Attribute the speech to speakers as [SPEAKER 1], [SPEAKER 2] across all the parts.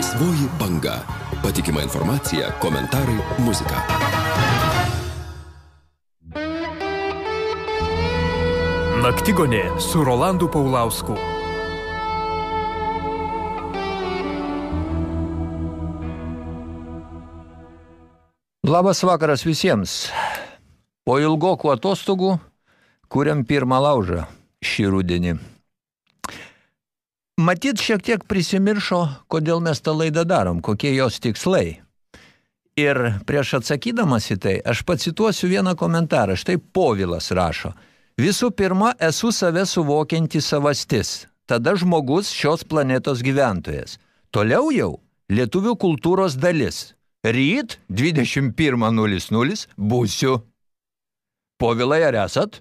[SPEAKER 1] Laisvoji banga. Patikima informacija, komentarai, muzika.
[SPEAKER 2] Naktigonė su Rolandu Paulausku.
[SPEAKER 3] Labas vakaras visiems. Po ilgokų atostogų kuriam pirmą laužą šį rudenį. Matyt, šiek tiek prisimiršo, kodėl mes tą laidą darom, kokie jos tikslai. Ir prieš atsakydamas į tai, aš pacituosiu vieną komentarą. Štai Povilas rašo. Visų pirma, esu save suvokianti savastis. Tada žmogus šios planetos gyventojas. Toliau jau lietuvių kultūros dalis. Ryt 21.00 būsiu. Povilai, ar esat?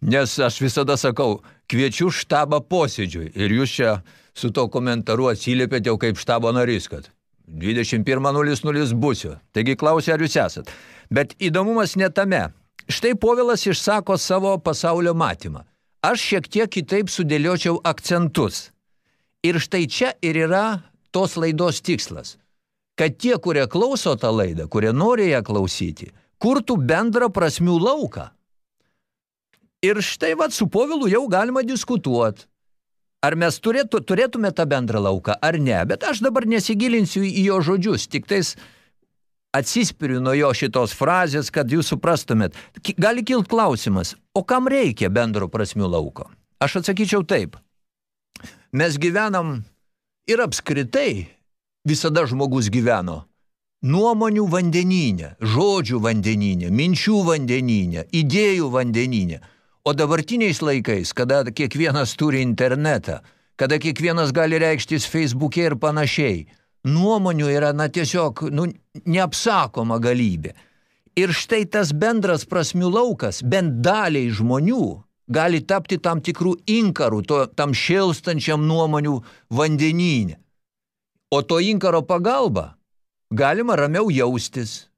[SPEAKER 3] Nes aš visada sakau, kviečiu štabą posėdžiui ir jūs čia su to komentaru atsiliepėte jau kaip štabo narys, kad 21.00 būsiu. Taigi klausia, ar jūs esat. Bet įdomumas ne tame. Štai Povilas išsako savo pasaulio matymą. Aš šiek tiek kitaip sudėliočiau akcentus. Ir štai čia ir yra tos laidos tikslas. Kad tie, kurie klauso tą laidą, kurie nori ją klausyti, kurtų bendrą prasmių lauką. Ir štai vat su Povilu jau galima diskutuoti. Ar mes turėtų, turėtume tą bendrą lauką, ar ne. Bet aš dabar nesigilinsiu į jo žodžius, tik tais atsispiriu nuo jo šitos frazės, kad jūs suprastumėt. Gali kilt klausimas, o kam reikia bendro prasmių lauko? Aš atsakyčiau taip. Mes gyvenam ir apskritai visada žmogus gyveno nuomonių vandenyne, žodžių vandenyne, minčių vandenyne, idėjų vandenyne. O dabartiniais laikais, kada kiekvienas turi internetą, kada kiekvienas gali reikštis Facebook'e ir panašiai, nuomonių yra, na, tiesiog, nu, neapsakoma galybė. Ir štai tas bendras prasmių laukas, bent daliai žmonių, gali tapti tam tikrų inkarų, to, tam šilstančiam nuomonių vandenyne. O to inkaro pagalba galima ramiau jaustis,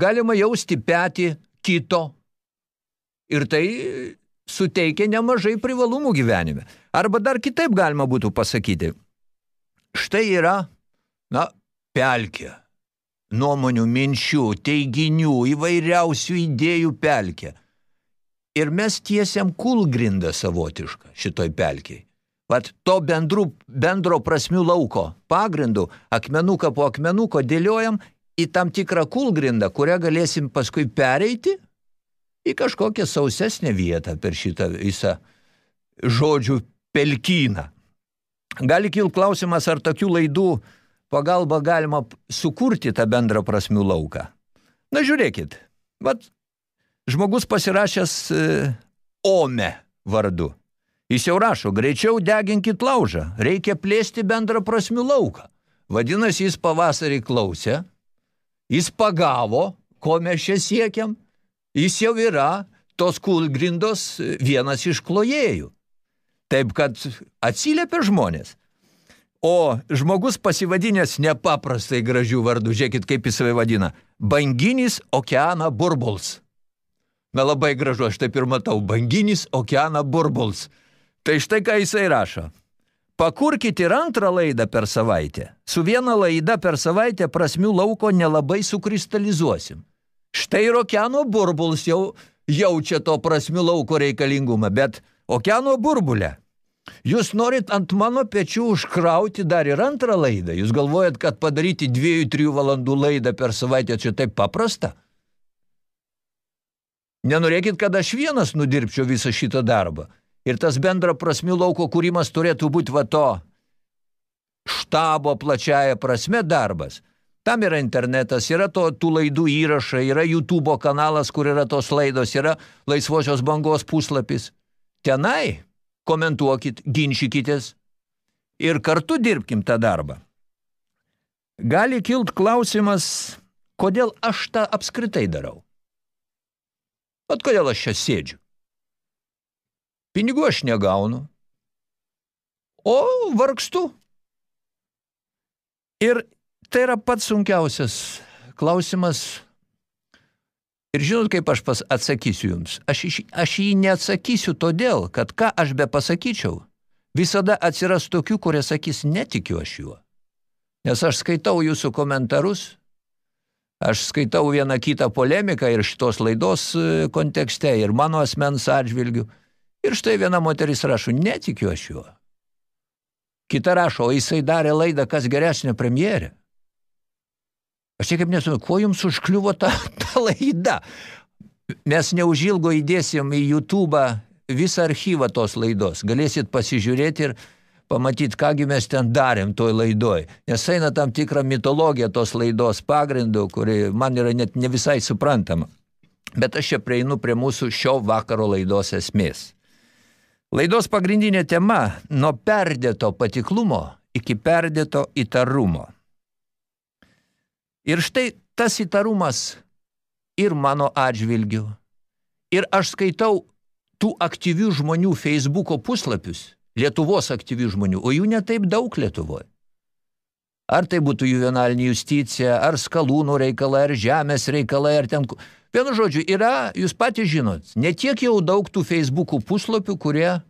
[SPEAKER 3] galima jausti petį kito. Ir tai suteikia nemažai privalumų gyvenime. Arba dar kitaip galima būtų pasakyti. Štai yra, na, pelkė. Nuomonių, minčių, teiginių, įvairiausių idėjų pelkė. Ir mes tiesiam kulgrindą savotišką šitoj pelkiai. Vat to bendrų, bendro prasmių lauko pagrindų, akmenuką po akmenuko dėliojam į tam tikrą kulgrindą, kurią galėsim paskui pereiti į kažkokią sausesnę vietą per šitą visą žodžių pelkyną. Gali kil klausimas, ar tokių laidų pagalba galima sukurti tą bendrą prasmių lauką. Na žiūrėkit, vat žmogus pasirašęs e, Ome vardu. Jis jau rašo, greičiau deginkit laužą, reikia plėsti bendrą prasmių lauką. Vadinasi, jis pavasarį klausė, jis pagavo, ko mes čia siekiam, jis jau yra tos kulgrindos vienas iš klojėjų. Taip, kad atsiliepia žmonės. O žmogus pasivadinęs nepaprastai gražių vardų, žiūrėkit, kaip jis save vadina, banginis okeana burbuls. Na labai gražu, aš taip ir matau, banginis okeana burbuls. Tai štai ką jisai rašo. Pakurkit ir antrą laidą per savaitę. Su viena laida per savaitę prasmių lauko nelabai sukristalizuosim. Štai ir okeano burbuls jau jaučia to prasmių lauko reikalingumą, bet okeano burbulė. Jūs norit ant mano pečių užkrauti dar ir antrą laidą. Jūs galvojat, kad padaryti dviejų, trijų valandų laidą per savaitę čia taip paprasta? Nenorėkit, kad aš vienas nudirbčiau visą šitą darbą. Ir tas bendra prasmių lauko kūrimas turėtų būti va to štabo plačiaja prasme darbas. Tam yra internetas, yra to, tų laidų įrašai, yra YouTube kanalas, kur yra tos laidos, yra laisvosios bangos puslapis. Tenai komentuokit, ginčykitės ir kartu dirbkim tą darbą. Gali kilt klausimas, kodėl aš tą apskritai darau. Vat kodėl aš čia sėdžiu. Pinigų aš negaunu, o vargstu. Ir tai yra pats sunkiausias klausimas. Ir žinot, kaip aš pas atsakysiu jums? Aš, aš jį neatsakysiu todėl, kad ką aš be pasakyčiau, visada atsiras tokių, kurie sakys, netikiu aš juo. Nes aš skaitau jūsų komentarus, aš skaitau vieną kitą polemiką ir šitos laidos e, kontekste, ir mano asmens atžvilgių. Ir štai viena moteris rašo, netikiu aš juo. Kita rašo, o jisai darė laidą, kas geresnė premjerė. Aš čia kaip nesu, kuo jums užkliuvo ta, ta laida? Mes neužilgo įdėsim į YouTube visą archyvą tos laidos. Galėsit pasižiūrėti ir pamatyti, kągi mes ten darėm toj laidoj. Nes eina tam tikrą mitologiją tos laidos pagrindų, kuri man yra net ne visai suprantama. Bet aš čia prieinu prie mūsų šio vakaro laidos esmės. Laidos pagrindinė tema – nuo perdėto patiklumo iki perdėto įtarumo. Ir štai tas įtarumas ir mano atžvilgiu, ir aš skaitau tų aktyvių žmonių Facebooko puslapius, Lietuvos aktyvių žmonių, o jų netaip daug Lietuvoje. Ar tai būtų juvenalinė justicija, ar skalūnų reikalai, ar žemės reikalai, ar ten... Vienu žodžiu, yra, jūs patys žinot, netiek jau daug tų Facebookų puslapių, kurie e,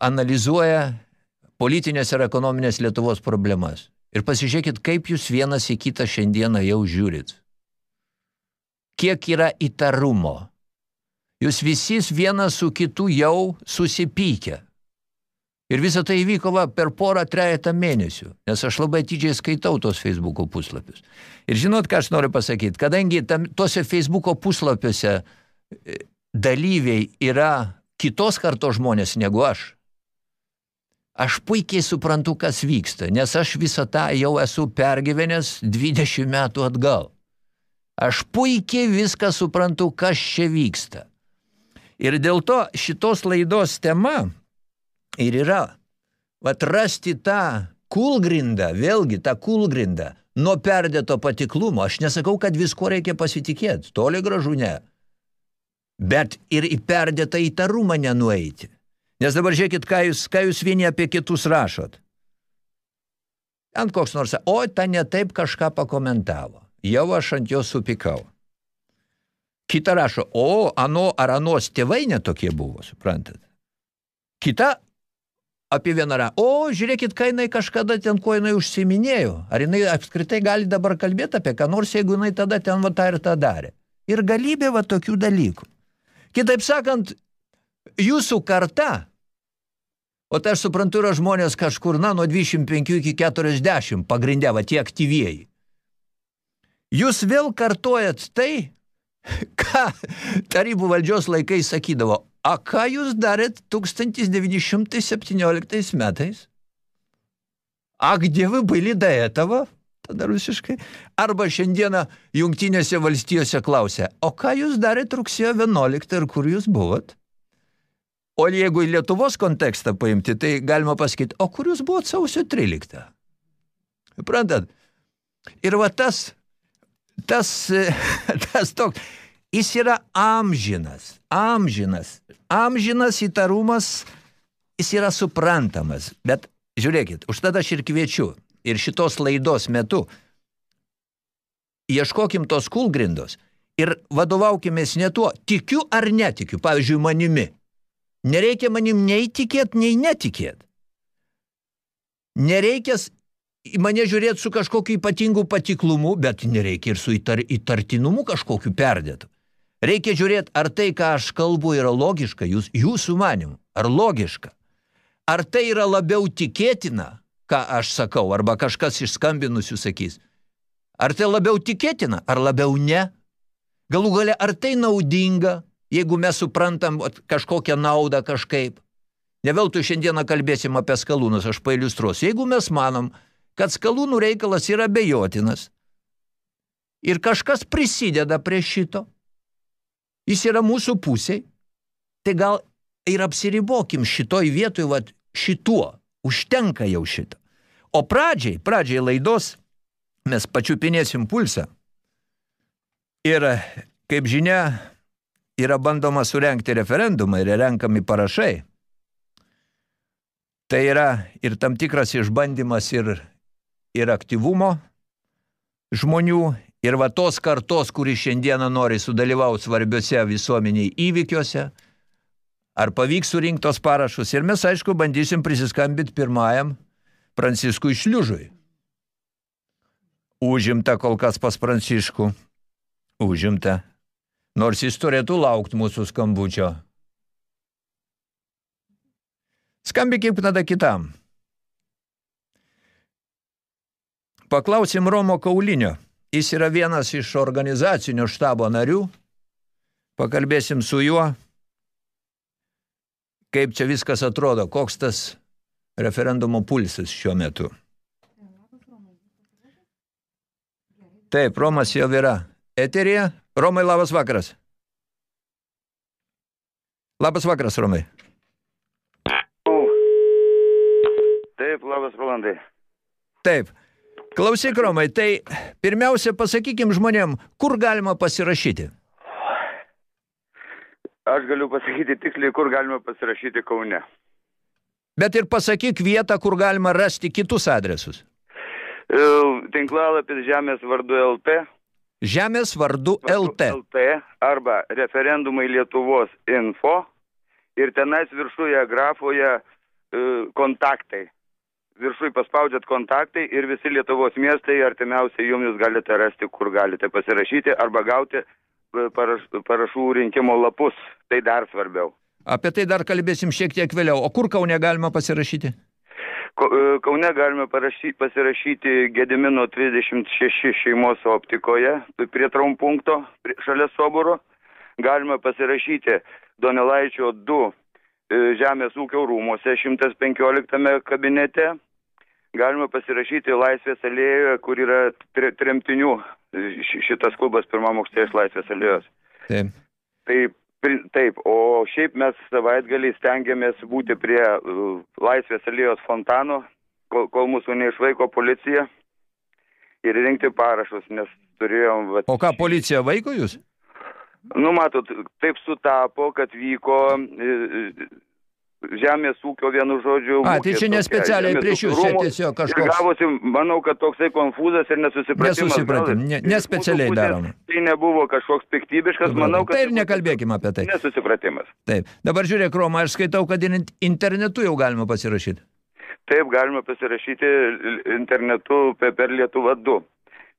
[SPEAKER 3] analizuoja politinės ir ekonominės Lietuvos problemas. Ir pasižiūrėkit, kaip jūs vienas į kitą šiandieną jau žiūrit. Kiek yra įtarumo. Jūs visi vienas su kitu jau susipykę. Ir visą tai įvyko va, per porą trejetą mėnesių, nes aš labai atidžiai skaitau tos Facebooko puslapius. Ir žinot, ką aš noriu pasakyti, kadangi tam, tose Facebooko puslapiuose e, dalyviai yra kitos kartos žmonės negu aš, aš puikiai suprantu, kas vyksta, nes aš visą tą jau esu pergyvenęs 20 metų atgal. Aš puikiai viską suprantu, kas čia vyksta. Ir dėl to šitos laidos tema – ir yra, vat rasti tą kulgrindą, vėlgi tą kulgrindą, nuo perdėto patiklumo. Aš nesakau, kad visko reikia pasitikėti, toli gražu ne. Bet ir į perdėtą įtarumą nenueiti. Nes dabar žiūrėkit, ką jūs, ką jūs vieni apie kitus rašot. Ant koks nors, o, ta ne taip kažką pakomentavo. Jau aš ant jo supikau. Kita rašo, o, ano ar anos tėvai netokie buvo, suprantat. Kita apie vienarą. O, žiūrėkit, ką jinai kažkada ten, kuo jinai užsiminėjo. Ar jinai apskritai gali dabar kalbėti apie ką nors, jeigu jinai tada ten va tą ir tą darė. Ir galybė va tokių dalykų. Kitaip sakant, jūsų karta, o tai aš suprantu, yra žmonės kažkur, na, nuo 25 iki 40 pagrindė, va tie aktyvieji. Jūs vėl kartojat tai, ką tarybų valdžios laikai sakydavo, A ką jūs darėt 1917 metais? А где вы были до этого? Tada rusiškai. Arba šiandieną jungtinėse valstijose klausia, o ką jūs darėt rugsėjo 11 ir kur jūs buvot? O jeigu į Lietuvos kontekstą paimti, tai galima pasakyti, o kur jūs buvot sausio 13? Prantat? Ir va tas, tas, tas toks, jis yra amžinas, amžinas amžinas įtarumas, jis yra suprantamas, bet žiūrėkit, už tada aš ir kviečiu, ir šitos laidos metu, ieškokim tos kulgrindos ir vadovaukimės ne tuo, tikiu ar netikiu, pavyzdžiui, manimi. Nereikia manim nei tikėt, nei netikėt. Nereikia į mane žiūrėti su kažkokiu ypatingu patiklumu, bet nereikia ir su įtar, įtartinumu kažkokiu perdėtu. Reikia žiūrėti, ar tai, ką aš kalbu, yra logiška, jūs, jūsų manim, ar logiška. Ar tai yra labiau tikėtina, ką aš sakau, arba kažkas iš skambinusių sakys. Ar tai labiau tikėtina, ar labiau ne? Galų gale, ar tai naudinga, jeigu mes suprantam kažkokią naudą kažkaip? Neveltui šiandieną kalbėsim apie skalūnus, aš pailiustruosiu. Jeigu mes manom, kad skalūnų reikalas yra bejotinas ir kažkas prisideda prie šito, jis yra mūsų pusiai, tai gal ir apsiribokim šitoj vietoj, vat, šituo, užtenka jau šitą. O pradžiai, pradžiai laidos mes pačiupinėsim pulsą. Ir, kaip žinia, yra bandoma surenkti referendumą ir renkami parašai. Tai yra ir tam tikras išbandymas ir, ir aktyvumo žmonių, Ir va tos kartos, kuri šiandieną nori sudalyvauti svarbiuose visuomeniai įvykiuose, ar pavyks surinkti tos parašus. Ir mes, aišku, bandysim prisiskambyti pirmajam Pranciskui Šliužui. Užimta kol kas pas Pranciškų. Užimta. Nors jis turėtų laukti mūsų skambučio. Skambikim tada kitam. Paklausim Romo Kaulinio. Jis yra vienas iš organizacinio štabo narių. Pakalbėsim su juo, kaip čia viskas atrodo, koks tas referendumo pulsas šiuo metu. Taip, Romas jau yra eterija. Romai, labas vakaras. Labas vakaras, Romai.
[SPEAKER 4] Taip, labas, Rolandai.
[SPEAKER 3] Taip. Klausyk, Romai, tai pirmiausia pasakykim žmonėm, kur galima pasirašyti?
[SPEAKER 4] Aš galiu pasakyti tiksliai, kur galima pasirašyti Kaune.
[SPEAKER 3] Bet ir pasakyk vietą, kur galima rasti kitus adresus.
[SPEAKER 4] E, Tinklalapis Žemės vardu LT.
[SPEAKER 3] Žemės vardu LT.
[SPEAKER 4] LT arba referendumai Lietuvos info ir tenais viršuje grafoje e, kontaktai. Viršui paspaudžiat kontaktai ir visi Lietuvos miestai artimiausiai jums jūs galite rasti, kur galite pasirašyti arba gauti e, paraš, parašų rinkimo lapus. Tai dar svarbiau.
[SPEAKER 3] Apie tai dar kalbėsim šiek tiek vėliau. O kur Kaune galima pasirašyti?
[SPEAKER 4] Ko- e, Kaune galime parašy, pasirašyti Gedimino 36 šeimos optikoje prie traumpunkto šalia Soboro. Galime pasirašyti Donelaičio 2 e, Žemės ūkio rūmose 115 kabinete. Galima pasirašyti Laisvės alėjoje, kur yra tre, tremtinių e, ši- šitas klubas pirmam aukšte iš Laisvės alėjos.
[SPEAKER 3] Taip.
[SPEAKER 4] Tai pri- taip, o šiaip mes savaitgalį stengiamės būti prie uh, Laisvės alėjos fontano, kol, kol mūsų neišvaiko policija ir rinkti parašus, nes turėjom... Vat,
[SPEAKER 3] O ką, policija vaiko jūs?
[SPEAKER 4] Nu, matot, taip sutapo, kad vyko e, žemės ūkio vienu žodžiu.
[SPEAKER 3] A, tai čia ne specialiai prieš jūs, čia tiesiog kažkoks...
[SPEAKER 4] gavosi, manau, kad toksai konfūzas ir nesusipratimas.
[SPEAKER 3] Nesusipratim, ne- nespecialiai daroma.
[SPEAKER 4] Tai nebuvo kažkoks piktybiškas, manau, kad...
[SPEAKER 3] Tai ir nekalbėkime apie tai.
[SPEAKER 4] Nesusipratimas.
[SPEAKER 3] Taip. Dabar žiūrėk, Roma, aš skaitau, kad internetu jau galima pasirašyti.
[SPEAKER 4] Taip, galima pasirašyti internetu pe- per Lietuvą 2.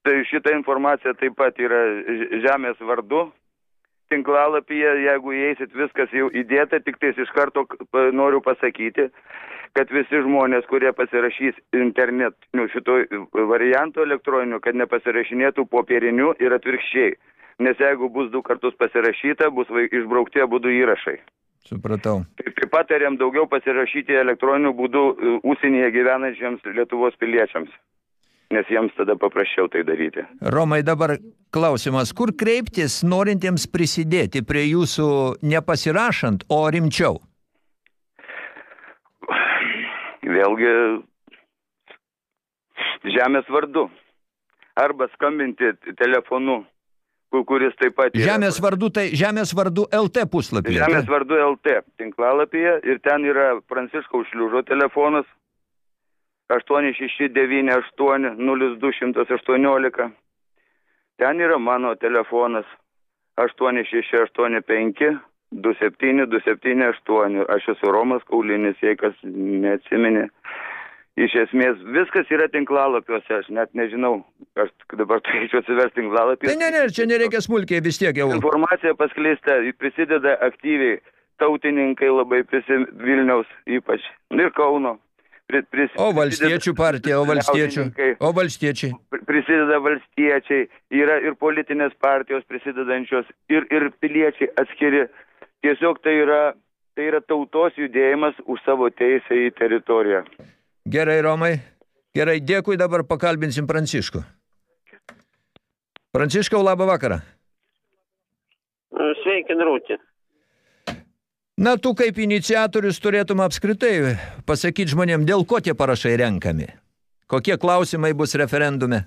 [SPEAKER 4] Tai šita informacija taip pat yra žemės vardu. Tinklalapyje, jeigu įeisit, viskas jau įdėta, tik tais iš karto noriu pasakyti, kad visi žmonės, kurie pasirašys internetiniu šito variantu elektroniniu, kad nepasirašinėtų popieriniu ir atvirkščiai. Nes jeigu bus du kartus pasirašyta, bus išbraukti abu du įrašai.
[SPEAKER 3] Supratau.
[SPEAKER 4] Taip, taip patariam daugiau pasirašyti elektroniniu būdu e, užsienyje gyvenančiams Lietuvos piliečiams, nes jiems tada paprasčiau tai daryti.
[SPEAKER 3] Romai, dabar klausimas, kur kreiptis norintiems prisidėti prie jūsų nepasirašant, o rimčiau?
[SPEAKER 4] Vėlgi žemės vardu. Arba skambinti telefonu, ku- kuris taip pat yra-
[SPEAKER 3] Žemės vardu, tai žemės vardu LT puslapyje.
[SPEAKER 4] Žemės
[SPEAKER 3] tai?
[SPEAKER 4] vardu LT tinklalapyje ir ten yra Pranciškaus šliužo telefonas 8698-0218. Ten yra mano telefonas 8685 27278. Aš esu Romas Kaulinis, jei kas neatsiminė. Iš esmės viskas yra tinklalapiuose, aš net nežinau, aš dabar turėčiau atsiversti tinklalapį.
[SPEAKER 3] Tai ne, ne, čia nereikia smulkiai vis tiek jau.
[SPEAKER 4] Informacija paskleista, prisideda aktyviai tautininkai labai prisi, Vilniaus ypač ir Kauno. Pri, pris,
[SPEAKER 3] O valstiečių partija, o valstiečių, o valstiečiai.
[SPEAKER 4] pri- Prisideda valstiečiai, yra ir politinės partijos prisidedančios, ir, ir piliečiai atskiri. Tiesiog tai yra, tai yra tautos judėjimas už savo teisę į teritoriją.
[SPEAKER 3] Gerai, Romai. Gerai, dėkui, dabar pakalbinsim Pranciškų. Pranciškau, labą vakarą.
[SPEAKER 5] Sveiki, Drūti.
[SPEAKER 3] Na, tu kaip iniciatorius turėtum apskritai pasakyti žmonėm, dėl ko tie parašai renkami. Kokie klausimai bus referendume?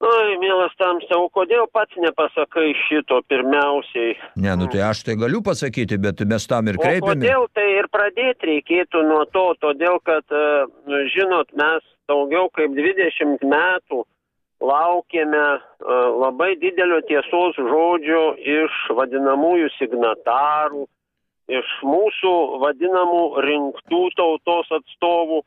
[SPEAKER 5] Oi, mielas tamsa, o kodėl pats nepasakai šito pirmiausiai?
[SPEAKER 3] Ne, nu tai aš tai galiu pasakyti, bet mes tam ir
[SPEAKER 5] O
[SPEAKER 3] kreipiame.
[SPEAKER 5] kodėl tai ir pradėti reikėtų nuo to, todėl kad, e, nu, žinot, mes daugiau kaip 20 metų laukėme e, labai didelio tiesos žodžio iš vadinamųjų signatarų, iš mūsų vadinamų rinktų tautos atstovų.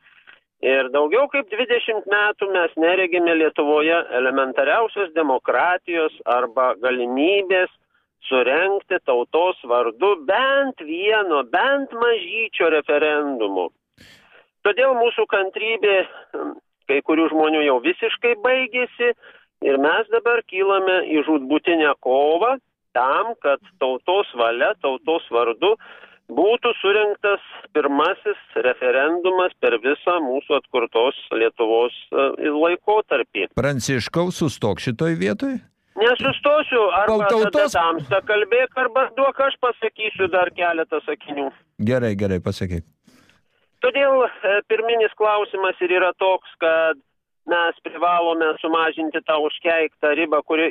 [SPEAKER 5] Ir daugiau kaip 20 metų mes neregime Lietuvoje elementariausios demokratijos arba galimybės surenkti tautos vardu bent vieno, bent mažyčio referendumo. Todėl mūsų kantrybė kai kurių žmonių jau visiškai baigėsi ir mes dabar kylame į žudbutinę kovą tam, kad tautos valia, tautos vardu būtų surinktas pirmasis referendumas per visą mūsų atkurtos Lietuvos e, laikotarpį.
[SPEAKER 3] Pranciškaus, sustok šitoj vietoj?
[SPEAKER 5] Nesustosiu, arba
[SPEAKER 3] Kol tautos-
[SPEAKER 5] tamsta kalbėk, arba duok aš pasakysiu dar keletą sakinių.
[SPEAKER 3] Gerai, gerai, pasakyk.
[SPEAKER 5] Todėl e, pirminis klausimas ir yra toks, kad mes privalome sumažinti tą užkeiktą ribą, kuri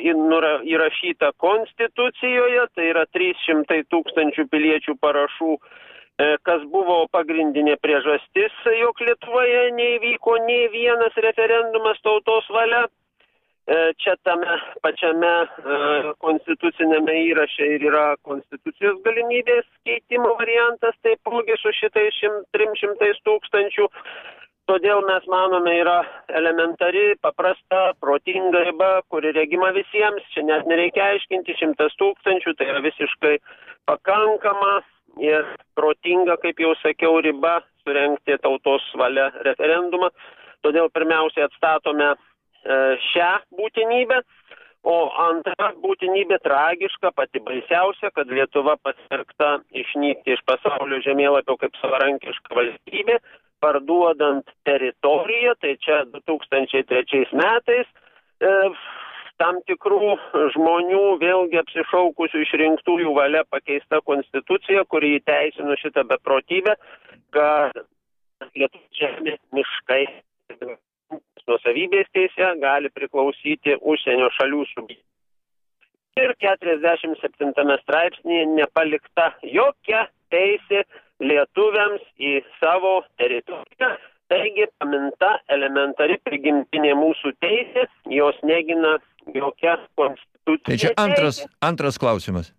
[SPEAKER 5] įrašyta Konstitucijoje, tai yra 300 tūkstančių piliečių parašų, e, kas buvo pagrindinė priežastis, jog Lietuvoje neįvyko nei vienas referendumas tautos valia. E, Čia tame pačiame e, konstitucinėme įraše ir yra konstitucijos galimybės keitimo variantas, taipogi su šitais šim- 300 tūkstančių. Todėl mes manome yra elementari, paprasta, protinga riba, kuri regima visiems. Čia net nereikia aiškinti, šimtas tūkstančių, tai yra visiškai pakankama ir protinga, kaip jau sakiau, riba surenkti tautos valia referendumą. Todėl pirmiausiai atstatome šią būtinybę. O antra būtinybė tragiška, pati baisiausia, kad Lietuva pasmerkta išnykti iš pasaulio žemėlapio kaip savarankiška valstybė, parduodant teritoriją, tai čia 2003 metais e, tam tikrų žmonių vėlgi apsišaukusių išrinktųjų valia pakeista konstitucija, kuri įteisino šitą beprotybę, kad Lietuvos žemė, miškai, nusavybės teisė gali priklausyti užsienio šalių subjektams. Ir 47 straipsnėje nepalikta jokia teisė lietuviams į savo teritoriją. Taigi paminta elementari prigimtinė mūsų teisė, jos negina jokia konstitucija.
[SPEAKER 3] Tai čia antras, antras klausimas.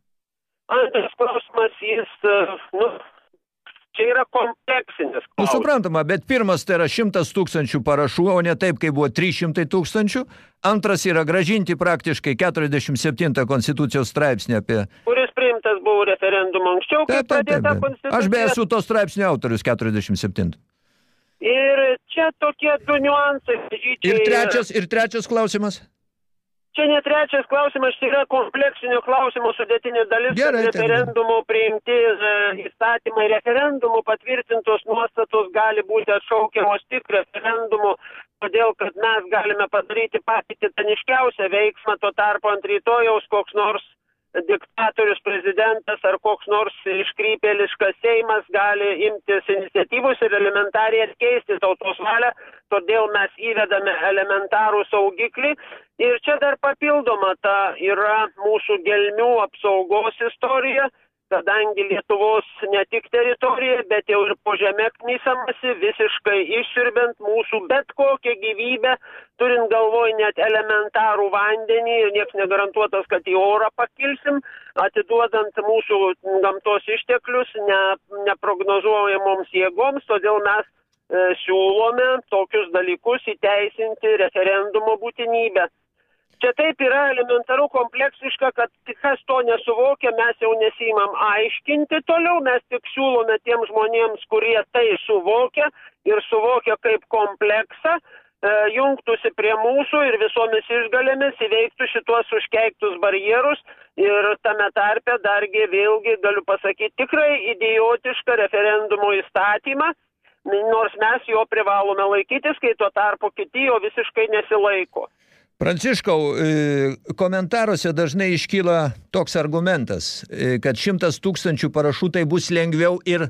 [SPEAKER 5] Antras klausimas, jis, e, nu, čia yra kompleksinis
[SPEAKER 3] Nu,
[SPEAKER 5] klausimas.
[SPEAKER 3] suprantama, bet pirmas tai yra šimtas tūkstančių parašų, o ne taip, kaip buvo 300 tūkstančių. Antras yra gražinti praktiškai 47 konstitucijos straipsnį apie...
[SPEAKER 5] kuris priimtas buvo referendumo anksčiau, kai
[SPEAKER 3] Taip, taip, taip.
[SPEAKER 5] pradėta
[SPEAKER 3] taip.
[SPEAKER 5] konstitucija.
[SPEAKER 3] Aš beje esu to straipsnio autorius 47.
[SPEAKER 5] Ir čia tokie du niuansai.
[SPEAKER 3] Ir trečias, ir trečias klausimas.
[SPEAKER 5] Čia ne trečias klausimas, čia yra kompleksinio klausimo sudėtinė dalis,
[SPEAKER 3] Gerai,
[SPEAKER 5] kad referendumų priimti e, įstatymai, referendumų patvirtintos nuostatos gali būti atšaukiamos tik referendumu, todėl kad mes galime padaryti patį titaniškiausią veiksmą, tuo tarpu ant rytojaus koks nors diktatorius prezidentas ar koks nors iškrypėliškas Seimas gali imtis iniciatyvus ir elementariai atkeisti tautos valią, todėl mes įvedame elementarų saugiklį. Ir čia dar papildoma ta yra mūsų gelmių apsaugos istorija, kadangi Lietuvos ne tik teritorija, bet jau ir po žemė knysamasi, visiškai išsirbent mūsų bet kokią gyvybę, turint galvoj net elementarų vandenį ir nieks negarantuotas, kad į orą pakilsim, atiduodant mūsų gamtos išteklius ne, neprognozuojamoms jėgoms, todėl mes e, siūlome tokius dalykus įteisinti referendumo būtinybę. Čia taip yra elementaru kompleksiška, kad kas to nesuvokia, mes jau nesimam aiškinti toliau, mes tik siūlome tiem žmonėms, kurie tai suvokia ir suvokia kaip kompleksą, e, jungtųsi prie mūsų ir visomis išgalėmis įveiktų šituos užkeiktus barjerus ir tame tarpe dargi vėlgi galiu pasakyti tikrai idiotišką referendumo įstatymą, nors mes jo privalome laikytis, kai tuo tarpu kiti jo visiškai nesilaiko.
[SPEAKER 3] Pranciškau, e, komentaruose dažnai iškyla toks argumentas, e, kad šimtas tūkstančių parašų tai bus lengviau ir,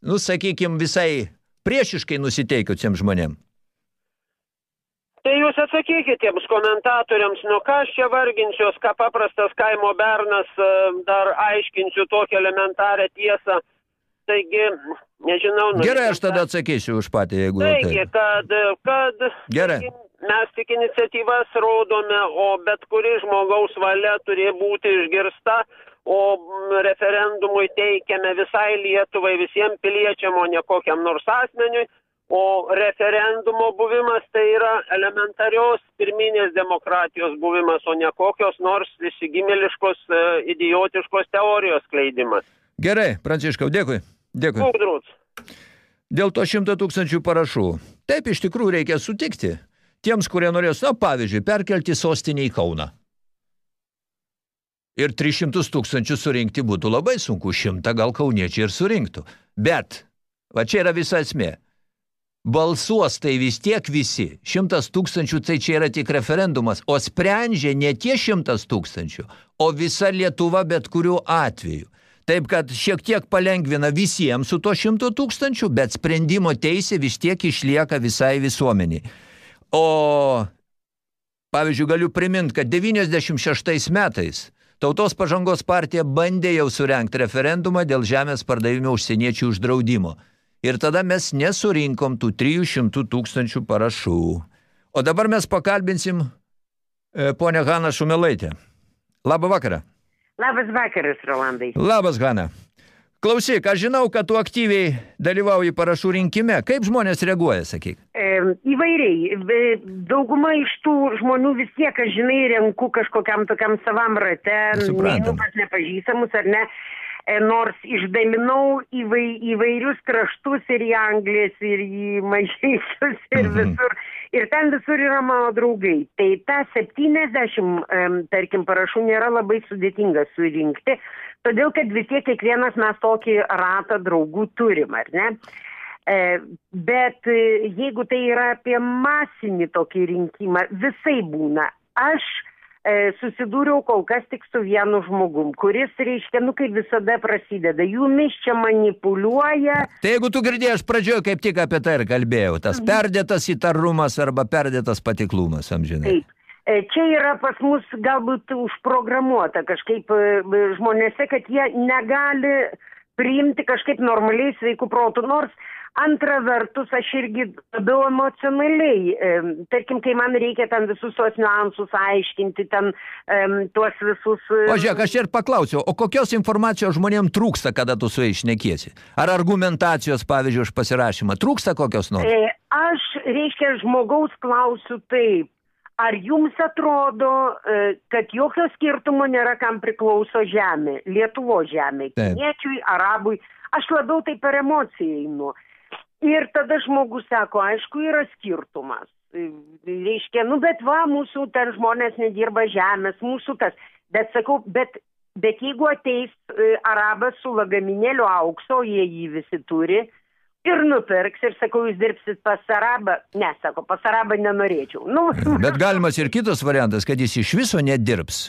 [SPEAKER 3] nu, sakykime, visai priešiškai nusiteikusiems žmonėm.
[SPEAKER 5] Tai jūs atsakykite tiems komentatoriams, nu ką aš čia varginsiuos, ką paprastas kaimo bernas e, dar aiškinsiu tokią elementarę tiesą. Taigi, nežinau. nu,
[SPEAKER 3] Gerai, aš tada atsakysiu už patį, jeigu
[SPEAKER 5] Taigi,
[SPEAKER 3] taip.
[SPEAKER 5] kad, kad
[SPEAKER 3] Gerai.
[SPEAKER 5] taigi, mes tik iniciatyvas rodome, o bet kuri žmogaus valia turi būti išgirsta, o mm, referendumui teikiame visai Lietuvai, visiems piliečiam, o ne kokiam nors asmeniui. O referendumo buvimas tai yra elementarios pirminės demokratijos buvimas, o ne kokios nors įsigimėliškos, e, idiotiškos teorijos skleidimas.
[SPEAKER 3] Gerai, Pranciškau, dėkui. Dėkui.
[SPEAKER 5] Kudrus.
[SPEAKER 3] Dėl to šimto tūkstančių parašų. Taip, iš tikrųjų reikia sutikti. Tiems, kurie norės, na, pavyzdžiui, perkelti sostinę į Kauną. Ir 300 tūkstančių surinkti būtų labai sunku, šimtą gal kauniečiai ir surinktų. Bet, va čia yra visa esmė balsuos tai vis tiek visi. Šimtas tūkstančių tai čia yra tik referendumas, o sprendžia ne tie šimtas tūkstančių, o visa Lietuva bet kuriuo atveju. Taip, kad šiek tiek palengvina visiems su to šimto tūkstančių, bet sprendimo teisė vis tiek išlieka visai visuomeniai. O, pavyzdžiui, galiu priminti, kad 96 metais Tautos pažangos partija bandė jau surenkti referendumą dėl žemės pardavimo užsieniečių uždraudimo – ir tada mes nesurinkom tų 300 tūkstančių parašų. O dabar mes pakalbinsim e, ponę Haną Šumelaitę. Labą vakarą.
[SPEAKER 6] Labas vakaras, Rolandai.
[SPEAKER 3] Labas, Hana. Klausyk, aš žinau, kad tu aktyviai dalyvauji parašų rinkime. Kaip žmonės reaguoja, sakyk?
[SPEAKER 6] E, įvairiai. Dauguma iš tų žmonių vis tiek, aš žinai, renku kažkokiam tokiam savam rate, neinu pas nepažįstamus ar ne. E, nors išdalinau įvai, įvairius kraštus ir į Anglijas, ir į Mažyčius, ir mhm. visur. Ir ten visur yra mano draugai. Tai ta 70, tarkim, parašų nėra labai sudėtinga surinkti, todėl kad vis tiek kiekvienas mes tokį ratą draugų turim, ar ne? E, bet e, jeigu tai yra apie masinį tokį rinkimą, visai būna. Aš e, susidūriau kol kas tik su vienu žmogum, kuris, reiškia, nu kaip visada prasideda, jumis čia manipuliuoja.
[SPEAKER 3] Tai jeigu tu girdėjai, aš pradžioje kaip tik apie tai ir kalbėjau, tas mhm. perdėtas įtarumas arba perdėtas patiklumas, amžinai.
[SPEAKER 6] Taip. E, čia yra pas mus galbūt užprogramuota kažkaip e, žmonėse, kad jie negali priimti kažkaip normaliai sveikų protų, nors Antra vertus, aš irgi labiau emocionaliai, e, tarkim, kai man reikia ten visus tos niuansus aiškinti, ten e, tuos visus...
[SPEAKER 3] E, o žiūrėk, aš ir paklausiau, o kokios informacijos žmonėm trūksta, kada tu su jais šnekiesi? Ar argumentacijos, pavyzdžiui, už pasirašymą, trūksta kokios nors?
[SPEAKER 6] E, aš, reiškia, žmogaus klausiu taip. Ar jums atrodo, e, kad jokio skirtumo nėra, kam priklauso žemė, Lietuvo žemė, kiniečiui, arabui? Aš labiau tai per emociją einu. Ir tada žmogus sako, aišku, yra skirtumas. Reiškia, nu bet va, mūsų ten žmonės nedirba žemės, mūsų tas. Bet sakau, bet, bet jeigu ateis e, arabas su lagaminėliu aukso, jie jį visi turi, ir nupirks, ir sakau, jūs dirbsit pas arabą. Ne, sako, pas arabą nenorėčiau. Nu.
[SPEAKER 3] Bet galimas ir kitas variantas, kad jis iš viso nedirbs.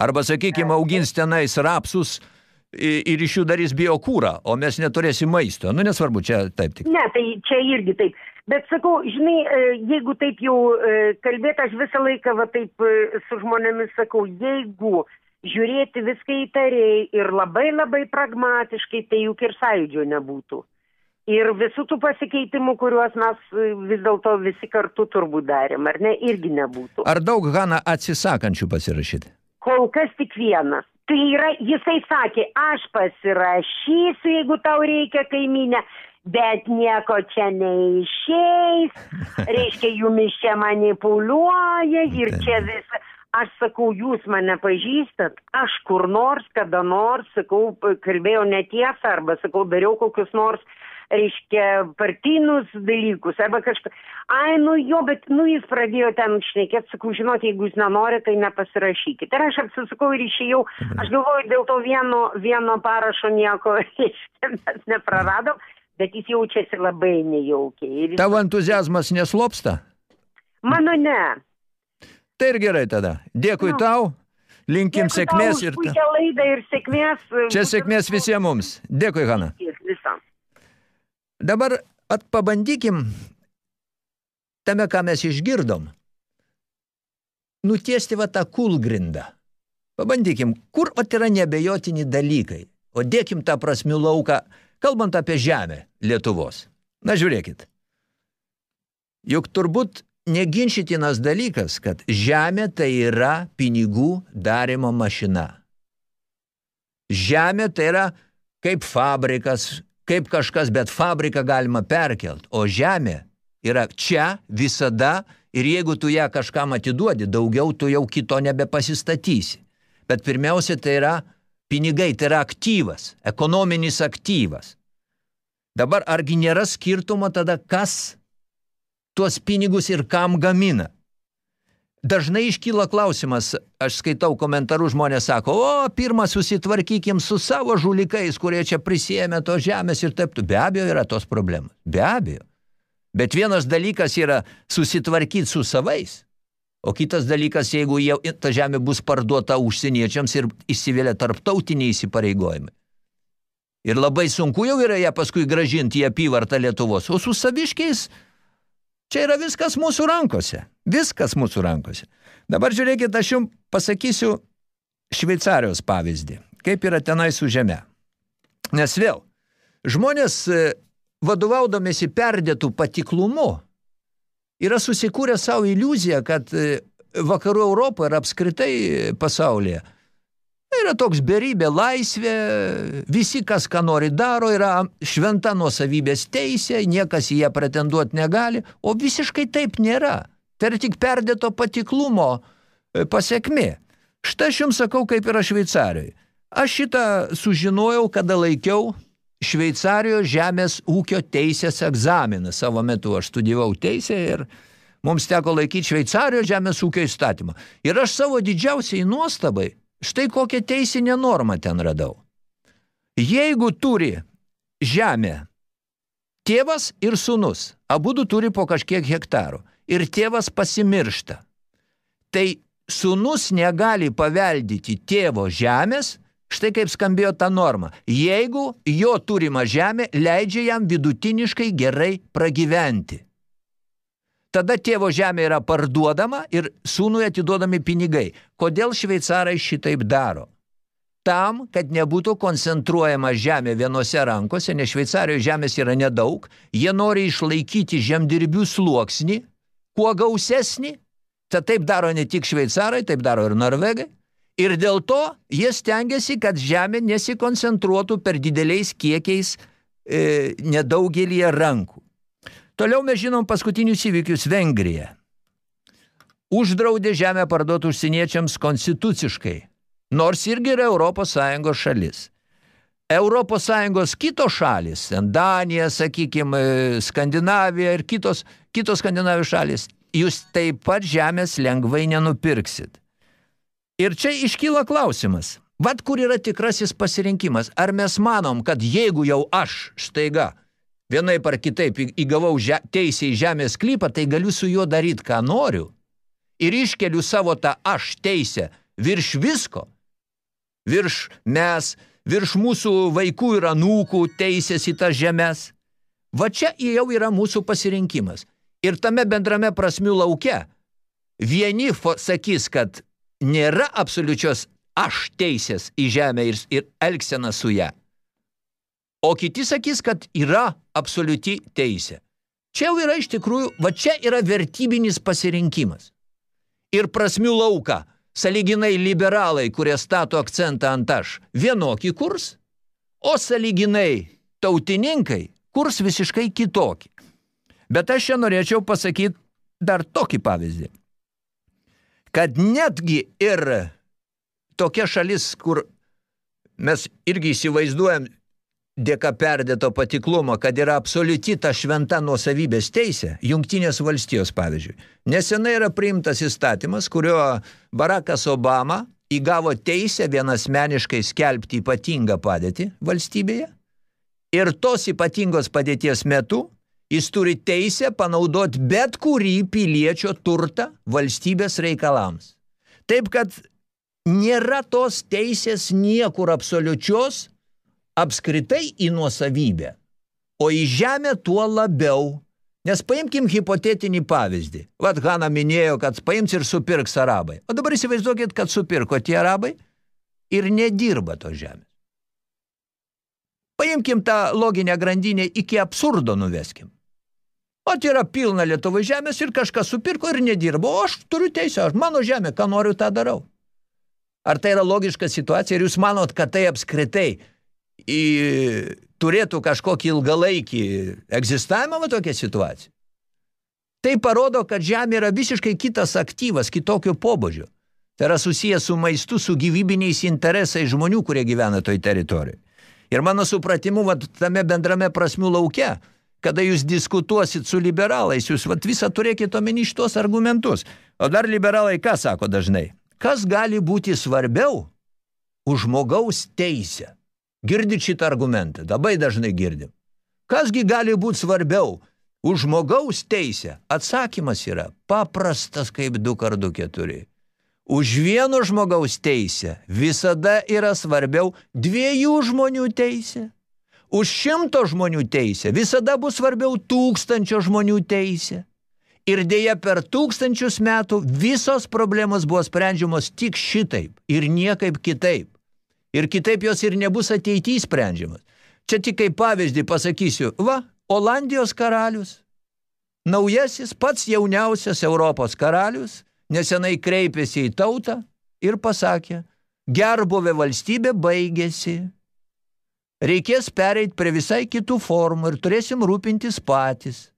[SPEAKER 3] Arba, sakykime, augins tenais rapsus, ir iš jų darys biokūrą, o mes neturėsim maisto. Nu, nesvarbu, čia taip tik.
[SPEAKER 6] Ne, tai čia irgi taip. Bet sakau, žinai, e, jeigu taip jau e, kalbėti, aš visą laiką va taip e, su žmonėmis sakau, jeigu žiūrėti viską įtariai ir labai labai pragmatiškai, tai juk ir sąjūdžio nebūtų. Ir visų tų pasikeitimų, kuriuos mes vis dėlto visi kartu turbūt darėm, ar ne, irgi nebūtų.
[SPEAKER 3] Ar daug, Hana, atsisakančių pasirašyti?
[SPEAKER 6] Kol kas tik vienas. Tai yra, jisai sakė, aš pasirašysiu, jeigu tau reikia kaiminę, bet nieko čia neišeis, reiškia, jumis čia manipuliuoja ir čia visą. Aš sakau, jūs mane pažįstat, aš kur nors, kada nors, sakau, kalbėjau netiesą arba, sakau, dariau kokius nors reiškia, partinius dalykus, arba kažką. Ai, nu jo, bet, nu, jis pradėjo ten šnekėti, sakau, žinot, jeigu jūs nenorite, tai nepasirašykite. Ir aš apsisukau ir išėjau, aš galvoju, dėl to vieno, vieno parašo nieko mes nepraradom, bet jis jaučiasi labai nejaukiai. Jis...
[SPEAKER 3] Tavo entuzijazmas neslopsta?
[SPEAKER 6] Mano ne.
[SPEAKER 3] Tai ir gerai tada. Dėkui nu. tau. Linkim Dėkui sėkmės ir...
[SPEAKER 6] laidą ir sėkmės.
[SPEAKER 3] Čia sėkmės visiems mums. Dėkui, Hanna.
[SPEAKER 6] Visam.
[SPEAKER 3] Dabar at pabandykim tame, ką mes išgirdom, nutiesti va tą kulgrindą. Pabandykim, kur vat yra nebejotini dalykai, o dėkim tą prasmių lauką, kalbant apie žemę Lietuvos. Na, žiūrėkit. Juk turbūt neginčytinas dalykas, kad žemė tai yra pinigų darimo mašina. Žemė tai yra kaip fabrikas, kaip kažkas, bet fabriką galima perkelt, o žemė yra čia visada ir jeigu tu ją kažkam atiduodi, daugiau tu jau kito nebepasistatysi. Bet pirmiausia, tai yra pinigai, tai yra aktyvas, ekonominis aktyvas. Dabar argi nėra skirtumo tada, kas tuos pinigus ir kam gamina? Dažnai iškyla klausimas, aš skaitau komentarų, žmonės sako, o, pirmą susitvarkykim su savo žulikais, kurie čia prisėmė to žemės ir taip. Be abejo yra tos problemos. Be abejo. Bet vienas dalykas yra susitvarkyti su savais, o kitas dalykas, jeigu jau ta žemė bus parduota užsieniečiams ir įsivėlė tarptautiniai įsipareigojimai. Ir labai sunku jau yra ją paskui gražinti į apyvartą Lietuvos. O su saviškiais čia yra viskas mūsų rankose. Viskas mūsų rankose. Dabar žiūrėkit, aš jums pasakysiu Šveicarijos pavyzdį. Kaip yra tenai su žeme. Nes vėl, žmonės e, vadovaudomėsi perdėtų patiklumu yra susikūrę savo iliuziją, kad e, vakarų Europoje ir apskritai pasaulyje yra toks beribė laisvė, visi, kas ką nori daro, yra šventa nuosavybės teisė, niekas į ją pretenduoti negali, o visiškai taip nėra. Tai yra tik perdėto patiklumo e, pasiekmė. Štai aš jums sakau, kaip yra Šveicarijoje. Aš šitą sužinojau, kada laikiau Šveicarijos žemės ūkio teisės egzaminą. Savo metu aš studijavau teisę ir mums teko laikyti Šveicarijos žemės ūkio įstatymą. Ir aš savo didžiausiai nuostabai, štai kokią teisinę normą ten radau. Jeigu turi žemę tėvas ir sunus, abudu turi po kažkiek hektarų, ir tėvas pasimiršta, tai sunus negali paveldyti tėvo žemės, Štai kaip skambėjo ta norma. Jeigu jo turima žemė leidžia jam vidutiniškai gerai pragyventi. Tada tėvo žemė yra parduodama ir sūnui atiduodami pinigai. Kodėl šveicarai šitaip daro? Tam, kad nebūtų koncentruojama žemė vienose rankose, nes Šveicarijos žemės yra nedaug, jie nori išlaikyti žemdirbių sluoksnį, kuo gausesnį, tad taip daro ne tik šveicarai, taip daro ir norvegai, Ir dėl to jie stengiasi, kad žemė nesikoncentruotų per dideliais kiekiais e, nedaugelį rankų. Toliau mes žinom paskutinius įvykius Vengrija. Uždraudė žemę parduoti užsieniečiams konstituciškai, nors irgi yra Europos Sąjungos šalis. Europos Sąjungos kitos šalis, Danija, sakykime, Skandinavija ir kitos, kitos Skandinavijos šalis, jūs taip pat žemės lengvai nenupirksit. Ir čia iškyla klausimas, vat kur yra tikrasis pasirinkimas, ar mes manom, kad jeigu jau aš štaiga vienai par kitaip įgavau že, teisę į žemės klypą, tai galiu su juo daryti, ką noriu, ir iškeliu savo tą aš teisę virš visko, virš mes, virš mūsų vaikų ir anūkų teisės į tas žemės. Va čia jau yra mūsų pasirinkimas. Ir tame bendrame prasmių lauke vieni sakys, kad nėra absoliučios aš teisės į žemę ir, ir elgsena su ją. O kiti sakys, kad yra absoliuti teisė. Čia jau yra iš tikrųjų, va čia yra vertybinis pasirinkimas. Ir prasmių lauką, saliginai liberalai, kurie stato akcentą ant aš, vienokį kurs, o saliginai tautininkai kurs visiškai kitokį. Bet aš čia norėčiau pasakyti dar tokį pavyzdį kad netgi ir tokia šalis, kur mes irgi įsivaizduojam dėka perdėto patiklumo, kad yra absoliuti ta šventa nuosavybės teisė, jungtinės valstijos pavyzdžiui. Nesenai yra priimtas įstatymas, kurio Barackas Obama įgavo teisę vienasmeniškai skelbti ypatingą padėtį valstybėje ir tos ypatingos padėties metu Jis turi teisę panaudoti bet kurį piliečio turtą valstybės reikalams. Taip, kad nėra tos teisės niekur absoliučios apskritai į nuosavybę, o į žemę tuo labiau. Nes paimkim hipotetinį pavyzdį. Vat Hana minėjo, kad paims ir supirks arabai. O dabar įsivaizduokit, kad supirko tie arabai ir nedirba to žemės. Paimkim tą loginę grandinę iki absurdo nuveskim. O tai yra pilna Lietuvo žemės ir kažkas supirko ir nedirbo, o aš turiu teisę, aš mano žemė, ką noriu, tą darau. Ar tai yra logiška situacija ir jūs manot, kad tai apskritai į, turėtų kažkokį ilgalaikį egzistavimą, tokia situacija. Tai parodo, kad žemė yra visiškai kitas aktyvas, kitokio pobūdžio. Tai yra susijęs su maistu, su gyvybiniais interesais žmonių, kurie gyvena toj teritorijai. Ir mano supratimu, va, tame bendrame prasmių lauke, kada jūs diskutuosit su liberalais, jūs vat, visą turėkite omeny šitos argumentus. O dar liberalai ką sako dažnai? Kas gali būti svarbiau už žmogaus teisę? Girdit šitą argumentą, labai dažnai girdim. Kasgi gali būti svarbiau už žmogaus teisę? Atsakymas yra paprastas kaip du kart du keturi. Už vieno žmogaus teisę visada yra svarbiau dviejų žmonių teisė. Už šimto žmonių teisę visada bus svarbiau tūkstančio žmonių teisė. Ir dėja per tūkstančius metų visos problemos buvo sprendžiamos tik šitaip ir niekaip kitaip. Ir kitaip jos ir nebus ateityje sprendžiamas. Čia tik kaip pavyzdį pasakysiu, va, Olandijos karalius, naujasis pats jauniausias Europos karalius, nesenai kreipėsi į tautą ir pasakė, gerbuvė valstybė baigėsi, reikės pereit prie visai kitų formų ir turėsim rūpintis patys.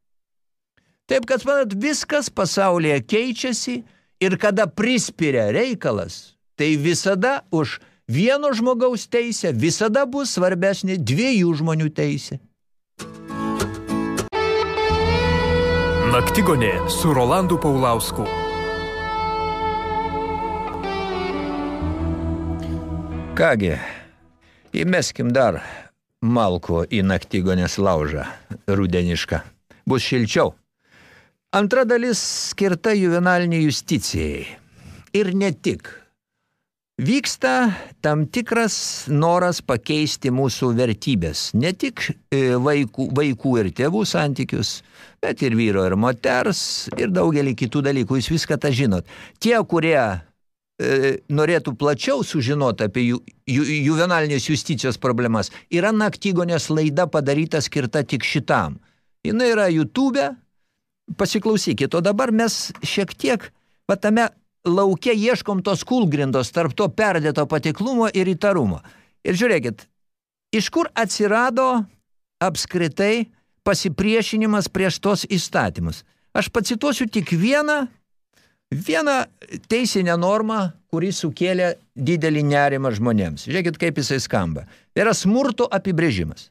[SPEAKER 3] Taip, kad, manat, viskas pasaulyje keičiasi ir kada prispiria reikalas, tai visada už vieno žmogaus teisė visada bus svarbesnė dviejų žmonių teisė.
[SPEAKER 2] Naktigonė su Rolandu Paulausku.
[SPEAKER 3] Kągi, įmeskim dar malko į naktigonės laužą rudenišką. Bus šilčiau. Antra dalis skirta juvenaliniai justicijai. Ir ne tik – Vyksta tam tikras noras pakeisti mūsų vertybės, ne tik e, vaikų, vaikų ir tėvų santykius, bet ir vyro ir moters ir daugelį kitų dalykų, jūs viską tą žinot. Tie, kurie e, norėtų plačiau sužinoti apie jų, jų, juvenalinės justicijos problemas, yra naktygonės laida padaryta skirta tik šitam. Jis yra YouTube, pasiklausykit, o dabar mes šiek tiek, va tame lauke ieškom tos kulgrindos tarp to perdėto patiklumo ir įtarumo. Ir žiūrėkit, iš kur atsirado apskritai pasipriešinimas prieš tos įstatymus. Aš pacituosiu tik vieną, vieną teisinę normą, kuri sukėlė didelį nerimą žmonėms. Žiūrėkit, kaip jisai skamba. Tai yra smurto apibrėžimas.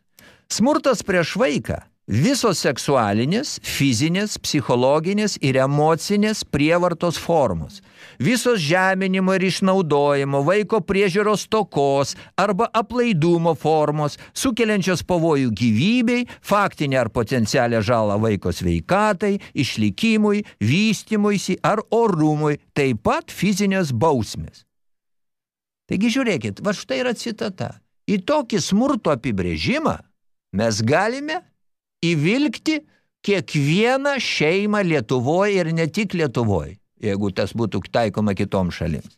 [SPEAKER 3] Smurtas prieš vaiką – Visos seksualinės, fizinės, psichologinės ir emocinės prievartos formos, visos žeminimo ir išnaudojimo, vaiko priežiūros tokos arba aplaidumo formos, sukeliančios pavojų gyvybei, faktinę ar potencialią žalą vaiko sveikatai, išlikimui, vystimuisi ar orumui, taip pat fizinės bausmės. Taigi žiūrėkit, va štai yra citata. Į tokį smurto apibrėžimą mes galime įvilkti kiekvieną šeimą Lietuvoje ir ne tik Lietuvoje, jeigu tas būtų taikoma kitom šalims.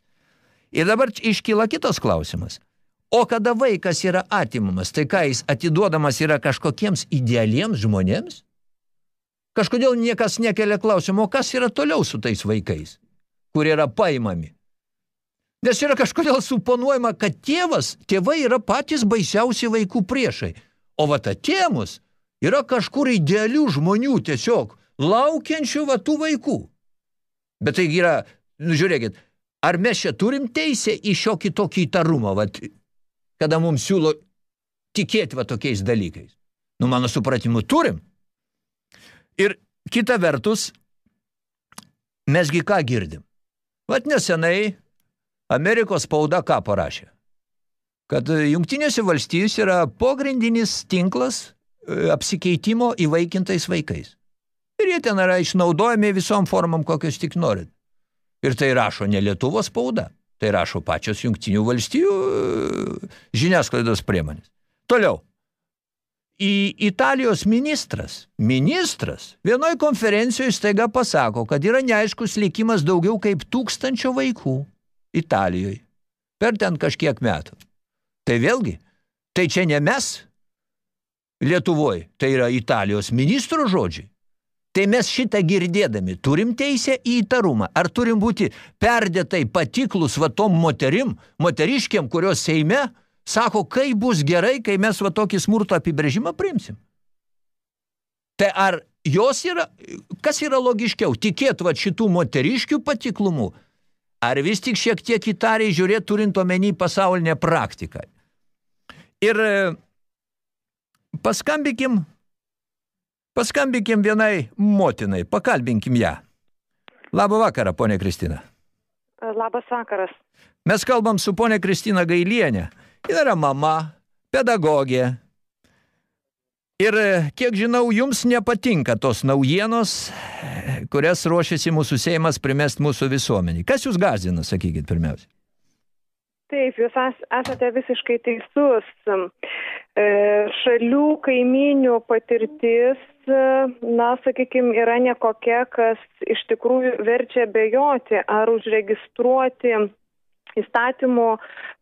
[SPEAKER 3] Ir dabar iškyla kitas klausimas. O kada vaikas yra atimamas, tai ką jis atiduodamas yra kažkokiems idealiems žmonėms? Kažkodėl niekas nekelia klausimą, o kas yra toliau su tais vaikais, kurie yra paimami? Nes yra kažkodėl suponuojama, kad tėvas, tėvai yra patys baisiausi vaikų priešai. O vat atėmus, Yra kažkur idealių žmonių tiesiog, laukiančių va tų vaikų. Bet tai yra, nu žiūrėkit, ar mes čia turim teisę į šiokį tokį įtarumą, va, kada mums siūlo tikėti va tokiais dalykais? Nu, mano supratimu, turim. Ir kita vertus, mesgi ką girdim? Vat nesenai Amerikos spauda ką parašė? Kad jungtinėse valstijos yra pogrindinis tinklas apsikeitimo įvaikintais vaikais. Ir jie ten yra išnaudojami visom formom, kokios tik norit. Ir tai rašo ne Lietuvos spauda, tai rašo pačios jungtinių valstijų e, žiniasklaidos priemonės. Toliau. Į Italijos ministras, ministras, vienoj konferencijoje staiga pasako, kad yra neaiškus likimas daugiau kaip tūkstančio vaikų Italijoje per ten kažkiek metų. Tai vėlgi, tai čia ne mes Lietuvoje, tai yra Italijos ministro žodžiai. Tai mes šitą girdėdami turim teisę į įtarumą. Ar turim būti perdėtai patiklus va tom moterim, moteriškiam, kurios Seime Sako, kai bus gerai, kai mes va tokį smurto apibrėžimą priimsim. Tai ar jos yra, kas yra logiškiau, tikėt va šitų moteriškių patiklumų, ar vis tik šiek tiek įtariai žiūrėti turint omeny pasaulinę praktiką. Ir e, paskambinkim, paskambinkim vienai motinai, pakalbinkim ją. Labą vakarą, ponė Kristina.
[SPEAKER 7] Labas vakaras.
[SPEAKER 3] Mes kalbam su ponė Kristina Gailienė. Jis yra mama, pedagogė. Ir kiek žinau, jums nepatinka tos naujienos, kurias ruošiasi mūsų Seimas primest mūsų visuomenį. Kas jūs gazina, sakykit pirmiausia?
[SPEAKER 7] Taip, jūs esate visiškai teisus. E, šalių kaiminių patirtis, na, sakykime, yra nekokia, kas iš tikrųjų verčia bejoti ar užregistruoti įstatymų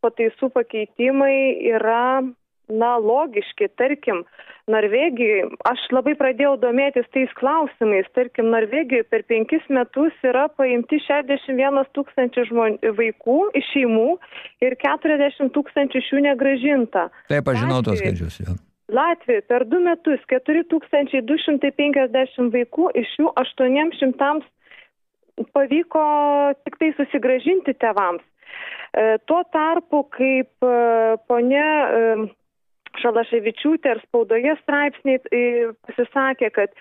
[SPEAKER 7] pataisų pakeitimai yra na, logiški, tarkim, Norvegijai, aš labai pradėjau domėtis tais klausimais, tarkim, Norvegijoje per penkis metus yra paimti 61 tūkstančių vaikų iš šeimų ir 40 tūkstančių iš jų negražinta.
[SPEAKER 3] Taip, aš žinau tos skaičius, jo.
[SPEAKER 7] Latvija per du metus 4250 vaikų, iš jų 800 pavyko tik tai susigražinti tevams. E, tuo tarpu, kaip e, ponia e, Šalaševičiūtė ir spaudoje straipsniai pasisakė, kad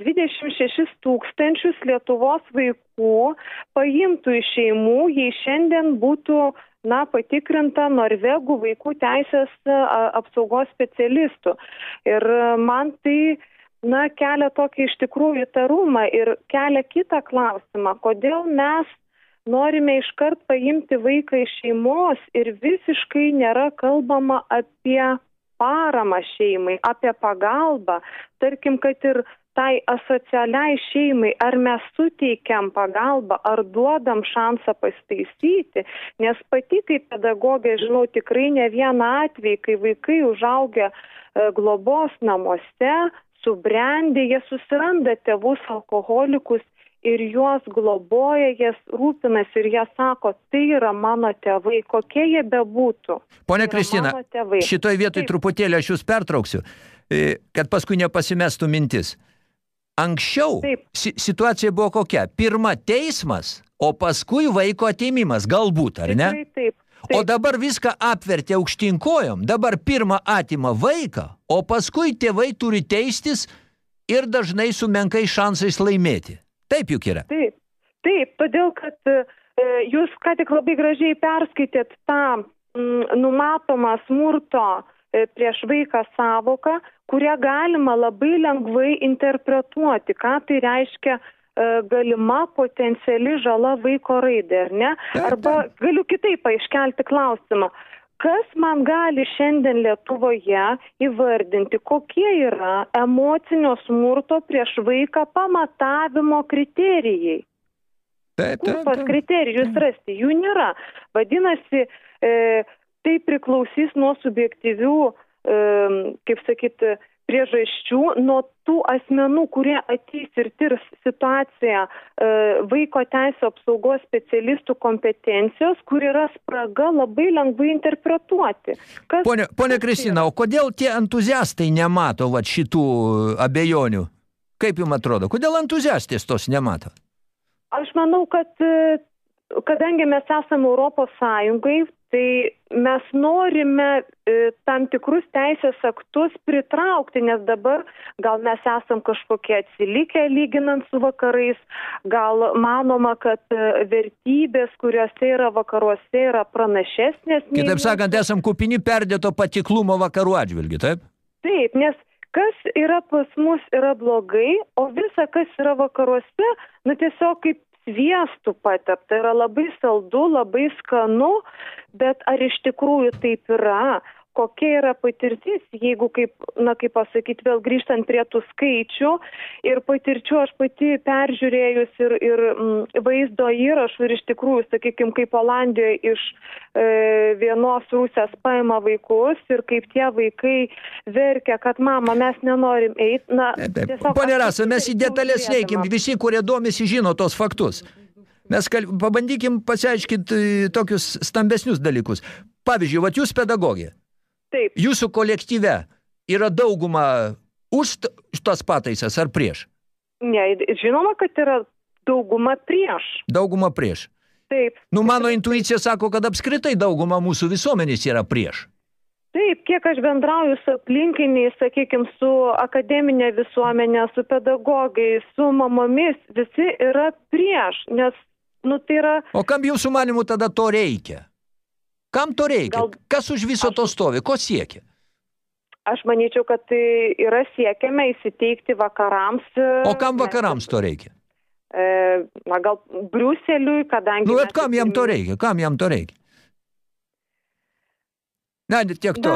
[SPEAKER 7] 26 tūkstančius Lietuvos vaikų paimtų iš šeimų, jei šiandien būtų na, patikrinta Norvegų vaikų teisės apsaugos specialistų. Ir man tai na, kelia tokį iš tikrųjų įtarumą ir kelia kitą klausimą, kodėl mes norime iškart paimti vaiką iš šeimos ir visiškai nėra kalbama apie paramą šeimai, apie pagalbą, tarkim, kad ir tai asocialiai šeimai, ar mes suteikiam pagalbą, ar duodam šansą pasitaisyti, nes pati kaip pedagogė žinau tikrai ne vieną atvejį, kai vaikai užaugia e, globos namuose, subrendę, jie susiranda tėvus alkoholikus ir juos globoja, jas rūpinasi ir jie sako, tai yra mano tėvai, kokie jie bebūtų.
[SPEAKER 3] Pone Kristina, šitoj vietoj Taip. truputėlį aš jūs pertrauksiu, e, kad paskui nepasimestų mintis. Anksčiau Taip. situacija buvo kokia? Pirma teismas, o paskui vaiko ateimimas, galbūt, ar ne?
[SPEAKER 7] Taip, taip.
[SPEAKER 3] Taip. O dabar viską apvertė aukštinkojom, dabar pirmą atima vaiką, o paskui tėvai turi teistis ir dažnai su menkai šansais laimėti. Taip juk yra.
[SPEAKER 7] Taip, taip todėl kad e, jūs ką tik labai gražiai perskaitėt tą mm, numatomą smurto e, prieš vaiką savoką, kurią galima labai lengvai interpretuoti, ką tai reiškia e, galima potenciali žala vaiko raidai, ar ne? Arba galiu kitaip paaiškelti klausimą kas man gali šiandien Lietuvoje įvardinti, kokie yra emocinio smurto prieš vaiką pamatavimo kriterijai?
[SPEAKER 3] Taip, taip,
[SPEAKER 7] Kur tos kriterijus rasti? Jų nėra. Vadinasi, e, tai priklausys nuo subjektyvių, e, kaip sakyti, priežasčių nuo tų asmenų, kurie ateis ir tirs situaciją e, vaiko teisų apsaugos specialistų kompetencijos, kur yra spraga labai lengvai interpretuoti.
[SPEAKER 3] Kas... Pone, pone Kristina, o kodėl tie entuziastai nemato vat, šitų abejonių? Kaip jums atrodo? Kodėl entuziastės tos nemato?
[SPEAKER 7] Aš manau, kad e, kadangi mes esame Europos Sąjungai, tai mes norime e, tam tikrus teisės aktus pritraukti, nes dabar gal mes esam kažkokie atsilikę lyginant su vakarais, gal manoma, kad e, vertybės, kuriuose yra vakaruose, yra pranašesnės.
[SPEAKER 3] Kitaip sakant, esam kupini perdėto patiklumo vakarų atžvilgi, taip?
[SPEAKER 7] Taip, nes kas yra pas mus yra blogai, o visa, kas yra vakaruose, nu tiesiog kaip sviestu patepta, yra labai saldu, labai skanu, bet ar iš tikrųjų taip yra? Kokia yra patirtis, jeigu kaip, na kaip pasakyti, vėl grįžtant prie tų skaičių ir patirčių aš pati peržiūrėjus ir, ir mm, vaizdo įrašų ir iš tikrųjų, sakykime, kaip Olandijoje iš e, vienos rūsės paima vaikus ir kaip tie vaikai verkia, kad mama, mes nenorim eiti. Na,
[SPEAKER 3] tiesiog, Pone Rasa, mes į detalės reikim, visi, kurie domisi, žino tos faktus. Mes kal... pabandykim pasiaiškinti tokius stambesnius dalykus. Pavyzdžiui, vat jūs pedagogė.
[SPEAKER 7] Taip.
[SPEAKER 3] Jūsų kolektyve yra dauguma už tas pataisas ar prieš?
[SPEAKER 7] Ne, žinoma, kad yra dauguma prieš.
[SPEAKER 3] Dauguma prieš.
[SPEAKER 7] Taip.
[SPEAKER 3] Nu, mano intuicija sako, kad apskritai dauguma mūsų visuomenės yra prieš.
[SPEAKER 7] Taip, kiek aš bendrauju su aplinkiniais, sakykime, su akademinė visuomenė, su pedagogais, su mamomis, visi yra prieš, nes, nu, tai yra...
[SPEAKER 3] O kam jūsų manimų tada to reikia? Kam to reikia? Gal... Kas už viso to stovi? Ko siekia?
[SPEAKER 7] Aš manyčiau, kad tai yra siekiame įsiteikti vakarams.
[SPEAKER 3] O kam vakarams to reikia?
[SPEAKER 7] E, na, gal Briuseliui, kadangi...
[SPEAKER 3] Nu, bet kam jam to reikia? Kam jam to reikia? Na, tiek to.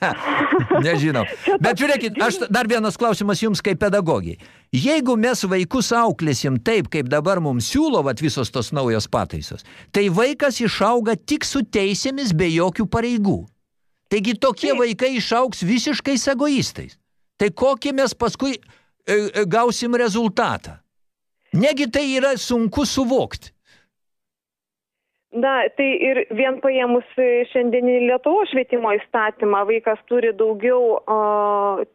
[SPEAKER 3] Nežinau. Bet žiūrėkit, aš dar vienas klausimas jums kaip pedagogiai. Jeigu mes vaikus auklėsim taip, kaip dabar mums siūlo vat, visos tos naujos pataisos, tai vaikas išauga tik su teisėmis be jokių pareigų. Taigi tokie taip. vaikai išauks visiškais egoistais. Tai kokį mes paskui e, e, gausim rezultatą? Negi tai yra sunku suvokti.
[SPEAKER 7] Na, tai ir vien paėmus šiandienį Lietuvos švietimo įstatymą, vaikas turi daugiau o,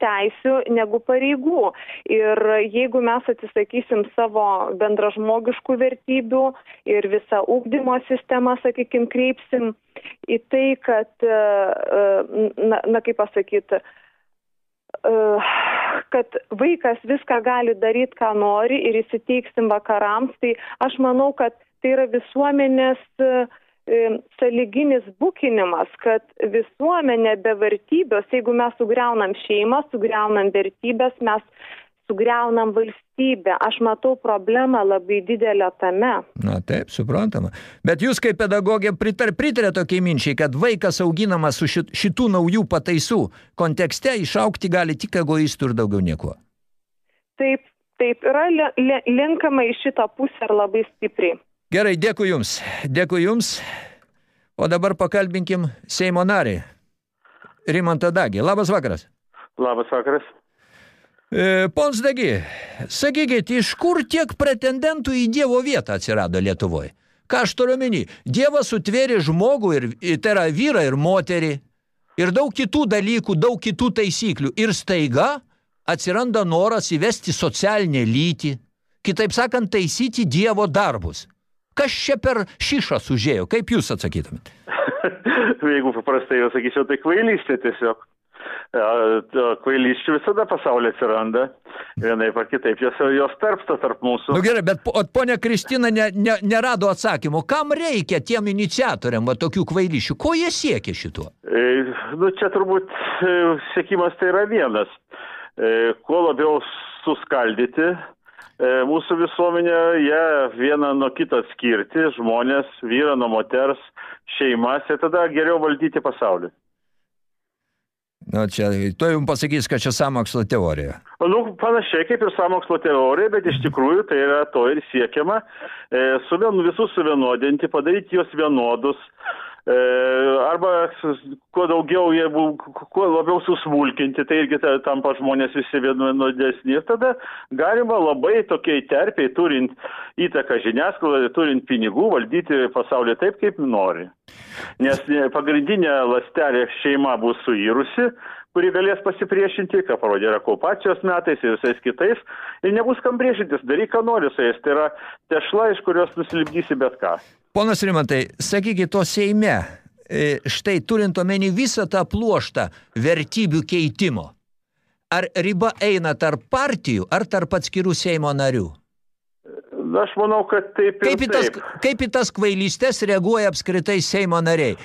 [SPEAKER 7] teisių negu pareigų. Ir jeigu mes atsisakysim savo bendražmogiškų vertybių ir visą ūkdymo sistemą, sakykime, kreipsim į tai, kad, e, e, na, na kaip pasakyti, e, kad vaikas viską gali daryti, ką nori ir įsiteiksim vakarams, tai aš manau, kad tai yra visuomenės e, saliginis bukinimas, kad visuomenė be vertybės, jeigu mes sugriaunam šeimą, sugriaunam vertybės, mes sugriaunam valstybę. Aš matau problemą labai didelę tame.
[SPEAKER 3] Na taip, suprantama. Bet jūs kaip pedagogė pritar, pritarė tokiai minčiai, kad vaikas auginamas su šit, šitų naujų pataisų kontekste išaukti gali tik egoistų ir daugiau nieko.
[SPEAKER 7] Taip, taip, yra linkama į šitą pusę ir labai stipriai.
[SPEAKER 3] Gerai, dėkui Jums. Dėkui Jums. O dabar pakalbinkim Seimo narį. Rimantą Dagį. Labas vakaras.
[SPEAKER 8] Labas vakaras.
[SPEAKER 3] E, Pons Dagi, sakykit, iš kur tiek pretendentų į Dievo vietą atsirado Lietuvoje? Ką aš turiu minį? Dievas sutvėrė žmogų, ir, tai yra vyrą ir moterį, ir daug kitų dalykų, daug kitų taisyklių. Ir staiga atsiranda noras įvesti socialinę lytį, kitaip sakant, taisyti Dievo darbus. Kas čia per šišas užėjo? Kaip jūs atsakytumėt?
[SPEAKER 8] Jeigu paprastai jau sakyčiau, tai kvailystė tiesiog. Kvailysčių visada pasaulyje atsiranda. Vienaip ar kitaip, jos, jos tarpsta tarp mūsų.
[SPEAKER 3] Nu gerai, bet ponia Kristina ne, ne, nerado atsakymo. Kam reikia tiem iniciatoriam va, tokių kvailyšių? Ko jie siekia šituo?
[SPEAKER 8] E, nu, čia turbūt e, siekimas tai yra vienas. E, kuo labiau suskaldyti E, mūsų visuomenė, ją vieną nuo kito skirti, žmonės, vyrą nuo moters, šeimas ir tada geriau valdyti pasaulį.
[SPEAKER 3] Nu, čia, to jums pasakys, kad čia samokslo teorija.
[SPEAKER 8] Nu, panašiai kaip ir samokslo teorija, bet iš tikrųjų tai yra to ir siekiama, e, suvien, visus suvienodinti, padaryti juos vienodus, arba kuo daugiau jie, kuo labiau susmulkinti, tai irgi tampa žmonės visi vienodesni. Ir tada galima labai tokiai terpiai, turint įtaką žiniasklaidą, turint pinigų, valdyti pasaulį taip, kaip nori. Nes pagrindinė lastelė šeima bus suirusi, kuri galės pasipriešinti, ką parodė ir okupacijos metais ir visais kitais, ir nebus kam priešintis, daryk, ką nori su jais. Tai yra tešla, iš kurios nusilipdysi bet ką.
[SPEAKER 3] Ponas Rimantai, sakykit, to Seime, e, štai turint omeny visą tą pluoštą vertybių keitimo, ar riba eina tarp partijų, ar tarp atskirų Seimo narių?
[SPEAKER 8] Aš manau, kad taip ir
[SPEAKER 3] kaip į tas,
[SPEAKER 8] taip.
[SPEAKER 3] Kaip į tas kvailystės reaguoja apskritai Seimo nariai?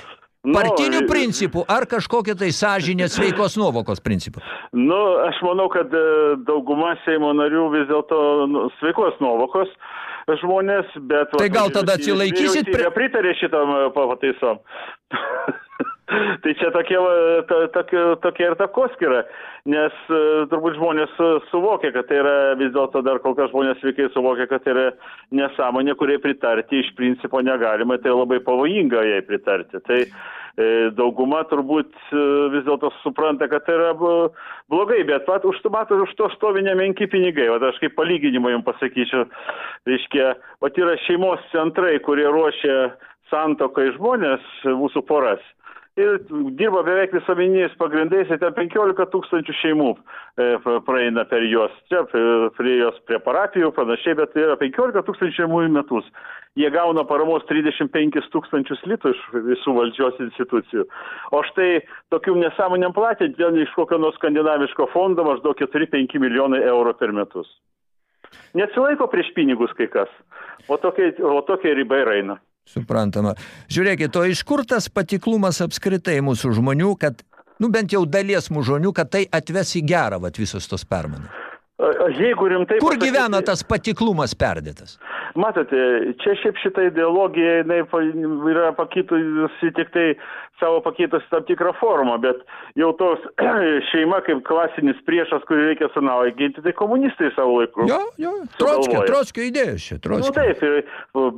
[SPEAKER 3] Partinių no, principų ar kažkokia tai sąžinės sveikos nuovokos principų?
[SPEAKER 8] Nu, aš manau, kad e, dauguma Seimo narių vis dėlto nu, sveikos nuovokos žmonės, bet...
[SPEAKER 3] Tai gal tada atsilaikysit?
[SPEAKER 8] Prie... pritarė šitam e, pataisom. tai čia tokie, to, tokie, tokie ir takoskira, nes e, turbūt žmonės suvokia, kad tai yra vis dėlto dar kol kas žmonės sveikai suvokia, kad tai yra nesąmonė, kuriai pritarti iš principo negalima, tai labai pavojinga jai pritarti. Tai E, dauguma turbūt e, vis dėlto supranta, kad tai yra blogai, bet pat už, matot, už to stovi nemenki pinigai. O aš kaip palyginimą jums pasakyčiau, reiškia, o yra šeimos centrai, kurie ruošia santokai žmonės, mūsų poras. Ir dirba beveik visuomeniniais pagrindais, ir ten 15 tūkstančių šeimų e, praeina per juos. Čia prie jos prie parapijų panašiai, bet tai yra 15 tūkstančių šeimų į metus. Jie gauna paramos 35 tūkstančius litų iš visų valdžios institucijų. O štai tokių nesąmonėm platinti vien iš kokio nors skandinaviško fondo maždaug 4-5 milijonai eurų per metus. Neatsilaiko prieš pinigus kai kas, o tokie, o tokie ribai eina.
[SPEAKER 3] Suprantama. Žiūrėkit, o iš kur tas patiklumas apskritai mūsų žmonių, kad, nu bent jau dalies mūsų žmonių, kad tai atves į gerą, vat visos tos permainos?
[SPEAKER 8] Jeigu rimtai...
[SPEAKER 3] Kur pasakyti, gyvena tas patiklumas perdėtas?
[SPEAKER 8] Matote, čia šiaip šitą ideologiją jinai yra pakitusi tik tai savo pakitusi tam tikrą formą, bet jau tos šeima kaip klasinis priešas, kurį reikia sunauginti, tai komunistai savo laiku.
[SPEAKER 3] Jo, jo, Trotskio, Trotskio idėjos čia, Trotskio.
[SPEAKER 8] Nu taip,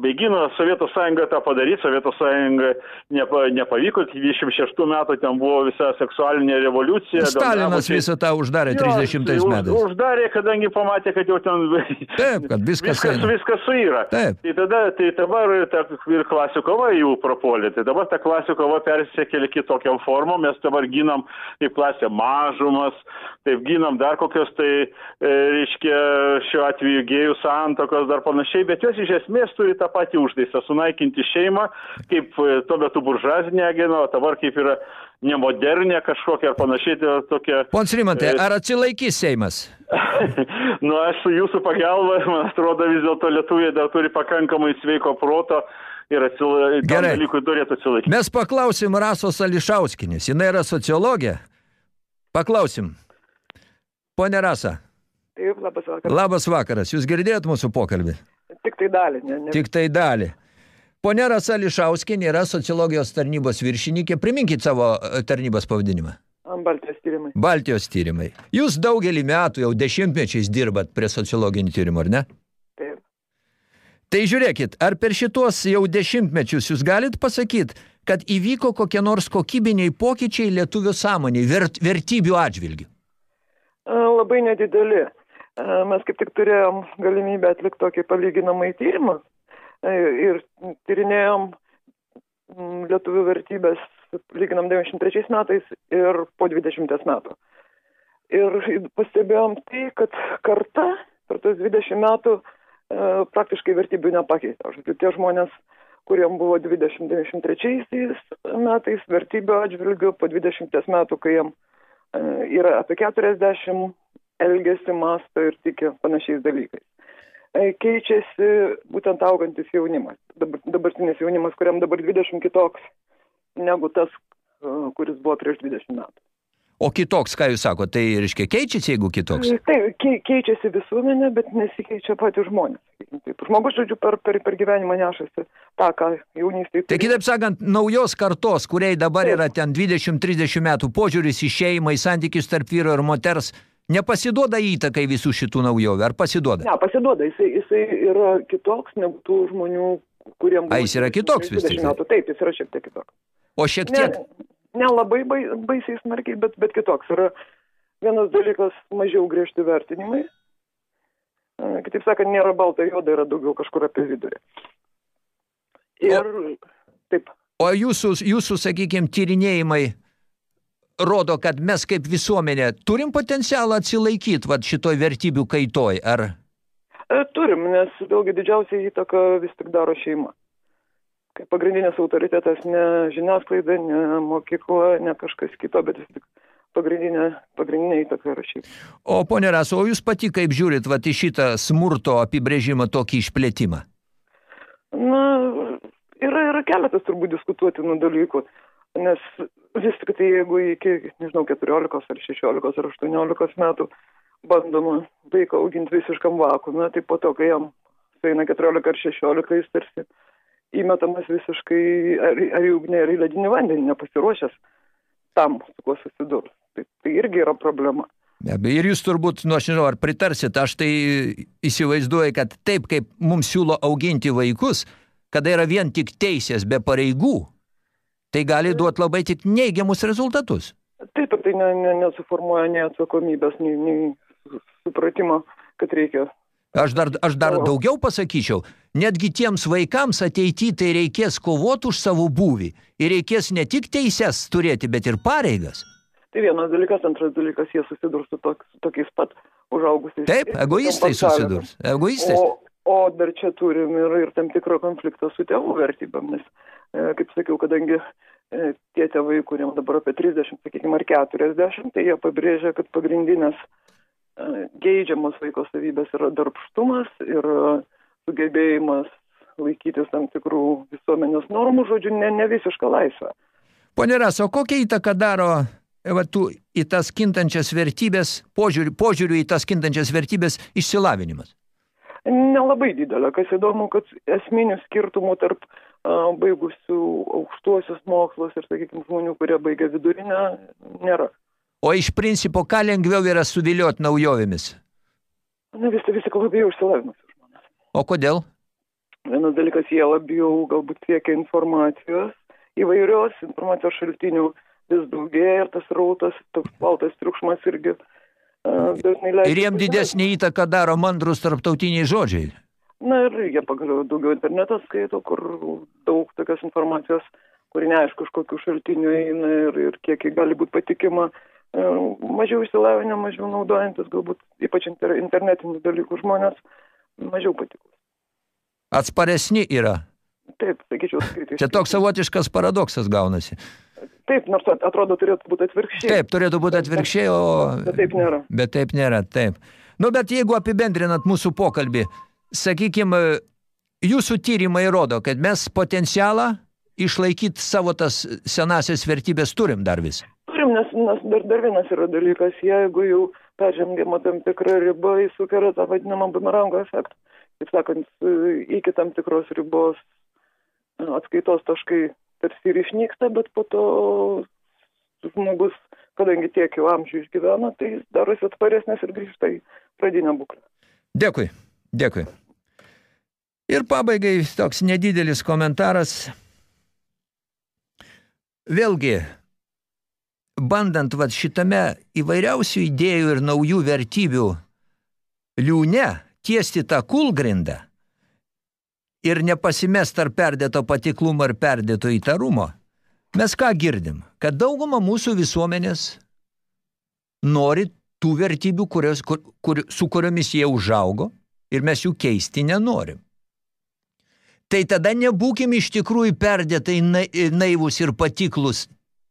[SPEAKER 8] mėgino Sovietų sąjunga tą padaryti, Sovietų sąjunga nepa, nepavyko, 26 metų ten buvo visa seksualinė revoliucija.
[SPEAKER 3] Stalinas visą tą uždarė 30 metais.
[SPEAKER 8] Uždarė, kadangi pamatė, kad jau ten
[SPEAKER 3] Taip, kad viskas,
[SPEAKER 8] viskas, viskas suyra.
[SPEAKER 3] Taip.
[SPEAKER 8] Tai tada, tai dabar ta, ir klasių kova jų propolė. Tai dabar ta klasių kova persikėlė kitokiam formom. Mes dabar ginam kaip klasė mažumas, taip ginam dar kokios tai, e, reiškia, šiuo atveju gėjų santokos dar panašiai, bet jos iš esmės turi tą patį užtaisą - sunaikinti šeimą, kaip e, tuo metu buržazinė agino, o dabar kaip yra nemodernė kažkokia ar panašiai tai tokia.
[SPEAKER 3] Pons Rimantai, ar atsilaikys Seimas?
[SPEAKER 8] nu, aš su jūsų pagalba, man atrodo, vis dėlto lietuviai dar turi pakankamai sveiko proto ir atsil... dalykui turėtų atsilaikyti.
[SPEAKER 3] Mes paklausim Rasos Ališauskinės, jinai yra sociologė. Paklausim. Pone Rasa.
[SPEAKER 9] Taip, labas vakaras.
[SPEAKER 3] Labas vakaras. Jūs girdėjot mūsų pokalbį?
[SPEAKER 9] Tik tai dalį. Ne, ne...
[SPEAKER 3] Tik tai dalį. Pone Rasa Lišauskinė yra sociologijos tarnybos viršininkė. Priminkit savo e, tarnybos pavadinimą.
[SPEAKER 9] Baltijos tyrimai.
[SPEAKER 3] Baltijos tyrimai. Jūs daugelį metų jau dešimtmečiais dirbat prie sociologinių tyrimų, ar ne? Tai žiūrėkit, ar per šitos jau dešimtmečius jūs galit pasakyti, kad įvyko kokie nors kokybiniai pokyčiai lietuvių sąmoniai, vert, vertybių atžvilgių?
[SPEAKER 9] Labai nedideli. Mes kaip tik turėjom galimybę atlikti tokį palyginamą tyrimą ir tyrinėjom lietuvių vertybės, lyginam 93 metais ir po 20 metų. Ir pastebėjom tai, kad karta per tos 20 metų e, praktiškai vertybių nepakeitė. Žodžiu, tie žmonės, kuriem buvo 20-93 metais vertybių atžvilgių, po 20 metų, kai jiem e, yra apie 40, elgesi, masto ir tiki panašiais dalykais. E, keičiasi būtent augantis jaunimas. Dabar, dabartinis jaunimas, kuriam dabar 20 kitoks negu tas, e, kuris buvo prieš 20 metų.
[SPEAKER 3] O kitoks, ką jūs sakote, tai reiškia keičiasi, jeigu kitoks?
[SPEAKER 9] Taip, keičiasi visuomenė, bet nesikeičia patys žmonės. Taip, žmogus, žodžiu, per, per, per gyvenimą nešasi tą, ką jaunystėje.
[SPEAKER 3] Tai kitaip sakant, naujos kartos, kuriai dabar Taip. yra ten 20-30 metų požiūris į šeimą, į santykius tarp vyro ir moters, nepasiduoda įtakai visų šitų naujovių, ar pasiduoda?
[SPEAKER 9] Ne, pasiduoda, jisai, jisai yra kitoks negu tų žmonių, kuriems...
[SPEAKER 3] A, jis yra kitoks vis tik?
[SPEAKER 9] Metų. Taip, jis yra šiek tiek kitoks.
[SPEAKER 3] O šiek tiek...
[SPEAKER 9] Ne, nelabai baisiai smarkiai, bet, bet kitoks. Yra vienas dalykas mažiau griežti vertinimai. Kitaip sakant, nėra balta juoda, yra daugiau kažkur apie vidurį. Ir o, taip.
[SPEAKER 3] O jūsų, jūsų sakykime, tyrinėjimai rodo, kad mes kaip visuomenė turim potencialą atsilaikyti vat, šitoj vertybių kaitoj, ar?
[SPEAKER 9] Turim, nes vėlgi didžiausia įtaka vis tik daro šeima kaip pagrindinis autoritetas ne žiniasklaida, ne mokykla, ne kažkas kito, bet vis tik pagrindinė, pagrindinė įtaka yra šiaip.
[SPEAKER 3] O ponė Raso, o jūs pati kaip žiūrit vat, į šitą smurto apibrėžimą tokį išplėtimą?
[SPEAKER 9] Na, yra, yra keletas turbūt diskutuotinų dalykų, nes vis tik tai jeigu iki, nežinau, 14 ar 16 ar 18 metų bandoma vaiką auginti visiškam vakuume, tai po to, kai jam eina 14 ar 16, jis tarsi įmetamas visiškai ar, ar į ugnį, ar į ledinį vandenį, nepasiruošęs tam, su kuo susidurs. Tai, tai irgi yra problema.
[SPEAKER 3] Ir jūs turbūt, nu aš nežinau, ar pritarsit, aš tai įsivaizduoju, kad taip kaip mums siūlo auginti vaikus, kada yra vien tik teisės be pareigų, tai gali duoti labai tik neigiamus rezultatus.
[SPEAKER 9] Taip, tai ne, ne, nesuformuoja nei atsakomybės, nei, nei supratimo, kad reikia
[SPEAKER 3] Aš dar, aš dar daugiau pasakyčiau, netgi tiems vaikams ateity tai reikės kovoti už savo būvį ir reikės ne tik teises turėti, bet ir pareigas.
[SPEAKER 9] Tai vienas dalykas, antras dalykas, jie susidurs su, tok, tokiais pat užaugusiais.
[SPEAKER 3] Taip, egoistai susidurs. Egoistai.
[SPEAKER 9] O, o dar čia turim ir, ir tam tikrą konfliktą su tėvų vertybėmis. E, kaip sakiau, kadangi e, tie tėvai, kuriems dabar apie 30, sakykime, ar 40, tai jie pabrėžia, kad pagrindinės e, geidžiamos vaiko savybės yra darbštumas ir e, sugebėjimas laikytis tam tikrų visuomenės normų, žodžiu, ne, ne visišką laisvę.
[SPEAKER 3] Pone Raso, kokią įtaką daro va, tų, į tas kintančias vertybės, požiūrių, požiūrių į tas kintančias vertybės išsilavinimas?
[SPEAKER 9] Nelabai didelė. Kas įdomu, kad esminių skirtumų tarp a, baigusių aukštuosius mokslus ir, sakykime, žmonių, kurie baigia vidurinę, nėra.
[SPEAKER 3] O iš principo, ką lengviau yra suvilioti naujovėmis?
[SPEAKER 9] Na, visi, visi labiau išsilavinusius žmonės.
[SPEAKER 3] O kodėl?
[SPEAKER 9] Vienas dalykas, jie labiau galbūt siekia informacijos įvairios informacijos šaltinių vis daugėja ir tas rautas, toks baltas triukšmas irgi uh, dažnai leidžia.
[SPEAKER 3] Ir jiem didesnį įtaką daro mandrus tarptautiniai žodžiai.
[SPEAKER 9] Na ir jie pagaliau daugiau internetą skaito, kur daug tokios informacijos, kuri neaišku, iš kokių šaltinių eina ir, ir kiek gali būti patikima. Mažiau išsilavinę, mažiau naudojantis, galbūt ypač inter, internetinių dalykų žmonės, mažiau patikus.
[SPEAKER 3] Atsparesni yra.
[SPEAKER 9] Taip, sakyčiau, skaitai.
[SPEAKER 3] Čia toks savotiškas paradoksas gaunasi.
[SPEAKER 9] Taip, nors atrodo turėtų būti atvirkščiai.
[SPEAKER 3] Taip, turėtų būti atvirkščiai, o...
[SPEAKER 9] Bet taip nėra.
[SPEAKER 3] Bet taip nėra, taip. Nu, bet jeigu apibendrinat mūsų pokalbį, sakykime, jūsų tyrimai rodo, kad mes potencialą išlaikyti savo tas senasias vertybės turim dar vis.
[SPEAKER 9] Nes dar, dar vienas yra dalykas, jeigu jau peržengiama tam tikrą ribą, jis sukelia tą vadinamą bumerango efektą. Taip sakant, iki tam tikros ribos atskaitos taškai tarsi ir išnyksta, bet po to žmogus, kadangi tiek jau amžių išgyvena, tai jis darosi atsparesnės ir grįžta į pradinę būklę.
[SPEAKER 3] Dėkui, dėkui. Ir pabaigai toks nedidelis komentaras. Vėlgi, bandant vat, šitame įvairiausių idėjų ir naujų vertybių liūne tiesti tą kulgrindą, ir nepasimest ar perdėto patiklumo ar perdėto įtarumo, mes ką girdim? Kad dauguma mūsų visuomenės nori tų vertybių, kurios, kur, kur, su kuriomis jie užaugo ir mes jų keisti nenorim. Tai tada nebūkim iš tikrųjų perdėtai naivus ir patiklus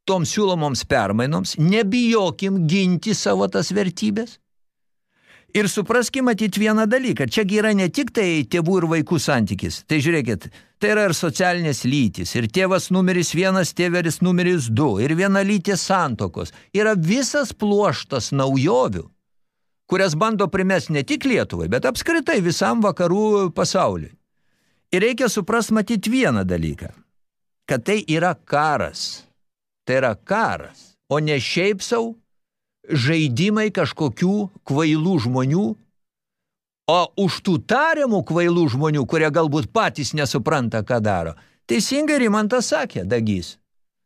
[SPEAKER 3] toms siūlomoms permainoms, nebijokim ginti savo tas vertybės Ir supraskim matyt vieną dalyką. Čiagi yra ne tik tai tėvų ir vaikų santykis. Tai žiūrėkit, tai yra ir socialinės lytis, ir tėvas numeris vienas, tėveris numeris du, ir vienalytės santokos. Yra visas pluoštas naujovių, kurias bando primesti ne tik Lietuvai, bet apskritai visam vakarų pasauliui. Ir reikia suprast matyti vieną dalyką, kad tai yra karas. Tai yra karas, o ne šiaip savo žaidimai kažkokių kvailų žmonių, o už tų tariamų kvailų žmonių, kurie galbūt patys nesupranta, ką daro, teisingai Rimantas sakė, Dagys.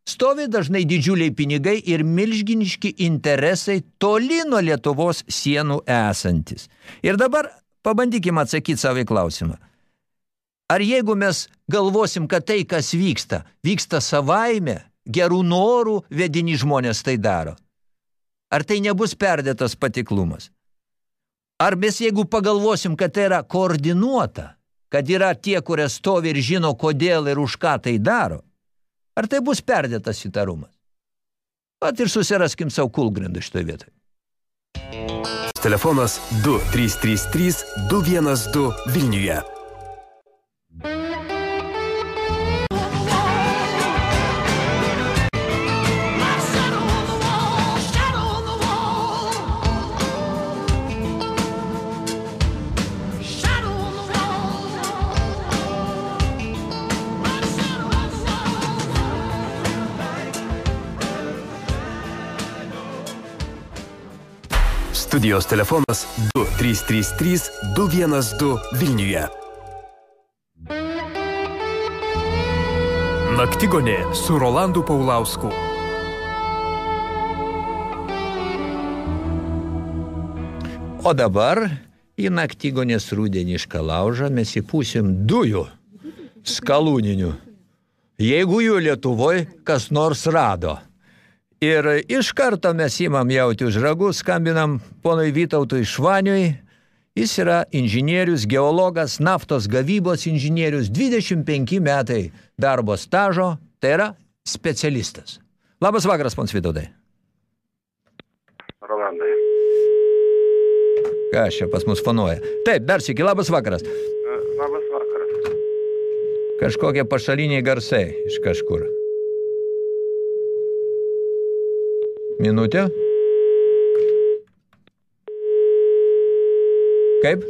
[SPEAKER 3] Stovi dažnai didžiuliai pinigai ir milžginiški interesai toli nuo Lietuvos sienų esantis. Ir dabar pabandykime atsakyti savo į klausimą. Ar jeigu mes galvosim, kad tai, kas vyksta, vyksta savaime, gerų norų vedini žmonės tai daro – Ar tai nebus perdėtas patiklumas? Ar mes jeigu pagalvosim, kad tai yra koordinuota, kad yra tie, kurie stovi ir žino, kodėl ir už ką tai daro, ar tai bus perdėtas įtarumas? Pat ir susiraskim savo kulgrindą šitoje vietoje.
[SPEAKER 1] Telefonas 2333 212 Vilniuje. Studijos telefonas 2333 212 Vilniuje.
[SPEAKER 2] Naktigonė su Rolandu Paulausku.
[SPEAKER 3] O dabar į naktygonės rūdenišką laužą mes įpūsim dujų skalūninių. Jeigu jų Lietuvoje kas nors rado. Ir iš karto mes įmam jauti už ragų, skambinam ponui Vytautui Švaniui. Jis yra inžinierius, geologas, naftos gavybos inžinierius, 25 metai darbo stažo, tai yra specialistas. Labas vakaras, pons Vytautai.
[SPEAKER 10] Rolandai.
[SPEAKER 3] Ką čia pas mus fonuoja? Taip, dar sėki, labas vakaras.
[SPEAKER 10] Labas vakaras.
[SPEAKER 3] Kažkokie pašaliniai garsai iš kažkur. Minutė. Kaip?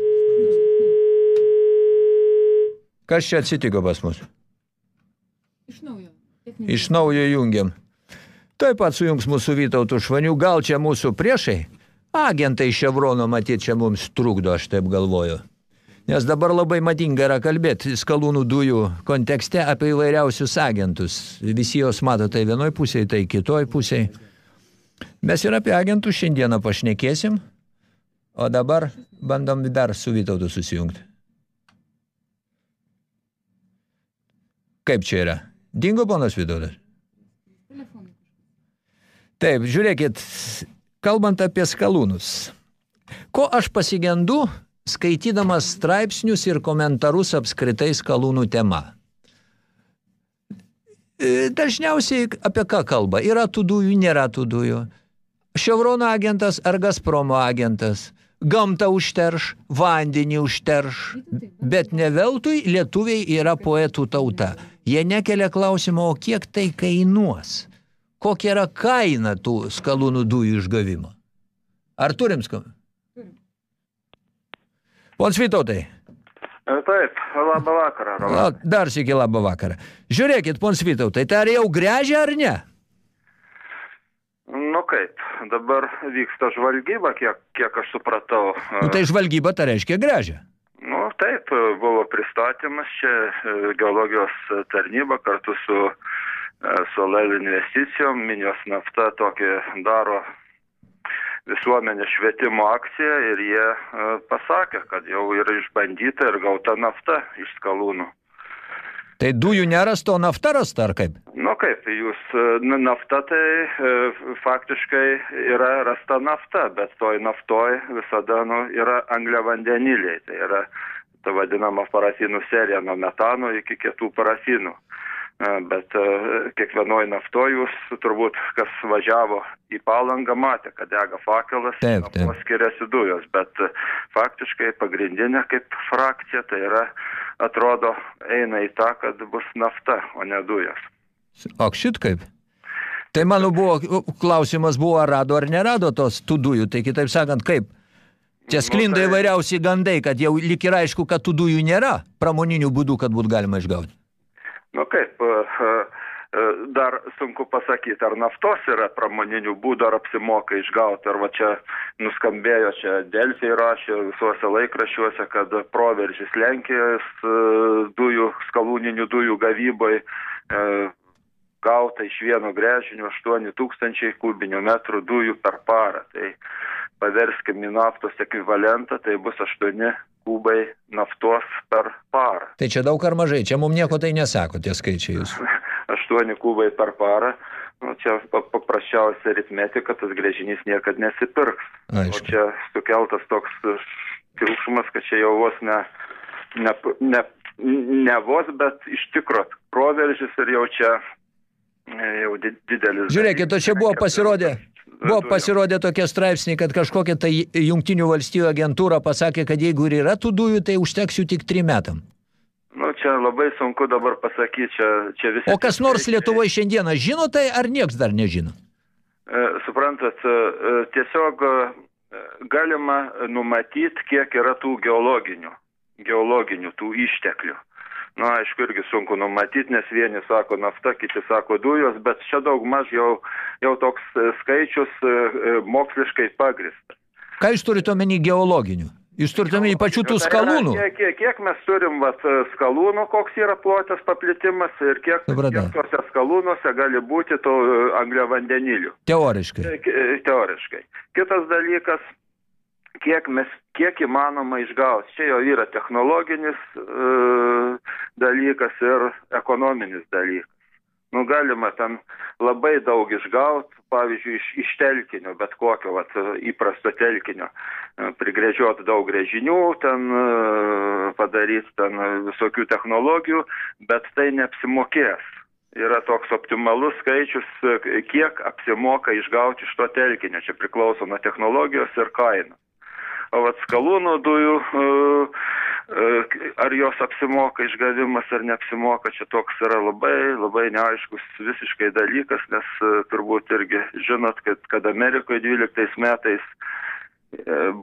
[SPEAKER 3] Kas čia atsitiko pas mus?
[SPEAKER 11] Iš naujo.
[SPEAKER 3] Iš naujo jungiam. Taip pat sujungs mūsų Vytautų švanių. Gal čia mūsų priešai? Agentai Ševrono matyt čia mums trukdo, aš taip galvoju. Nes dabar labai madinga yra kalbėti skalūnų dujų kontekste apie įvairiausius agentus. Visi jos mato tai vienoj pusėje, tai kitoj pusėje. Mes ir apie agentus šiandieną pašnekėsim, o dabar bandom dar su Vytautu susijungti. Kaip čia yra? Dingo ponas Vytautas? Taip, žiūrėkit, kalbant apie skalūnus. Ko aš pasigendu, skaitydamas straipsnius ir komentarus apskritai skalūnų tema? E, dažniausiai apie ką kalba? Yra tų dujų, nėra tų dujų. Ševrono agentas ar Gazpromo agentas. Gamtą užterš, vandenį užterš. Bet ne veltui lietuviai yra poetų tauta. Jie nekelia klausimą, o kiek tai kainuos? Kokia yra kaina tų skalūnų dujų išgavimo? Ar turim skalūnų? Pons Vytautai.
[SPEAKER 10] Taip, labą vakarą.
[SPEAKER 3] O, dar sėki labą vakarą. Žiūrėkit, pons Vytautai, tai ar jau grežia ar ne?
[SPEAKER 10] Nu kaip, dabar vyksta žvalgyba, kiek, kiek aš supratau.
[SPEAKER 3] Nu, tai žvalgyba, tai reiškia grežia.
[SPEAKER 10] Nu taip, buvo pristatymas čia geologijos tarnyba kartu su, su LEL investicijom, Minijos nafta tokį daro visuomenės švietimo akciją ir jie pasakė, kad jau yra išbandyta ir gauta nafta iš skalūnų.
[SPEAKER 3] Tai dujų nerasta, o nafta rasta, ar kaip?
[SPEAKER 10] Nu kaip, jūs, nafta tai e, faktiškai yra rasta nafta, bet toj naftoj visada nu, yra angliavandeniliai, tai yra ta vadinama parafinų serija nuo metano iki kitų parafinų. Bet kiekvienoj naftoj jūs turbūt, kas važiavo į palangą, matė, kad dega fakelas,
[SPEAKER 3] taip, taip.
[SPEAKER 10] skiriasi dujos, bet faktiškai pagrindinė kaip frakcija tai yra atrodo, eina į tą, kad bus nafta, o ne dujos.
[SPEAKER 3] O šit kaip? Tai mano buvo, klausimas buvo, ar rado ar nerado tos tų dujų, tai kitaip sakant, kaip? Čia sklinda nu, tai... įvairiausiai gandai, kad jau lik ir aišku, kad tų dujų nėra pramoninių būdų, kad būtų galima išgauti.
[SPEAKER 10] Nu kaip, dar sunku pasakyti, ar naftos yra pramoninių būdų, ar apsimoka išgauti, ar va čia nuskambėjo, čia Delfiai rašė visuose laikraščiuose, kad proveržys Lenkijos dujų, skalūninių dujų gavybai gauta iš vieno grėžinio 8 tūkstančiai kubinių metrų dujų per parą. Tai paverskim į naftos ekvivalentą, tai bus 8 kubai naftos per parą.
[SPEAKER 3] Tai čia daug ar mažai? Čia mums nieko tai nesako, tie skaičiai jūs.
[SPEAKER 10] 8 kubai per parą. Nu, čia paprasčiausia aritmetika, tas grėžinys niekad nesipirks.
[SPEAKER 3] Aišku.
[SPEAKER 10] O čia sukeltas toks triukšmas, kad čia jau vos ne, ne, ne, ne vos, bet iš tikro proveržis ir jau čia jau didelis.
[SPEAKER 3] Žiūrėkit, o čia buvo pasirodę, buvo pasirodę tokie straipsniai, kad kažkokia tai jungtinių valstybių agentūra pasakė, kad jeigu ir yra tų dujų, tai užteks jų tik trim metam.
[SPEAKER 10] Nu, čia labai sunku dabar pasakyti, čia, čia visi...
[SPEAKER 3] O kas nors Lietuvoje šiandieną žino tai, ar nieks dar nežino?
[SPEAKER 10] E, suprantat, e, tiesiog e, galima numatyti, kiek yra tų geologinių, geologinių tų išteklių. Na, aišku, irgi sunku numatyti, nes vieni sako nafta, kiti sako dujos, bet čia daug maž jau, jau toks skaičius moksliškai pagristas.
[SPEAKER 3] Ką jūs turite omeny geologinių? Jūs turite omeny pačių tų skalūnų?
[SPEAKER 10] Kiek, kiek, kiek mes turim vat, skalūnų, koks yra plotas paplitimas ir kiek,
[SPEAKER 3] Supratau.
[SPEAKER 10] kiek tose skalūnuose gali būti to angliavandenilių.
[SPEAKER 3] Teoriškai.
[SPEAKER 10] Teoriškai. Kitas dalykas, kiek mes, kiek įmanoma išgauti. Čia jau yra technologinis e, dalykas ir ekonominis dalykas. Nu, galima ten labai daug išgauti, pavyzdžiui, iš, iš telkinio, bet kokio vat, įprasto telkinio, e, prigrėžioti daug grėžinių, ten e, padaryti ten visokių technologijų, bet tai neapsimokės. Yra toks optimalus skaičius, kiek apsimoka išgauti iš to telkinio. Čia priklauso nuo technologijos ir kainos. O vat skalūnų dujų ar jos apsimoka išgavimas ar neapsimoka, čia toks yra labai, labai neaiškus visiškai dalykas, nes turbūt irgi žinot, kad, kad Amerikoje 12 metais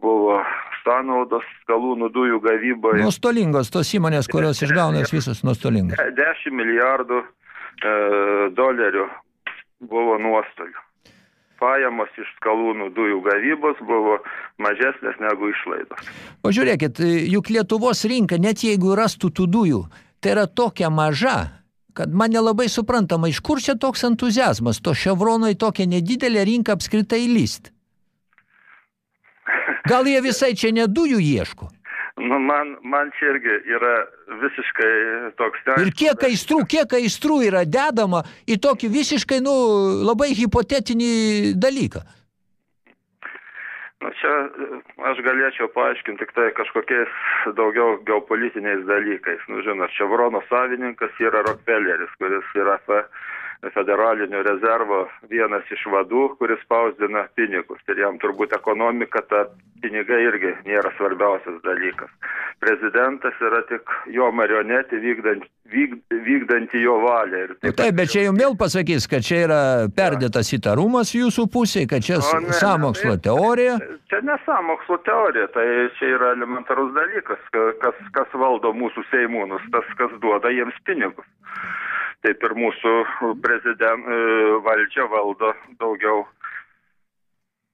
[SPEAKER 10] buvo sąnaudos skalūnų dujų gavyboje.
[SPEAKER 3] Nuostolingos tos įmonės, kurios išgauna visos nuostolingos.
[SPEAKER 10] 10 milijardų e, dolerių buvo nuostolių pajamos iš skalūnų dujų gavybos buvo mažesnės negu išlaidos.
[SPEAKER 3] Pažiūrėkit, juk Lietuvos rinka, net jeigu rastų tų dujų, tai yra tokia maža, kad man nelabai suprantama, iš kur čia toks entuzijazmas, to ševrono į tokią nedidelę rinką apskritai lyst. Gal jie visai čia ne dujų ieško?
[SPEAKER 10] Nu, man, man čia irgi yra visiškai toks... Teisų,
[SPEAKER 3] ir kiek aistrų, kiek aistrų yra dedama į tokį visiškai, nu, labai hipotetinį dalyką.
[SPEAKER 10] Nu, čia aš galėčiau paaiškinti tik tai kažkokiais daugiau geopolitiniais dalykais. Nu, žinot, Chevrono savininkas yra Rockefelleris, kuris yra federalinio rezervo vienas iš vadų, kuris spausdina pinigus. Ir jam turbūt ekonomika, ta pinigai irgi nėra svarbiausias dalykas. Prezidentas yra tik jo marionetė vykdant, vyk, vykdanti jo valią. Ir
[SPEAKER 3] taip, taip, bet čia jums vėl pasakys, kad čia yra perdėtas įtarumas jūsų pusėje, kad čia o, ne, samokslo ne, teorija.
[SPEAKER 10] Čia ne samokslo teorija, tai čia yra elementarus dalykas, kas, kas valdo mūsų seimūnus, tas, kas duoda jiems pinigus taip ir mūsų prezident e, valdžia valdo daugiau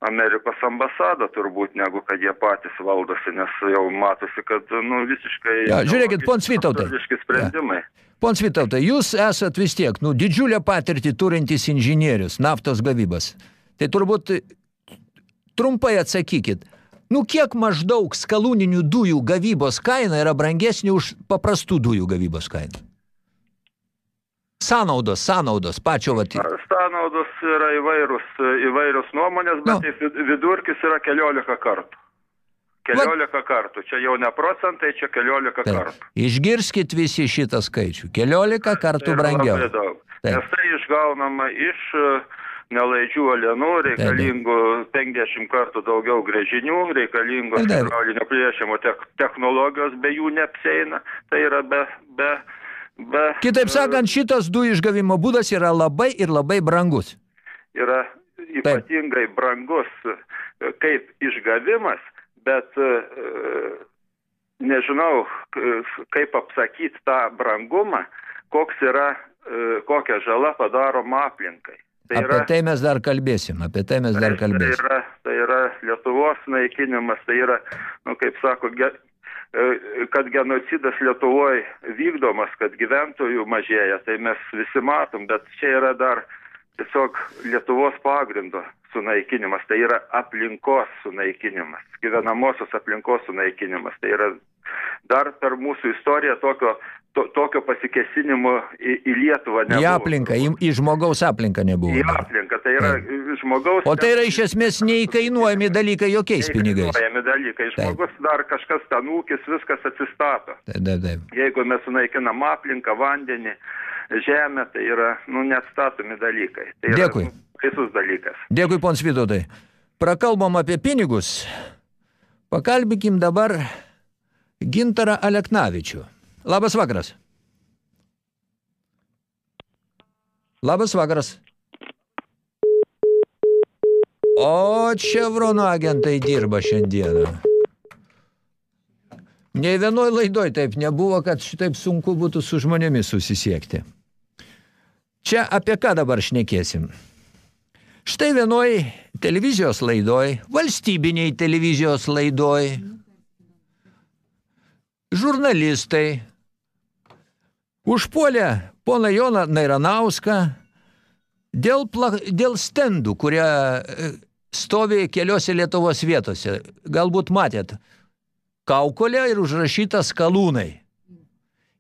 [SPEAKER 10] Amerikos ambasada turbūt, negu kad jie patys valdosi, nes jau matosi, kad nu, visiškai...
[SPEAKER 3] Ja, žiūrėkit, pons Vytautai.
[SPEAKER 10] sprendimai. Ja.
[SPEAKER 3] Pons Vytautai, jūs esat vis tiek, nu, didžiulę patirtį turintis inžinierius, naftos gavybas. Tai turbūt trumpai atsakykit, nu, kiek maždaug skalūninių dujų gavybos kaina yra brangesnė už paprastų dujų gavybos kainą? Sąnaudos, sąnaudos, pačio vat.
[SPEAKER 10] Sąnaudos yra įvairūs, įvairios nuomonės, bet no. tai vidurkis yra keliolika kartų. Keliolika Vat. kartų. Čia jau ne procentai, čia keliolika Taip. kartų.
[SPEAKER 3] Išgirskit visi šitą skaičių. Keliolika kartų tai brangiau.
[SPEAKER 10] Nes tai išgaunama iš e, nelaidžių alienų, reikalingų Taip. 50 kartų daugiau grėžinių, reikalingos hidraulinio plėšimo technologijos, be jų neapseina. Tai yra be, be
[SPEAKER 3] Be, Kitaip sakant, šitas dujų išgavimo būdas yra labai ir labai brangus.
[SPEAKER 10] Yra ypatingai Taip. brangus kaip išgavimas, bet e, nežinau, kaip apsakyti tą brangumą, koks yra, e, kokia žala padaroma aplinkai.
[SPEAKER 3] Tai apie yra, tai mes dar kalbėsim, apie tai mes dar kalbėsim.
[SPEAKER 10] Tai yra, tai yra Lietuvos naikinimas, tai yra, nu, kaip sako, E, kad genocidas Lietuvoje vykdomas, kad gyventojų mažėja, tai mes visi matom, bet čia yra dar tiesiog Lietuvos pagrindo sunaikinimas, tai yra aplinkos sunaikinimas, gyvenamosios aplinkos sunaikinimas, tai yra dar per mūsų istoriją tokio to, tokio pasikesinimo į, į Lietuvą nebuvo.
[SPEAKER 3] Į aplinką, į, į žmogaus aplinką nebuvo.
[SPEAKER 10] Į aplinką, tai yra ja. žmogaus...
[SPEAKER 3] O tai yra iš esmės neįkainuojami dalykai jokiais pinigais.
[SPEAKER 10] Neįkainuojami dalykai. Žmogus taip. dar kažkas ten ūkis, viskas atsistato.
[SPEAKER 3] Taip, taip, taip.
[SPEAKER 10] Jeigu mes sunaikinam aplinką, vandenį, žemę, tai yra, nu, neatstatomi dalykai. Tai
[SPEAKER 3] Dėkui.
[SPEAKER 10] Yra, visus dalykas.
[SPEAKER 3] Dėkui, pons Vytautai. Prakalbom apie pinigus. Pakalbikim dabar Gintarą Aleknavičių. Labas vakaras. Labas vakaras. O Chevrono agentai dirba šiandieną. Nei vienoj laidoj taip nebuvo, kad šitaip sunku būtų su žmonėmis susisiekti. Čia apie ką dabar šnekėsim? Štai vienoj televizijos laidoj, valstybiniai televizijos laidoj, žurnalistai užpuolė poną Joną Nairanauską dėl, pla, dėl stendų, kurie e, stovi keliose Lietuvos vietose. Galbūt matėt. Kaukolė ir užrašytas kalūnai.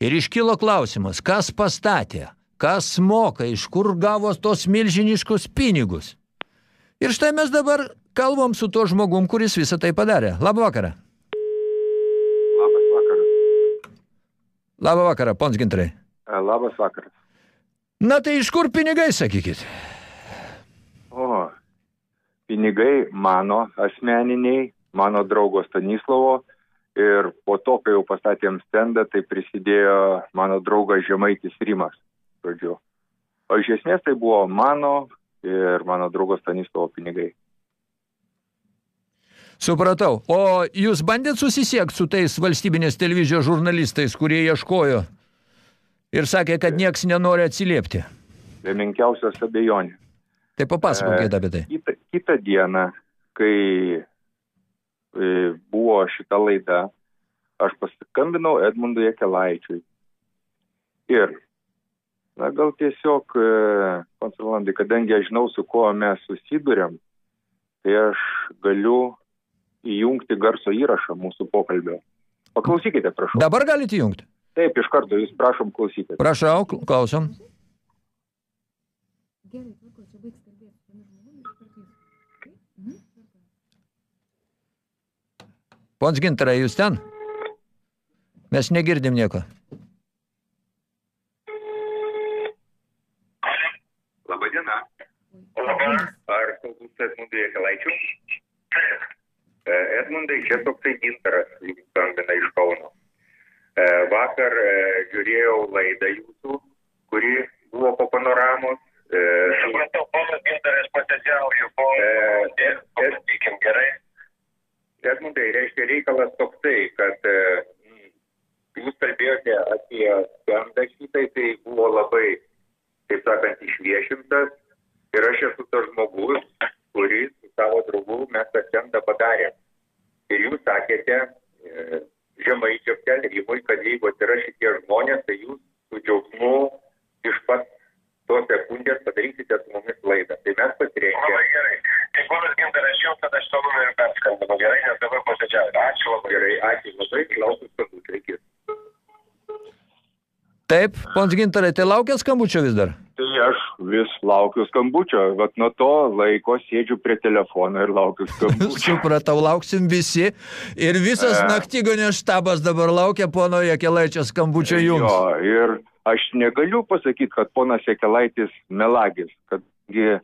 [SPEAKER 3] Ir iškilo klausimas, kas pastatė, kas moka, iš kur gavo tos milžiniškus pinigus. Ir štai mes dabar kalbam su tuo žmogum, kuris visą tai padarė. Labą vakarą.
[SPEAKER 12] Labas vakaras.
[SPEAKER 3] Labą vakarą, pons Gintrai.
[SPEAKER 12] E, Labas vakaras.
[SPEAKER 3] Na tai iš kur pinigai, sakykit?
[SPEAKER 12] O, pinigai mano asmeniniai, mano draugo Stanislovo ir po to, kai jau pastatėm stendą, tai prisidėjo mano draugas Žemaitis Rimas, žodžiu. O iš esmės tai buvo mano ir mano draugo Stanislovo pinigai.
[SPEAKER 3] Supratau. O jūs bandėt susisiekti su tais valstybinės televizijos žurnalistais, kurie ieškojo ir sakė, kad nieks nenori atsiliepti?
[SPEAKER 12] Be menkiausios abejonės.
[SPEAKER 3] Tai papasakokite apie tai.
[SPEAKER 12] Kita, kitą dieną, kai e, buvo šita laida, aš paskambinau Edmundui Ekelaičiui. Ir, na gal tiesiog, e, konsulandai, kadangi aš žinau, su kuo mes susidurėm, tai aš galiu įjungti garso įrašą mūsų pokalbio. Paklausykite, prašau.
[SPEAKER 3] Dabar galite įjungti?
[SPEAKER 12] Taip, iš karto, jūs prašom klausyti.
[SPEAKER 3] Prašau, klausom.
[SPEAKER 11] Gerai, tvarko, čia baigs kalbėti. Mhm.
[SPEAKER 3] Pons Gintarai, jūs ten? Mes negirdim nieko.
[SPEAKER 13] Labadiena. Ar kalbu su Edmundu Jekelaičiu? E, Edmundai, čia toksai gintaras jums skambina iš Kauno. E, Vakar e, žiūrėjau laidą jūsų, kuri buvo po panoramos. Supratau, ponas gintaras pasisiauju, po... Tikim gerai. Edmundai, reiškia reikalas toksai, kad jūs kalbėjote apie skandą šitai, tai buvo labai, taip sakant, išviešintas. Ir aš esu tas žmogus, kuris savo draugu mes tą skandą padarėm. Ir jūs sakėte, e, žemaičiuose, rymui, kad jeigu atsiras šitie žmonės, tai jūs su džiaugsmu iš pat tos sekundės padarysite su mumis laidą. Tai mes pasirengę. Labai gerai. Tai ponas Gintaras, jau tada aš to numerį perskambinu. Gerai, nes dabar posėdžiauju. Ačiū labai. Gerai, ačiū labai. Laukiu skambučių. Reikės.
[SPEAKER 3] Taip, pons Gintarai, tai laukia skambučio vis dar?
[SPEAKER 12] Tai aš vis laukiu skambučio, bet nuo to laiko sėdžiu prie telefono ir laukiu skambučio.
[SPEAKER 3] Supratau, lauksim visi. Ir visas
[SPEAKER 12] E.
[SPEAKER 3] naktigonės štabas dabar laukia pono Jekelaičio skambučio jums.
[SPEAKER 12] Jo, ir aš negaliu pasakyti, kad ponas Jekelaitis melagis, kadgi...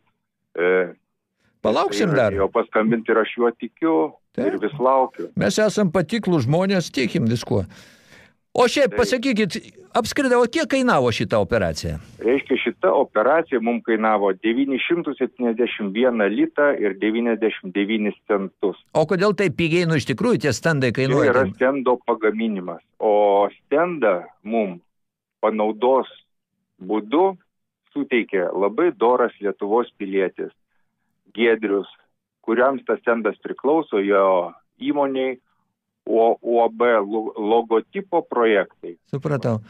[SPEAKER 12] E,
[SPEAKER 3] Palauksim
[SPEAKER 12] jisai
[SPEAKER 3] dar.
[SPEAKER 12] Jau paskambinti ir aš juo tikiu ir vis laukiu.
[SPEAKER 3] Mes esam patiklų žmonės, tikim viskuo. O šiaip, pasakykit, apskritai, o kiek kainavo šitą operaciją?
[SPEAKER 12] Reiškia, šita operacija mums kainavo 971 litą ir 99 centus.
[SPEAKER 3] O kodėl taip pigiai, nu iš tikrųjų tie standai
[SPEAKER 12] Tai
[SPEAKER 3] kainuoja?
[SPEAKER 12] yra
[SPEAKER 3] taip?
[SPEAKER 12] stendo pagaminimas. O stendą mums panaudos būdu suteikė labai doras Lietuvos pilietis Giedrius, kuriam tas stendas priklauso jo įmoniai UAB lo- logotipo projektai.
[SPEAKER 3] Supratau.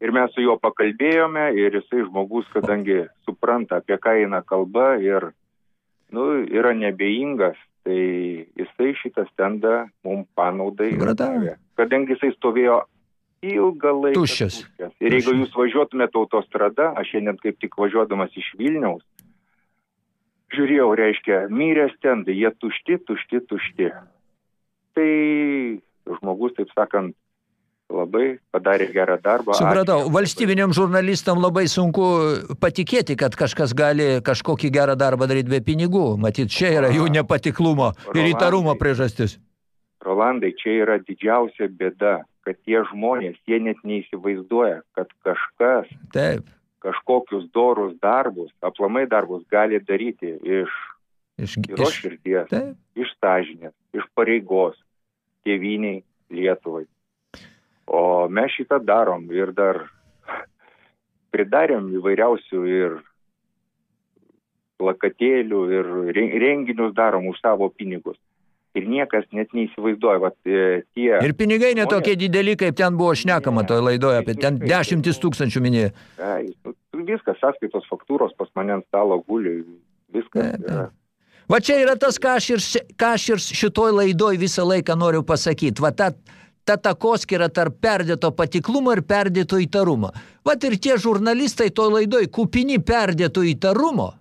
[SPEAKER 12] Ir mes su juo pakalbėjome ir jisai žmogus, kadangi supranta, apie ką eina kalba ir nu, yra nebeingas, tai jisai šitą stendą mums panaudai. davė. Kadangi jisai stovėjo ilgą laiką.
[SPEAKER 3] Tuščias.
[SPEAKER 12] tuščias. Ir jeigu jūs važiuotumėte autostrada, aš šiandien kaip tik važiuodamas iš Vilniaus, žiūrėjau, reiškia, myrė stendai, jie tušti, tušti, tušti. Tai žmogus, taip sakant, labai padarė gerą darbą.
[SPEAKER 3] Supratau, valstybiniam žurnalistam labai sunku patikėti, kad kažkas gali kažkokį gerą darbą daryti be pinigų. Matyt, čia yra jų nepatiklumo ir įtarumo priežastis.
[SPEAKER 12] Rolandai, čia yra didžiausia bėda, kad tie žmonės, jie net neįsivaizduoja, kad kažkas
[SPEAKER 3] Taip.
[SPEAKER 12] kažkokius dorus darbus, aplamai darbus gali daryti iš
[SPEAKER 3] Iš,
[SPEAKER 12] tyros širdies,
[SPEAKER 3] Taip.
[SPEAKER 12] iš sąžinės, iš pareigos tėviniai Lietuvai. O mes šitą darom ir dar pridarėm įvairiausių ir plakatėlių ir re- renginius darom už savo pinigus. Ir niekas net neįsivaizduoja, vat e, tie...
[SPEAKER 3] Ir pinigai
[SPEAKER 12] žmonės-
[SPEAKER 3] netokie dideli, kaip ten buvo šnekama toje laidoje, apie ten dešimtis tūkstančių minėjo.
[SPEAKER 12] Viskas, sąskaitos faktūros pas mane ant stalo guli, viskas. Yra.
[SPEAKER 3] Va čia yra tas, ką aš ir, ką aš ir šitoj laidoj visą laiką noriu pasakyti. Va ta, ta takoskira tarp perdėto patiklumo ir perdėto įtarumo. Vat ir tie žurnalistai toj laidoj kupini perdėto įtarumo.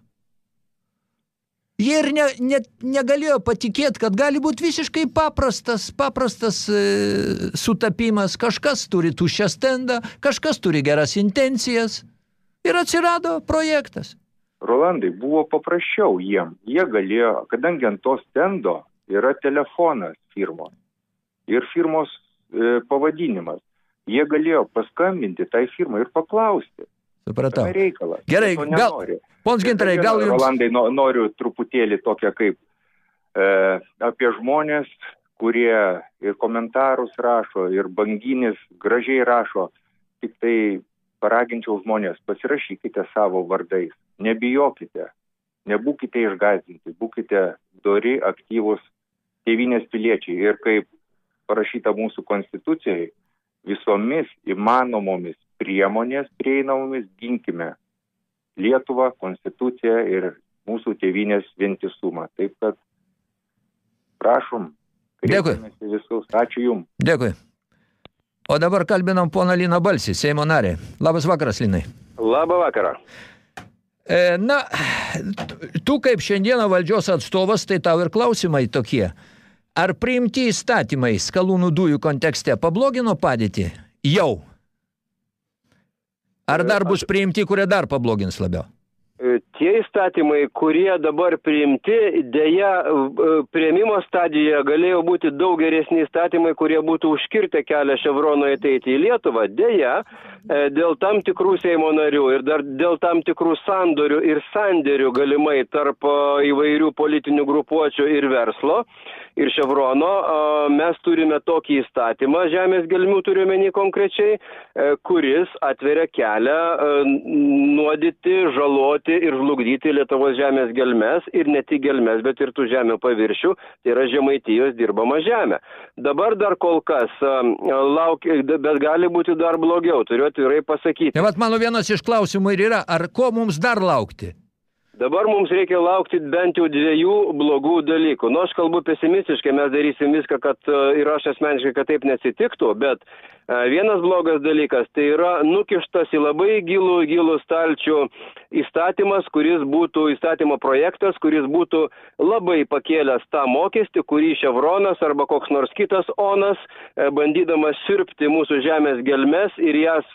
[SPEAKER 3] Jie ir ne, ne, negalėjo patikėti, kad gali būti visiškai paprastas, paprastas e, sutapimas. Kažkas turi tuščią stendą, kažkas turi geras intencijas ir atsirado projektas.
[SPEAKER 12] Rolandai, buvo paprasčiau jiem. Jie galėjo, kadangi ant to stendo yra telefonas firmos ir firmos e, pavadinimas, jie galėjo paskambinti tai firmai ir paklausti.
[SPEAKER 3] Supratau.
[SPEAKER 12] Tame reikalas.
[SPEAKER 3] Gerai, gal, pons Gintarai, gal jums...
[SPEAKER 12] Rolandai, no, noriu truputėlį tokią kaip e, apie žmonės, kurie ir komentarus rašo, ir banginis gražiai rašo, tik tai paraginčiau žmonės, pasirašykite savo vardais, nebijokite, nebūkite išgazdinti, būkite dori, aktyvus tėvinės piliečiai. Ir kaip parašyta mūsų konstitucijai, visomis įmanomomis priemonės prieinamomis ginkime Lietuvą, konstituciją ir mūsų tėvinės vientisumą. Taip kad prašom,
[SPEAKER 3] Dėkui.
[SPEAKER 12] visus. Ačiū Jums.
[SPEAKER 3] Dėkui. O dabar kalbinam poną Liną Balsį, Seimo narį. Labas vakaras, Linai.
[SPEAKER 14] Labą vakarą.
[SPEAKER 3] E, na, tu kaip šiandieną valdžios atstovas, tai tau ir klausimai tokie. Ar priimti įstatymai skalūnų dujų kontekste pablogino padėtį? Jau. Ar dar bus priimti, kurie dar pablogins labiau?
[SPEAKER 14] E, Tie įstatymai, kurie dabar priimti, dėja e, prieimimo stadijoje galėjo būti daug geresni įstatymai, kurie būtų užkirtę kelią Ševronui ateiti į Lietuvą. Dėja, e, dėl tam tikrų Seimo narių ir dar dėl tam tikrų sandorių ir sandėrių galimai tarp įvairių politinių grupuočių ir verslo ir Ševrono, mes turime tokį įstatymą, žemės gelmių turiuomenį konkrečiai, e, kuris atveria kelią e, nuodyti, žaloti ir žlugdyti Lietuvos žemės gelmes ir ne tik gelmes, bet ir tų žemių paviršių, tai yra žemaitijos dirbama žemė. Dabar dar kol kas laukia, bet gali būti dar blogiau, turiu atvirai pasakyti.
[SPEAKER 3] Tai vat mano vienas iš klausimų ir yra, ar ko mums dar laukti?
[SPEAKER 14] Dabar mums reikia laukti bent jau dviejų blogų dalykų. Nu, aš kalbu pesimistiškai, mes darysim viską, kad e, ir aš asmeniškai, kad taip neatsitiktų, bet vienas blogas dalykas tai yra nukištas į labai gilų, gilų stalčių įstatymas, kuris būtų įstatymo projektas, kuris būtų labai pakėlęs tą mokestį, kurį Ševronas arba koks nors kitas Onas, e, bandydamas sirpti mūsų žemės gelmes ir jas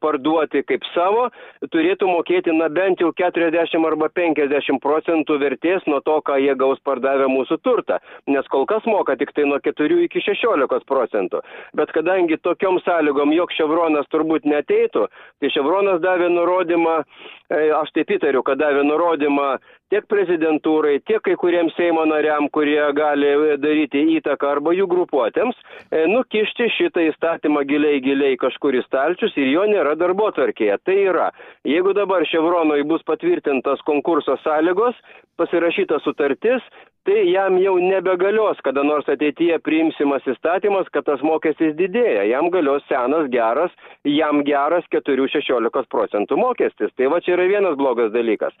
[SPEAKER 14] parduoti kaip savo, turėtų mokėti na bent jau 40 arba 50 procentų vertės nuo to, ką jie gaus pardavę mūsų turtą. Nes kol kas moka tik tai nuo 4 iki 16 procentų. Bet kadangi tokiom sąlygom jog Ševronas turbūt neteitų, tai Ševronas davė nurodymą, e, aš taip įtariu, kad davė nurodymą tiek prezidentūrai, tiek kai kuriems Seimo nariam, kurie gali daryti įtaką arba jų grupuotėms, e, nukišti šitą įstatymą giliai giliai kažkur į stalčius ir jo nėra darbo tvarkėje. Tai yra, jeigu dabar Ševronui bus patvirtintas konkurso sąlygos, pasirašyta sutartis, tai jam jau nebegalios kada nors ateityje priimsimas įstatymas, kad tas mokestis didėja. Jam galios senas, geras, jam geras 4-16 procentų mokestis. Tai va čia yra vienas blogas dalykas.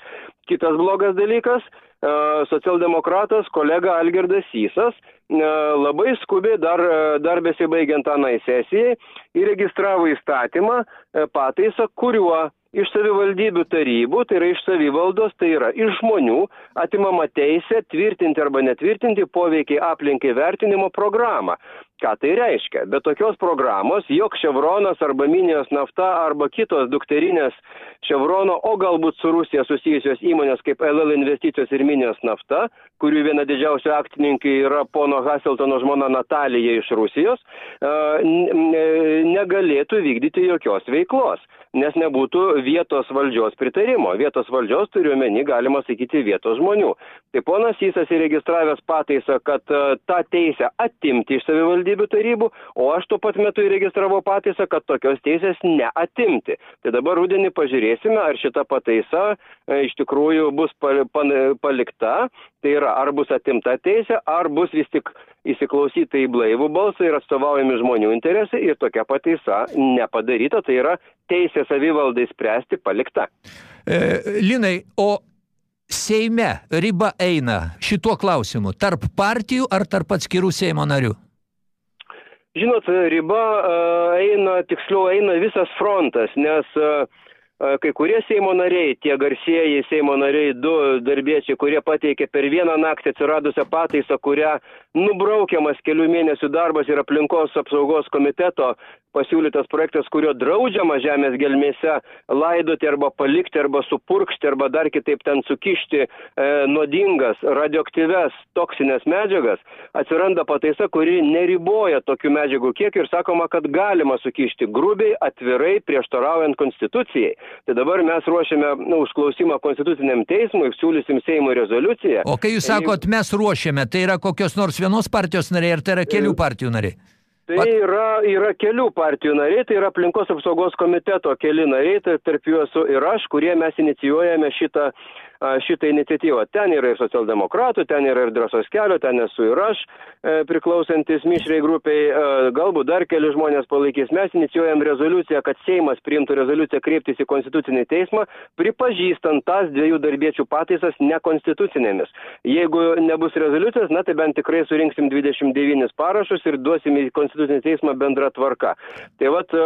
[SPEAKER 14] Kitas blogas dalykas, e, socialdemokratas kolega Algirdas Sysas e, labai skubiai dar, e, dar besibaigiant anai sesijai įregistravo įstatymą pataisą, kuriuo iš savivaldybių tarybų, tai yra iš savivaldos, tai yra iš žmonių atimama teisė tvirtinti arba netvirtinti poveikiai aplinkai vertinimo programą. Ką tai reiškia? Be tokios programos, jog Ševronas arba Minijos nafta arba kitos dukterinės Ševrono, o galbūt su Rusija susijusios įmonės kaip LL investicijos ir Minijos nafta, kurių viena didžiausių akcininkai yra pono Haseltono žmona Natalija iš Rusijos, e, negalėtų vykdyti jokios veiklos, nes nebūtų vietos valdžios pritarimo. Vietos valdžios turiuomenį, galima sakyti, vietos žmonių. Tai ponas Sysas įregistravęs pataisą, kad e, tą teisę atimti iš savivaldybių tarybų, o aš tuo pat metu įregistravau pataisą, kad tokios teisės neatimti. Tai dabar rudenį pažiūrėsime, ar šita pataisa e, iš tikrųjų bus pal- pan- palikta, tai yra ar bus atimta teisė, ar bus vis tik įsiklausyta į blaivų balsą ir atstovaujami žmonių interesai ir tokia pataisa nepadaryta, tai yra teisė savivaldai spręsti palikta.
[SPEAKER 3] E, Linai, o Seime riba eina šituo klausimu tarp partijų ar tarp atskirų Seimo narių?
[SPEAKER 14] Žinot, riba uh, eina, tiksliau eina visas frontas, nes uh, kai kurie Seimo nariai, tie garsieji Seimo nariai, du darbiečiai, kurie pateikė per vieną naktį atsiradusią pataisą, kurią nubraukiamas kelių mėnesių darbas ir aplinkos apsaugos komiteto pasiūlytas projektas, kurio draudžiama žemės gelmėse laidoti arba palikti arba supurkšti arba dar kitaip ten sukišti e, nuodingas, radioaktyves, toksinės medžiagas, atsiranda pataisa, kuri neriboja tokių medžiagų kiek ir sakoma, kad galima sukišti grubiai, atvirai, prieštaraujant konstitucijai. Tai dabar mes ruošiame nu, užklausimą konstituciniam teismui, siūlysim Seimo rezoliuciją.
[SPEAKER 3] O kai jūs sakot, mes ruošiame, tai yra kokios nors vienos partijos nariai ar tai yra kelių partijų nariai?
[SPEAKER 14] Tai yra, yra kelių partijų nariai, tai yra aplinkos apsaugos komiteto keli nariai, tai tarp esu ir aš, kurie mes inicijuojame šitą, šitą iniciatyvą. Ten yra ir socialdemokratų, ten yra ir drąsos kelio, ten esu ir aš, e, priklausantis mišriai grupiai, e, galbūt dar keli žmonės palaikys. Mes inicijuojam rezoliuciją, kad Seimas priimtų rezoliuciją kreiptis į Konstitucinį teismą, pripažįstant tas dviejų darbiečių pataisas nekonstitucinėmis. Jeigu nebus rezoliucijos, na tai bent tikrai surinksim 29 parašus ir duosim į Konstitucinį teismą bendrą tvarką. Tai vat,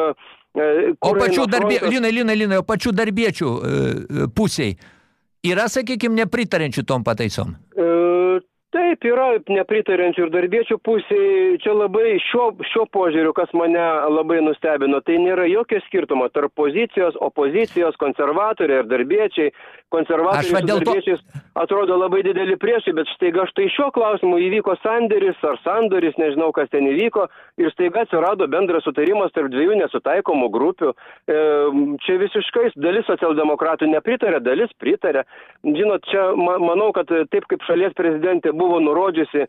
[SPEAKER 3] O pačių darbie... Frontas... Linai, Linai, Linai, o pačių darbiečių e, pusiai yra, sakykime, nepritarenčių tom pataisom?
[SPEAKER 14] E, Taip, yra nepritarenčių ir darbiečių pusėje. Čia labai šiuo, šiuo požiūriu, kas mane labai nustebino, tai nėra jokio skirtumo tarp pozicijos, opozicijos, konservatoriai ir darbiečiai. Konservatoriai ir darbiečiais to... atrodo labai dideli priešai, bet staiga štai šiuo klausimu įvyko sandėris ar sandoris, nežinau kas ten įvyko, ir staiga atsirado bendras sutarimas tarp dviejų nesutaikomų grupių. E, čia visiškai dalis socialdemokratų nepritarė, dalis pritarė. Žinot, čia ma, manau, kad taip kaip šalies prezidentė buvo nurodžiusi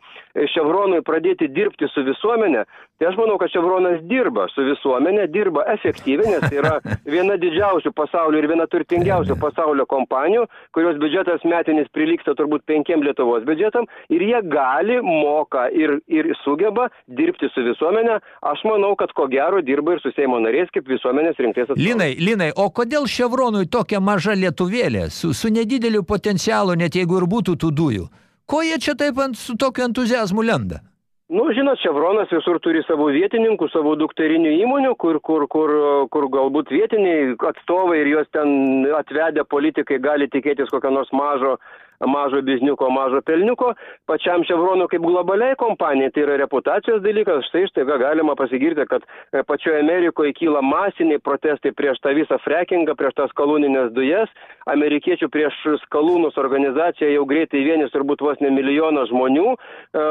[SPEAKER 14] Ševronui pradėti dirbti su visuomenė, tai aš manau, kad Ševronas dirba su visuomenė, dirba efektyviai, nes yra viena didžiausių pasaulio ir viena turtingiausių pasaulio kompanijų, kurios biudžetas metinis prilyksta turbūt penkiem Lietuvos biudžetam ir jie gali, moka ir, ir sugeba dirbti su visuomenė. Aš manau, kad ko gero dirba ir su Seimo nariais kaip visuomenės rinktais atstovais.
[SPEAKER 3] Linai, Linai, o kodėl Ševronui tokia maža lietuvėlė su, su nedideliu potencialu, net jeigu ir būtų tų dujų? Ko jie čia taip ant, su tokiu entuzijazmu lenda?
[SPEAKER 14] Nu, žinot, Chevronas visur turi savo vietininkų, savo dukterinių įmonių, kur, kur, kur, kur galbūt vietiniai atstovai ir juos ten atvedę politikai gali tikėtis kokio nors mažo mažo bizniuko, mažo pelniuko, pačiam Chevronui kaip globaliai kompanijai, tai yra reputacijos dalykas, štai štai galima pasigirti, kad e, pačioje Amerikoje kyla masiniai protestai prieš tą visą frackingą, prieš tas skalūninės dujas, amerikiečių prieš skalūnus organizacija jau greitai vienis turbūt vos ne milijonas žmonių, e,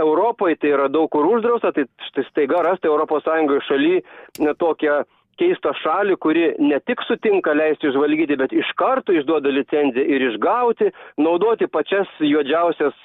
[SPEAKER 14] Europoje tai yra daug kur uždrausta, tai štai staiga rasti Sąjungoje šaly tokią keistą šalį, kuri ne tik sutinka leisti žvalgyti, bet iš karto išduoda licenciją ir išgauti, naudoti pačias juodžiausias,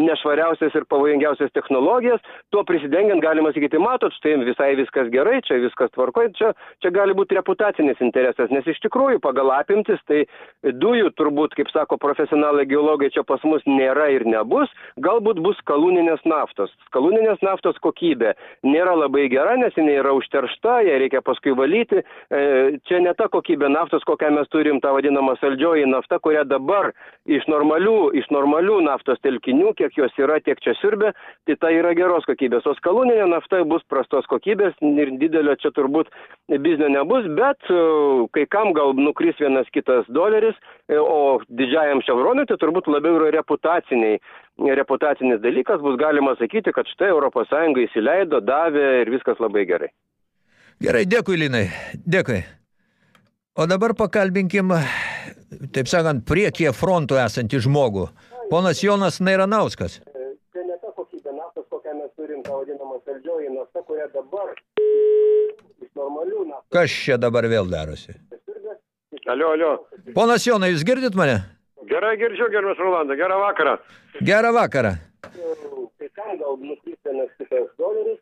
[SPEAKER 14] nešvariausias ir pavojingiausias technologijas, tuo prisidengiant galima sakyti, matot, štai visai viskas gerai, čia viskas tvarkoj, čia, čia gali būti reputacinis interesas, nes iš tikrųjų pagal apimtis, tai dujų turbūt, kaip sako profesionalai geologai, čia pas mus nėra ir nebus, galbūt bus skalūninės naftos. Skalūninės naftos kokybė nėra labai gera, nes jinai yra užteršta, ją reikia paskui valyti. E, čia ne ta kokybė naftos, kokią mes turim, tą vadinamą saldžioji nafta, kurią dabar iš normalių, iš normalių naftos telkinių, kiek jos yra, tiek čia sirbė, tai ta yra geros kokybės. O skalūninė nafta bus prastos kokybės ir didelio čia turbūt biznio nebus, bet e, kai kam gal nukris vienas kitas doleris, e, o didžiajam ševronui tai turbūt labiau yra reputaciniai reputacinis dalykas, bus galima sakyti, kad štai ES įsileido, davė ir viskas labai gerai.
[SPEAKER 3] Gerai, dėkui, Linai, dėkui. O dabar pakalbinkim, taip sakant, priekyje frontų esantį žmogų. Ponas Jonas Nairanauskas.
[SPEAKER 14] Tai ne ta kokybė naftos, kokią mes turim, tą vadinamą saldžioji nafta, kurią dabar iš normalių naftos.
[SPEAKER 3] Kas čia dabar vėl darosi?
[SPEAKER 15] Alio, alio.
[SPEAKER 3] Ponas Jonai, jūs girdit mane?
[SPEAKER 15] Gerai girdžiu, gerbiamas Rolandas. Gerą vakarą.
[SPEAKER 3] Gerą vakarą.
[SPEAKER 14] Kai kam gal vienas kitas doleris,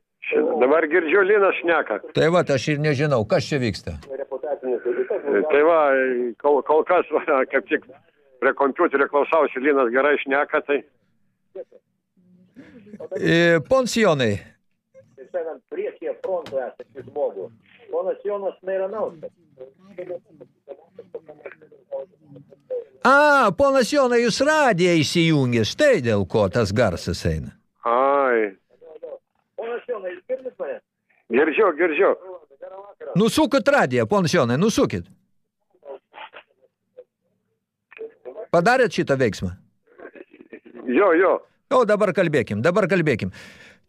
[SPEAKER 15] Dabar girdžiu Linas šneka.
[SPEAKER 3] Tai va, aš ir nežinau, kas čia vyksta.
[SPEAKER 15] Tai va, kol, kol kas, va, kaip tik prie kompiuterio klausausi, Linas gerai šneka, tai...
[SPEAKER 3] E, Pons Jonai.
[SPEAKER 16] Taip sakant, priekyje frontų esantį žmogų. Ponas Jonas Nairanauskas.
[SPEAKER 3] A, ponas Jonai, jūs radiją įsijungė, štai dėl ko tas garsas eina.
[SPEAKER 15] Ai. Girdžiu, girdžiu.
[SPEAKER 3] Nusukit radiją, ponas Jonai, nusukit. Padarėt šitą veiksmą?
[SPEAKER 15] Jo, jo.
[SPEAKER 3] O dabar kalbėkim, dabar kalbėkim.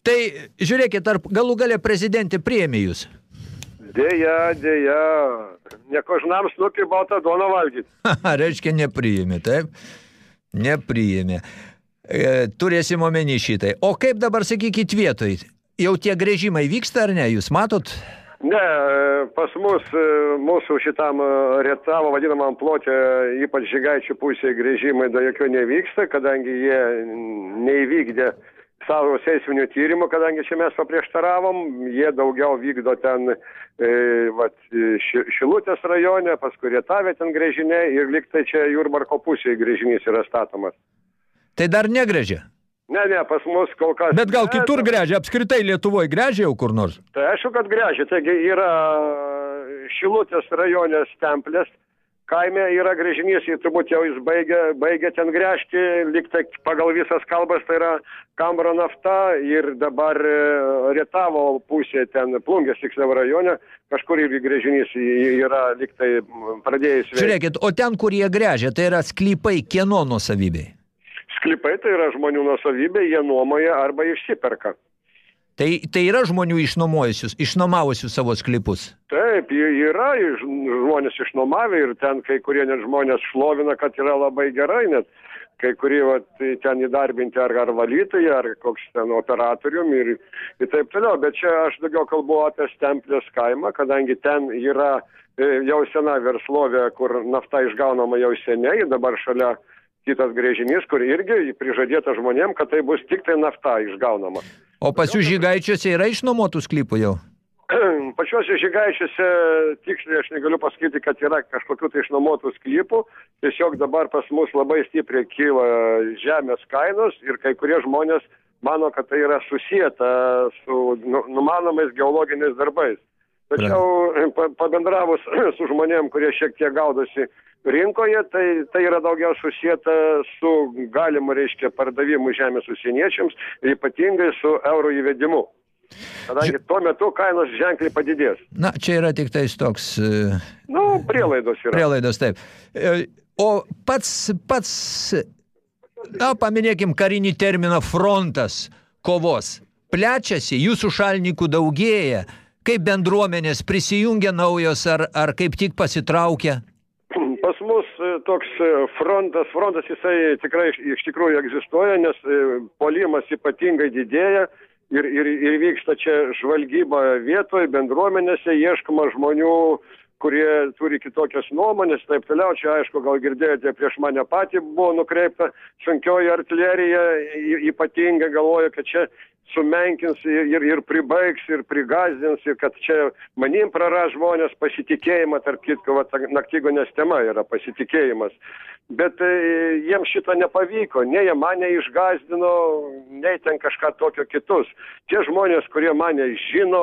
[SPEAKER 3] Tai žiūrėkit, ar galų galę prezidentė priėmė jūs?
[SPEAKER 15] Dėja, dėja. Nekožnam snukį baltą duoną valgyti.
[SPEAKER 3] Reiškia, nepriėmė, taip? Nepriėmė. E, turėsim omeny šitai. O kaip dabar, sakykit, vietoj? Jau tie grėžimai vyksta ar ne? Jūs matot?
[SPEAKER 15] Ne, e, pas mus, e, mūsų šitam e, retavo vadinamam plotė, ypač žygaičių pusėje grėžimai da jokio nevyksta, kadangi jie neįvykdė savo seisminių tyrimų, kadangi čia mes paprieštaravom, jie daugiau vykdo ten e, vat, ši, Šilutės rajone, paskui Rietavė ten grėžiniai ir liktai čia Jurbarko pusėje grėžinys yra statomas.
[SPEAKER 3] Tai dar negrėžia?
[SPEAKER 15] Ne, ne, pas mus kol kas.
[SPEAKER 3] Bet gal kitur grėžia, apskritai Lietuvoje grėžia jau kur nors?
[SPEAKER 15] Tai aišku, kad grėžia. Taigi yra Šilutės rajone Stemplės, kaime yra grėžinys, jį turbūt jau jis baigė, baigė ten gręžti, liktai pagal visas kalbas tai yra Kambro nafta ir dabar e, Rietavo pusė ten Plungės tiksliau rajone, kažkur irgi grėžinys yra liktai pradėjęs.
[SPEAKER 3] Žiūrėkit, o ten, kur jie grėžia, tai yra sklypai kieno nusavybei?
[SPEAKER 15] Sklypai tai yra žmonių nusavybė, jie nuomoja arba išsiperka.
[SPEAKER 3] Tai, tai yra žmonių išnuomojusius, išnuomavusius savo sklypus?
[SPEAKER 15] Taip, yra žmonės išnuomavę ir ten kai kurie net žmonės šlovina, kad yra labai gerai, net kai kurie vat, ten įdarbinti ar, ar valytojai, ar koks ten operatorium ir, ir taip toliau. Bet čia aš daugiau kalbu apie Stemplės kaimą, kadangi ten yra e, jau sena verslovė, kur nafta išgaunama jau seniai, dabar šalia kitas grėžinys, kur irgi prižadėta žmonėm, kad tai bus tik tai nafta išgaunama.
[SPEAKER 3] O pas jūs žygaičiuose yra išnuomotų sklypų jau?
[SPEAKER 15] Pačiuose žygaičiuose tiksliai aš negaliu pasakyti, kad yra kažkokių tai išnuomotų sklypų. Tiesiog dabar pas mus labai stipriai kyla žemės kainos ir kai kurie žmonės mano, kad tai yra susijęta su nu, numanomais geologiniais darbais. Tačiau pabendravus su žmonėm, kurie šiek tiek gaudosi rinkoje, tai, tai yra daugiau susijęta su galimu, reiškia, pardavimu žemės užsieniečiams ir ypatingai su euro įvedimu. Kadangi tuo metu kainos ženkliai padidės.
[SPEAKER 3] Na, čia yra tik tais toks... Uh...
[SPEAKER 15] Nu, prielaidos yra.
[SPEAKER 3] Prielaidos, taip. E, o pats, pats, na, paminėkim karinį terminą frontas kovos. Plečiasi, jūsų šalininkų daugėja, kaip bendruomenės prisijungia naujos ar, ar kaip tik pasitraukia?
[SPEAKER 15] Pas mus e, toks e, frontas, frontas jisai tikrai iš tikrųjų egzistuoja, nes e, polimas ypatingai didėja ir, ir, ir vyksta čia žvalgyba vietoje, bendruomenėse, ieškoma žmonių, kurie turi kitokias nuomonės, taip toliau. Čia, aišku, gal girdėjote, prieš mane patį buvo nukreipta sunkioji artilerija, ypatingai galvoju, kad čia sumenkins ir, ir, ir pribaigs, ir prigazdins, ir kad čia manim praras žmonės pasitikėjimą, tarp kitko, va, naktygonės tema yra pasitikėjimas. Bet e, jiems šito nepavyko, nei jie mane išgazdino, nei ten kažką tokio kitus. Tie žmonės, kurie mane žino,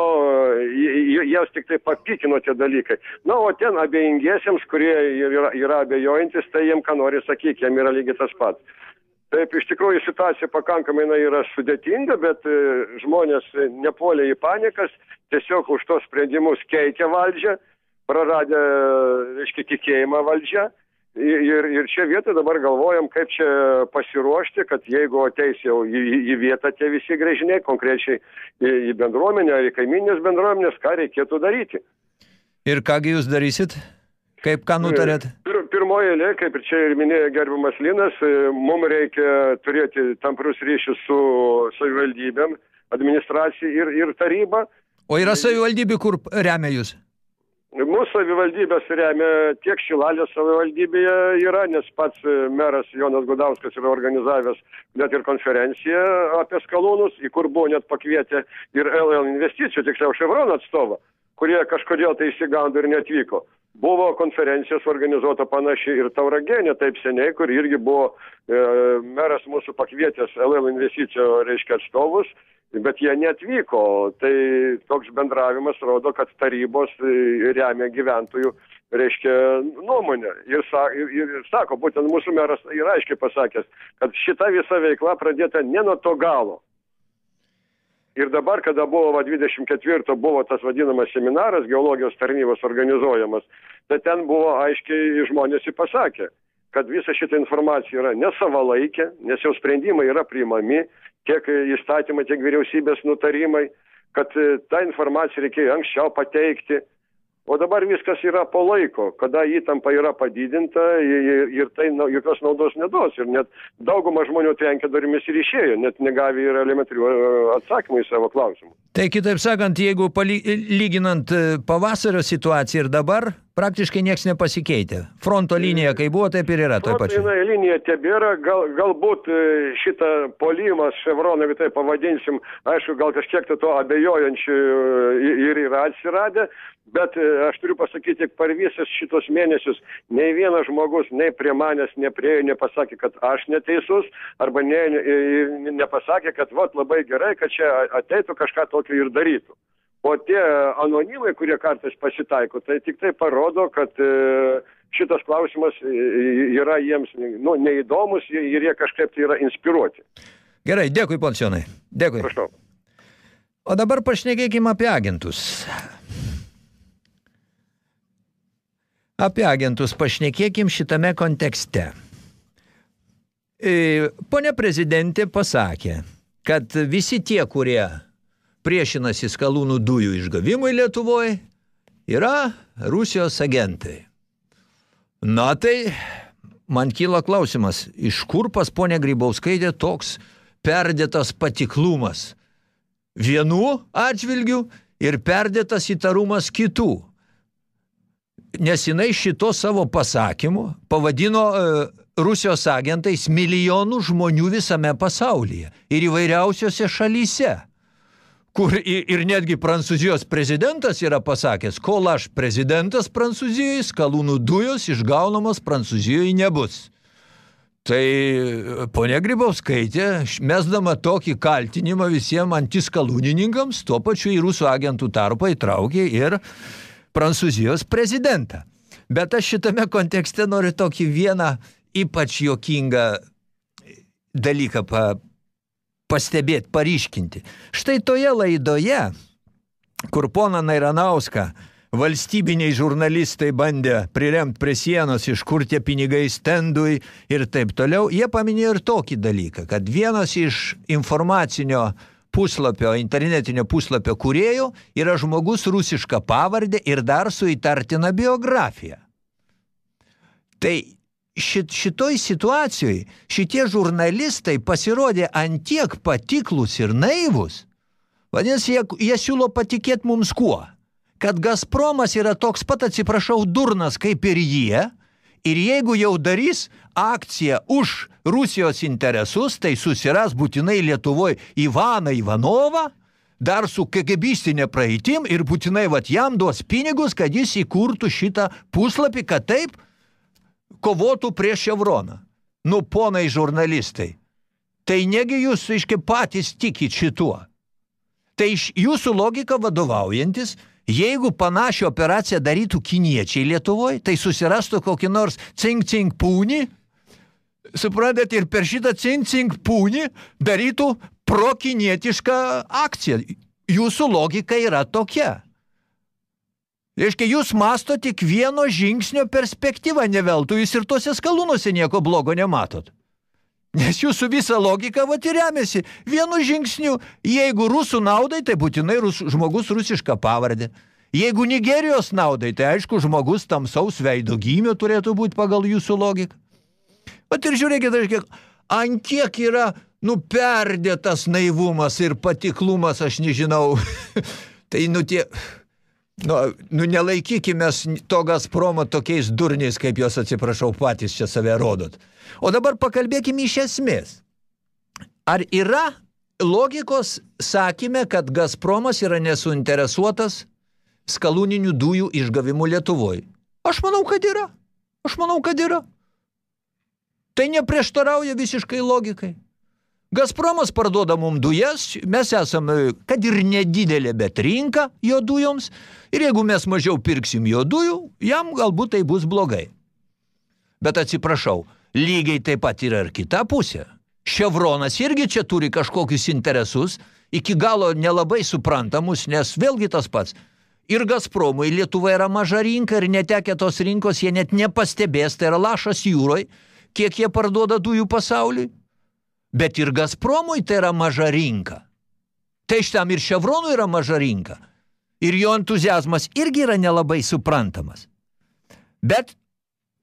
[SPEAKER 15] jos tik tai papykino tie dalykai. Na, o ten abejingiesiems, kurie yra, yra abejojantis, tai jiem ką nori sakyti, jiem yra lygiai tas pats. Taip, iš tikrųjų situacija pakankamai na, yra sudėtinga, bet e, žmonės nepuolė į panikas, tiesiog už tos sprendimus keikia valdžią, praradę, reiškia, tikėjimą valdžią. Ir, ir čia vietoj dabar galvojam, kaip čia pasiruošti, kad jeigu ateis jau į, į vietą tie visi grėžiniai, konkrečiai į, į bendruomenę ar į kaiminės bendruomenės, ką reikėtų daryti.
[SPEAKER 3] Ir kągi jūs darysit? Kaip ką nutarėt?
[SPEAKER 15] Pir, pirmoje eilė, kaip ir čia ir minėjo gerbiamas Linas, e, mums reikia turėti tamprus ryšius su savivaldybėm, administracija ir, ir taryba.
[SPEAKER 3] O yra savivaldybių, kur remia jūs?
[SPEAKER 15] Mūsų savivaldybės remia tiek Šilalės savivaldybėje yra, nes pats e, meras Jonas Gudauskas yra organizavęs net ir konferenciją apie skalūnus, į kur buvo net pakvietę ir LL investicijų, tiksliau Chevron atstovą, kurie kažkodėl tai įsigando ir netvyko. Buvo konferencijos organizuota panašiai ir Tauragėnė taip seniai, kur irgi buvo e, meras mūsų pakvietęs LL investicijų, reiškia, atstovus, bet jie netvyko. Tai toks bendravimas rodo, kad tarybos e, remia gyventojų reiškia, nuomonę. Ir, sa, ir, ir sako, būtent mūsų meras yra aiškiai pasakęs, kad šita visa veikla pradėta ne nuo to galo. Ir dabar, kada buvo va, 24 buvo tas vadinamas seminaras geologijos tarnybos organizuojamas, tai ten buvo aiškiai žmonės įpasakė, kad visa šita informacija yra nesavalaikė, nes jau sprendimai yra priimami, tiek įstatymai, tiek vyriausybės nutarimai, kad e, tą informaciją reikėjo anksčiau pateikti, O dabar viskas yra po laiko, kada įtampa yra padidinta ir, ir tai na, jokios naudos neduos. Ir net dauguma žmonių trenkė durimis ir išėjo, net negavė ir elementarių e, atsakymų į savo klausimą.
[SPEAKER 3] Tai kitaip sakant, jeigu lyginant e, pavasario situaciją ir dabar, praktiškai nieks nepasikeitė. Fronto linija, kai buvo, taip ir yra.
[SPEAKER 15] Fronto linija tebėra, gal, galbūt e, šitą polimą Ševroną, jeigu tai pavadinsim, aišku, gal kažkiek tai to abejojančių e, ir yra atsiradę, bet e, aš turiu pasakyti, per visus šitos mėnesius nei vienas žmogus, nei prie manęs, nepriejo, nepasakė, kad aš neteisus, arba ne, ne, nepasakė, kad vat labai gerai, kad čia ateitų kažką tokio ir darytų. O tie anonimai, kurie kartais pasitaiko, tai tik tai parodo, kad e, šitas klausimas e, yra jiems nu, neįdomus ir jie kažkaip tai yra inspiruoti.
[SPEAKER 3] Gerai, dėkui, ponsionai. Dėkui.
[SPEAKER 15] Prašau.
[SPEAKER 3] O dabar pašnekėkime apie agentus. Apie agentus pašnekėkim šitame kontekste. E, Pone prezidentė pasakė, kad visi tie, kurie priešinasi skalūnų dujų išgavimui Lietuvoje, yra Rusijos agentai. Na tai, man kyla klausimas, iš kur pas ponė Grybauskaitė toks perdėtas patiklumas vienų atžvilgių ir perdėtas įtarumas kitų. Nes jinai šito savo pasakymu pavadino e, Rusijos agentais milijonų žmonių visame pasaulyje ir įvairiausiose šalyse kur ir netgi Prancūzijos prezidentas yra pasakęs, kol aš prezidentas Prancūzijoje, skalūnų dujos išgaunamos Prancūzijoje nebus. Tai ponia Grybauskaitė, mesdama tokį kaltinimą visiems antiskalūnininkams, tuo pačiu į rusų agentų tarpą įtraukė ir Prancūzijos prezidentą. Bet aš šitame kontekste noriu tokį vieną ypač jokingą dalyką pa, pastebėti, pariškinti. Štai toje laidoje, kur pona Nairanauską valstybiniai žurnalistai bandė priremti prie sienos, iš kur tie pinigai stendui ir taip toliau, jie paminėjo ir tokį dalyką, kad vienas iš informacinio puslapio, internetinio puslapio kūrėjų yra žmogus rusiška pavardė ir dar su įtartina biografija. Tai šit, šitoj situacijoj šitie žurnalistai pasirodė antiek patiklus ir naivus, vadinasi, jie, jie siūlo patikėti mums kuo? Kad Gazpromas yra toks pat, atsiprašau, durnas kaip ir jie, ir jeigu jau darys akciją už Rusijos interesus, tai susiras būtinai Lietuvoje Ivaną Ivanovą, dar su kegebistinė praeitim ir būtinai vat jam duos pinigus, kad jis įkurtų šitą puslapį, kad taip – kovotų prieš Ševroną. Nu, ponai žurnalistai, tai negi jūs, iškai, patys tikit šituo. Tai iš jūsų logika vadovaujantis, jeigu panašią operaciją darytų kiniečiai Lietuvoje, tai susirastų kokį nors cink-cink pūnį, suprantat, ir per šitą cink-cink pūnį darytų prokinietišką akciją. Jūsų logika yra tokia. Reiškia, jūs masto tik vieno žingsnio perspektyvą neveltų, jūs ir tuose skalūnuose nieko blogo nematot. Nes jūsų visa logika vat ir remiasi vienu žingsniu. Jeigu rusų naudai, tai būtinai rus, žmogus rusišką pavardė. Jeigu Nigerijos naudai, tai aišku, žmogus tamsaus veido gymio turėtų būti pagal jūsų logiką. Bet ir žiūrėkit, reiškia, ant kiek yra nuperdėtas naivumas ir patiklumas, aš nežinau. tai nu tie Nu, nu nelaikykime to Gazpromo tokiais durniais, kaip jos atsiprašau patys čia save rodot. O dabar pakalbėkime iš esmės. Ar yra logikos sakime, kad Gazpromas yra nesuinteresuotas skalūninių dujų išgavimu Lietuvoje? Aš manau, kad yra. Aš manau, kad yra. Tai neprieštarauja visiškai logikai. Gazpromas parduoda mum dujas, mes esame, kad ir nedidelė, bet rinka jo dujoms, ir jeigu mes mažiau pirksim jo dujų, jam galbūt tai bus blogai. Bet atsiprašau, lygiai taip pat yra ir kita pusė. Ševronas irgi čia turi kažkokius interesus, iki galo nelabai suprantamus, nes vėlgi tas pats – Ir Gazpromui Lietuva yra maža rinka ir netekę tos rinkos, jie net nepastebės, tai yra lašas jūroj, kiek jie parduoda dujų pasauliui. Bet ir Gazpromui tai yra maža rinka. Tai šitam ir Chevronui yra maža rinka. Ir jo entuzijazmas irgi yra nelabai suprantamas. Bet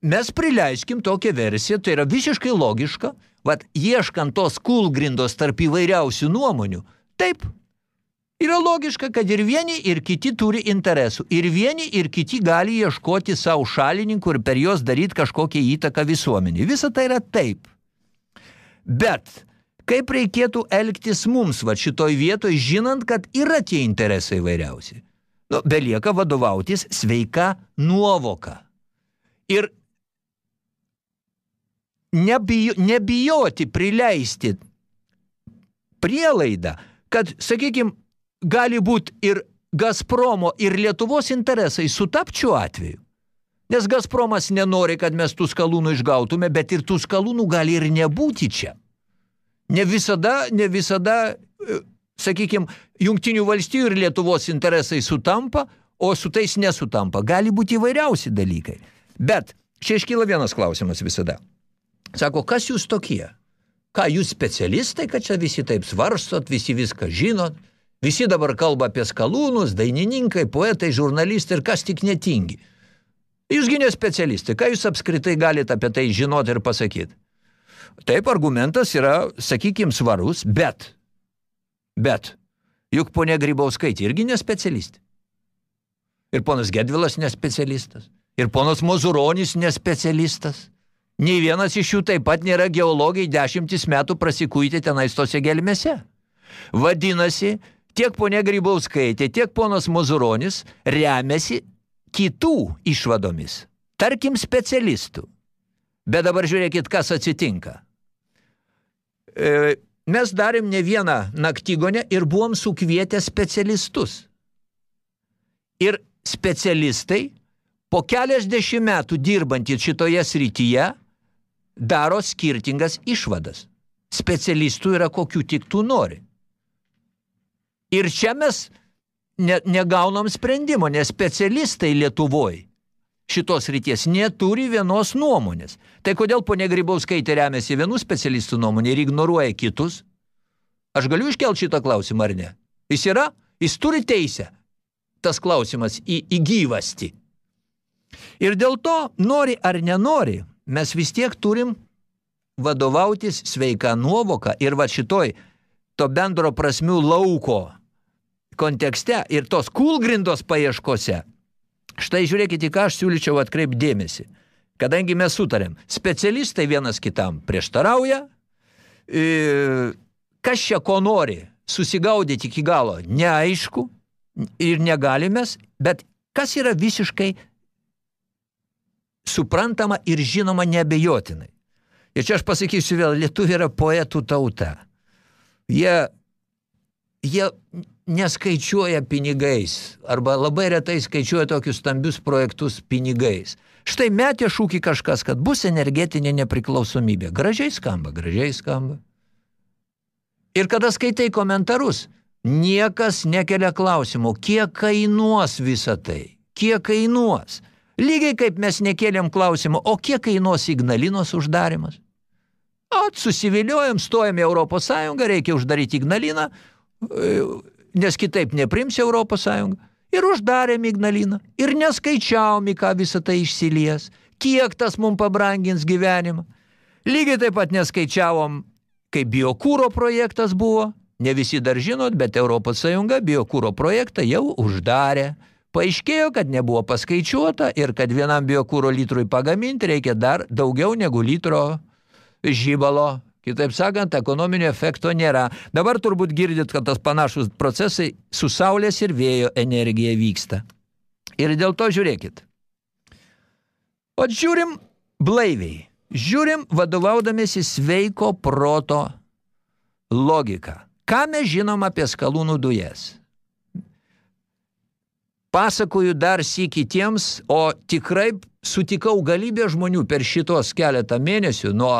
[SPEAKER 3] mes prileiskim tokią versiją, tai yra visiškai logiška, vat ieškant tos kulgrindos tarp įvairiausių nuomonių, taip, Yra logiška, kad ir vieni, ir kiti turi interesų. Ir vieni, ir kiti gali ieškoti savo šalininkų ir per juos daryti kažkokią įtaką visuomenį. Visa tai yra taip. Bet kaip reikėtų elgtis mums va šitoj vietoj, žinant, kad yra tie interesai vairiausi? Nu, belieka vadovautis sveika nuovoka. Ir nebijo, nebijoti prileisti prielaidą, kad, sakykime, gali būti ir Gazpromo ir Lietuvos interesai sutapčių atveju. Nes Gazpromas nenori, kad mes tų skalūnų išgautume, bet ir tų skalūnų gali ir nebūti čia. Ne visada, ne visada, e, sakykime, jungtinių valstijų ir Lietuvos interesai sutampa, o su tais nesutampa. Gali būti įvairiausi dalykai. Bet čia iškyla vienas klausimas visada. Sako, kas jūs tokie? Ką, jūs specialistai, kad čia visi taip svarstot, visi viską žinot? Visi dabar kalba apie skalūnus, dainininkai, poetai, žurnalistai ir kas tik netingi. Jūsgi ne specialistai, ką jūs apskritai galite apie tai žinoti ir pasakyti? Taip, argumentas yra, sakykim, svarus, bet, bet, juk ponė Grybauskaitė irgi nespecialistė. Ir ponas Gedvilas nespecialistas. Ir ponas Mozuronis nespecialistas. Nei vienas iš jų taip pat nėra geologai dešimtis metų prasikuitė tenais tose gelmėse. Vadinasi, tiek ponė Grybauskaitė, tiek ponas Mozuronis remiasi kitų išvadomis, tarkim specialistų. Bet dabar žiūrėkit, kas atsitinka. E, mes darėm ne vieną naktygonę ir buvom sukvietę specialistus. Ir specialistai, po keliasdešimt metų dirbantys šitoje srityje, daro skirtingas išvadas. Specialistų yra kokių tik tu nori. Ir čia mes ne, negaunam sprendimo, nes specialistai Lietuvoj šitos ryties neturi vienos nuomonės. Tai kodėl ponė Grybauskaitė remiasi vienų specialistų nuomonė ir ignoruoja kitus? Aš galiu iškelti šitą klausimą ar ne? Jis yra, jis turi teisę. Tas klausimas į, į gyvastį. Ir dėl to, nori ar nenori, mes vis tiek turim vadovautis sveika nuovoka ir va šitoj to bendro prasmių lauko kontekste ir tos kulgrindos paieškose, štai žiūrėkite, ką aš siūlyčiau atkreip dėmesį. Kadangi mes sutarėm, specialistai vienas kitam prieštarauja, e, kas čia ko nori, susigaudyti iki galo neaišku ir negalimės, bet kas yra visiškai suprantama ir žinoma nebejotinai. Ir čia aš pasakysiu vėl, lietuviai yra poetų tauta. Jie, jie neskaičiuoja pinigais arba labai retai skaičiuoja tokius stambius projektus pinigais. Štai metė šūkį kažkas, kad bus energetinė nepriklausomybė. Gražiai skamba, gražiai skamba. Ir kada skaitai komentarus, niekas nekelia klausimų, kiek kainuos visą tai, kiek kainuos. Lygiai kaip mes nekėlėm klausimų, o kiek kainuos Ignalinos uždarimas? O, susiviliojam, stojam į Europos Sąjungą, reikia uždaryti Ignaliną, nes kitaip neprims Europos Sąjungą. Ir uždarėm Ignaliną. Ir neskaičiavom, į ką visą tai išsilies. Kiek tas mums pabrangins gyvenimą. Lygiai taip pat neskaičiavom, kai biokūro projektas buvo. Ne visi dar žinot, bet Europos Sąjunga biokūro projektą jau uždarė. Paaiškėjo, kad nebuvo paskaičiuota ir kad vienam biokūro litrui pagaminti reikia dar daugiau negu litro žybalo Kitaip sakant, ekonominio efekto nėra. Dabar turbūt girdit, kad tas panašus procesai su saulės ir vėjo energija vyksta. Ir dėl to žiūrėkit. O žiūrim blaiviai. Žiūrim vadovaudamėsi sveiko proto logika. Ką mes žinom apie skalūnų dujas? Pasakoju dar sį kitiems, o tikrai sutikau galybę žmonių per šitos keletą mėnesių nuo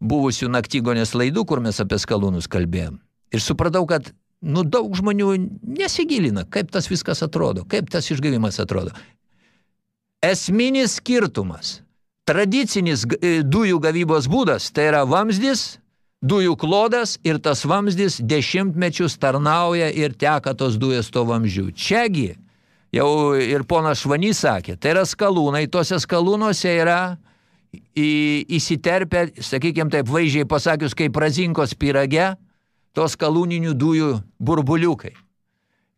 [SPEAKER 3] buvusių naktygonės laidų, kur mes apie skalūnus kalbėjom. Ir supratau, kad nu, daug žmonių nesigilina, kaip tas viskas atrodo, kaip tas išgavimas atrodo. Esminis skirtumas. Tradicinis e, dujų gavybos būdas, tai yra vamzdis, dujų klodas ir tas vamzdis dešimtmečius tarnauja ir teka tos dujas to vamzdžių. Čiagi jau ir ponas Švanys sakė, tai yra skalūnai, tose skalūnuose yra į, įsiterpę, sakykime taip vaizdžiai pasakius, kaip razinkos pyrage, tos skalūninių dujų burbuliukai.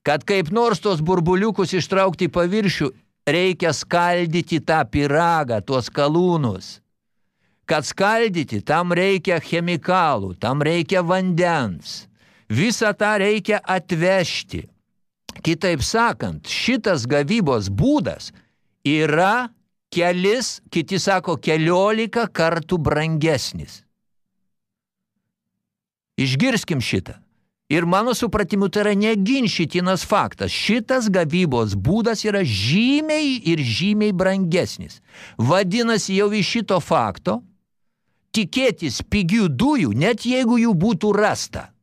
[SPEAKER 3] Kad kaip nors tos burbuliukus ištraukti į paviršių, reikia skaldyti tą pyragą, tuos kalūnus. Kad skaldyti, tam reikia chemikalų, tam reikia vandens. Visą tą reikia atvežti. Kitaip sakant, šitas gavybos būdas yra kelis, kiti sako, keliolika kartų brangesnis. Išgirskim šitą. Ir mano supratimu tai yra neginšytinas faktas. Šitas gavybos būdas yra žymiai ir žymiai brangesnis. Vadinasi, jau iš šito fakto tikėtis pigių dujų, net jeigu jų būtų rasta –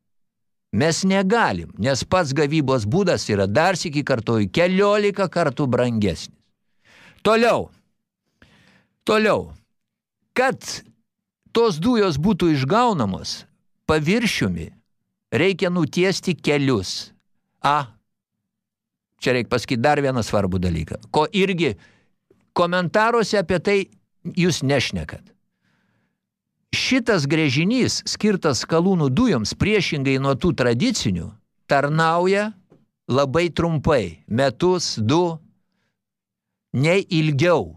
[SPEAKER 3] Mes negalim, nes pats gavybos būdas yra dar sėki kartuoju keliolika kartų brangesnis. Toliau. Toliau. Kad tos dujos būtų išgaunamos paviršiumi, reikia nutiesti kelius. A. Čia reikia pasakyti dar vieną svarbų dalyką. Ko irgi komentaruose apie tai jūs nešnekat šitas grėžinys, skirtas kalūnų dujoms, priešingai nuo tų tradicinių, tarnauja labai trumpai, metus, du, nei ilgiau.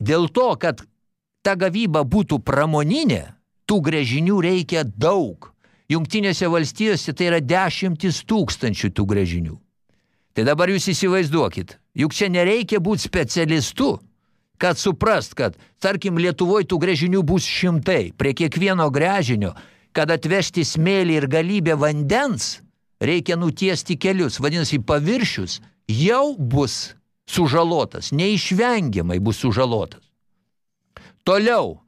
[SPEAKER 3] Dėl to, kad ta gavyba būtų pramoninė, tų grėžinių reikia daug. Jungtinėse valstijose tai yra dešimtis tūkstančių tų grėžinių. Tai dabar jūs įsivaizduokit, juk čia nereikia būti specialistu, kad suprast, kad, tarkim, Lietuvoje tų grėžinių bus šimtai, prie kiekvieno grėžinio, kad atvežti smėlį ir galybę vandens, reikia nutiesti kelius, vadinasi, paviršius jau bus sužalotas, neišvengiamai bus sužalotas. Toliau,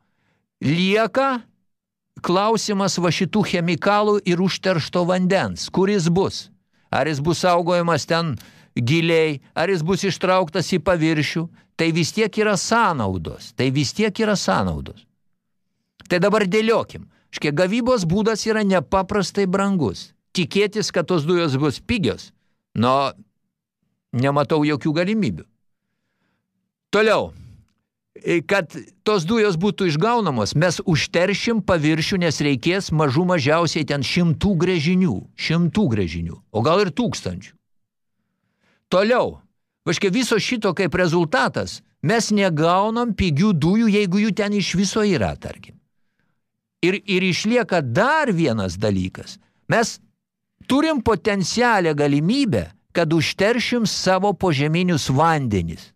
[SPEAKER 3] lieka klausimas va šitų chemikalų ir užteršto vandens, kuris bus. Ar jis bus saugojamas ten giliai, ar jis bus ištrauktas į paviršių, tai vis tiek yra sąnaudos, tai vis tiek yra sąnaudos. Tai dabar dėliokim. Škia gavybos būdas yra nepaprastai brangus. Tikėtis, kad tos dujos bus pigios, no, nematau jokių galimybių. Toliau, kad tos dujos būtų išgaunamos, mes užteršim paviršių, nes reikės mažų mažiausiai ten šimtų grėžinių, šimtų grėžinių, o gal ir tūkstančių. Toliau, vaškia viso šito kaip rezultatas, mes negaunam pigių dujų, jeigu jų ten iš viso yra, tarkim. Ir, ir išlieka dar vienas dalykas. Mes turim potencialią galimybę, kad užteršim savo požeminius vandenis.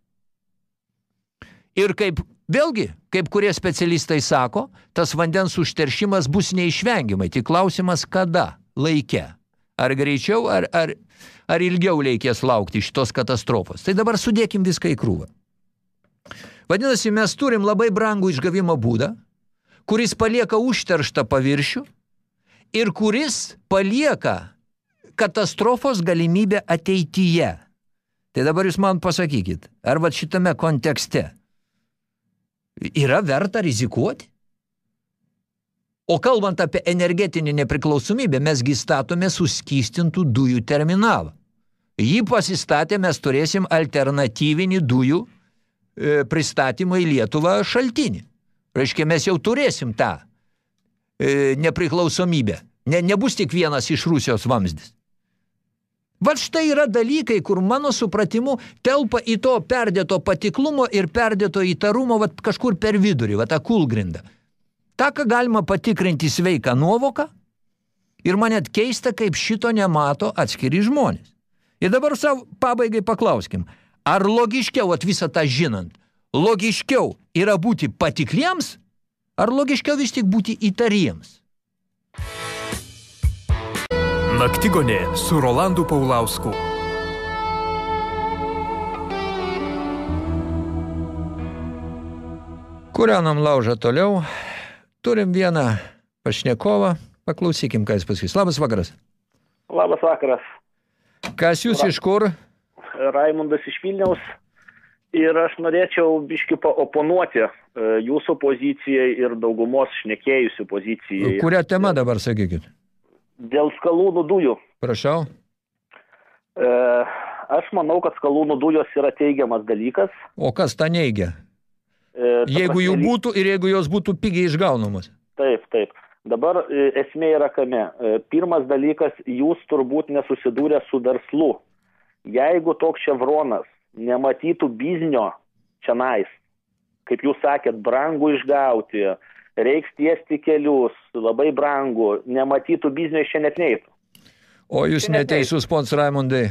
[SPEAKER 3] Ir kaip, vėlgi, kaip kurie specialistai sako, tas vandens užteršimas bus neišvengiamai, tik klausimas kada, laike. Ar greičiau, ar, ar, ar ilgiau reikės laukti šitos katastrofos. Tai dabar sudėkim viską į krūvą. Vadinasi, mes turim labai brangų išgavimo būdą, kuris palieka užterštą paviršių ir kuris palieka katastrofos galimybę ateityje. Tai dabar jūs man pasakykit, ar va šitame kontekste yra verta rizikuoti? O kalbant apie energetinį nepriklausomybę, mesgi statome suskystintų dujų terminalą. Jį pasistatė, mes turėsim alternatyvinį dujų e, pristatymą į Lietuvą šaltinį. Reiškia, mes jau turėsim tą e, nepriklausomybę. Ne, nebus tik vienas iš Rusijos vamzdis. Vat štai yra dalykai, kur mano supratimu telpa į to perdėto patiklumo ir perdėto įtarumo vat kažkur per vidurį, vat tą kulgrindą. Ta, ką galima patikrinti sveiką nuovoką, ir man net keista, kaip šito nemato atskiri žmonės. Ir dabar savo pabaigai paklauskim, ar logiškiau, at visą tą žinant, logiškiau yra būti patikliems, ar logiškiau vis tik būti įtariems?
[SPEAKER 2] Naktigonė su Rolandu Paulausku.
[SPEAKER 3] Kūrenam laužą toliau. Turim vieną pašnekovą. Paklausykim, ką jis pasakys. Labas vakaras.
[SPEAKER 17] Labas vakaras.
[SPEAKER 3] Kas jūs iš kur?
[SPEAKER 17] Raimundas iš Vilniaus. Ir aš norėčiau biški paoponuoti e, jūsų pozicijai ir daugumos šnekėjusių pozicijai.
[SPEAKER 3] Kurią temą dabar sakykit?
[SPEAKER 17] Dėl skalūnų dujų.
[SPEAKER 3] Prašau.
[SPEAKER 17] E, aš manau, kad skalūnų dujos yra teigiamas dalykas.
[SPEAKER 3] O kas tą neigia?
[SPEAKER 17] E, ta
[SPEAKER 3] Jeigu jų būtų ir jeigu jos būtų pigiai išgaunamos.
[SPEAKER 17] Taip, taip. Dabar e, esmė yra kame. E, Pirmas dalykas, jūs turbūt nesusidūrė su verslu. Jeigu toks ševronas nematytų biznio čianais, kaip jūs sakėt, brangu išgauti, reiks tiesti kelius, labai brangu, nematytų biznio iš čia net neitų.
[SPEAKER 3] O jūs neteisus, pons Raimondai.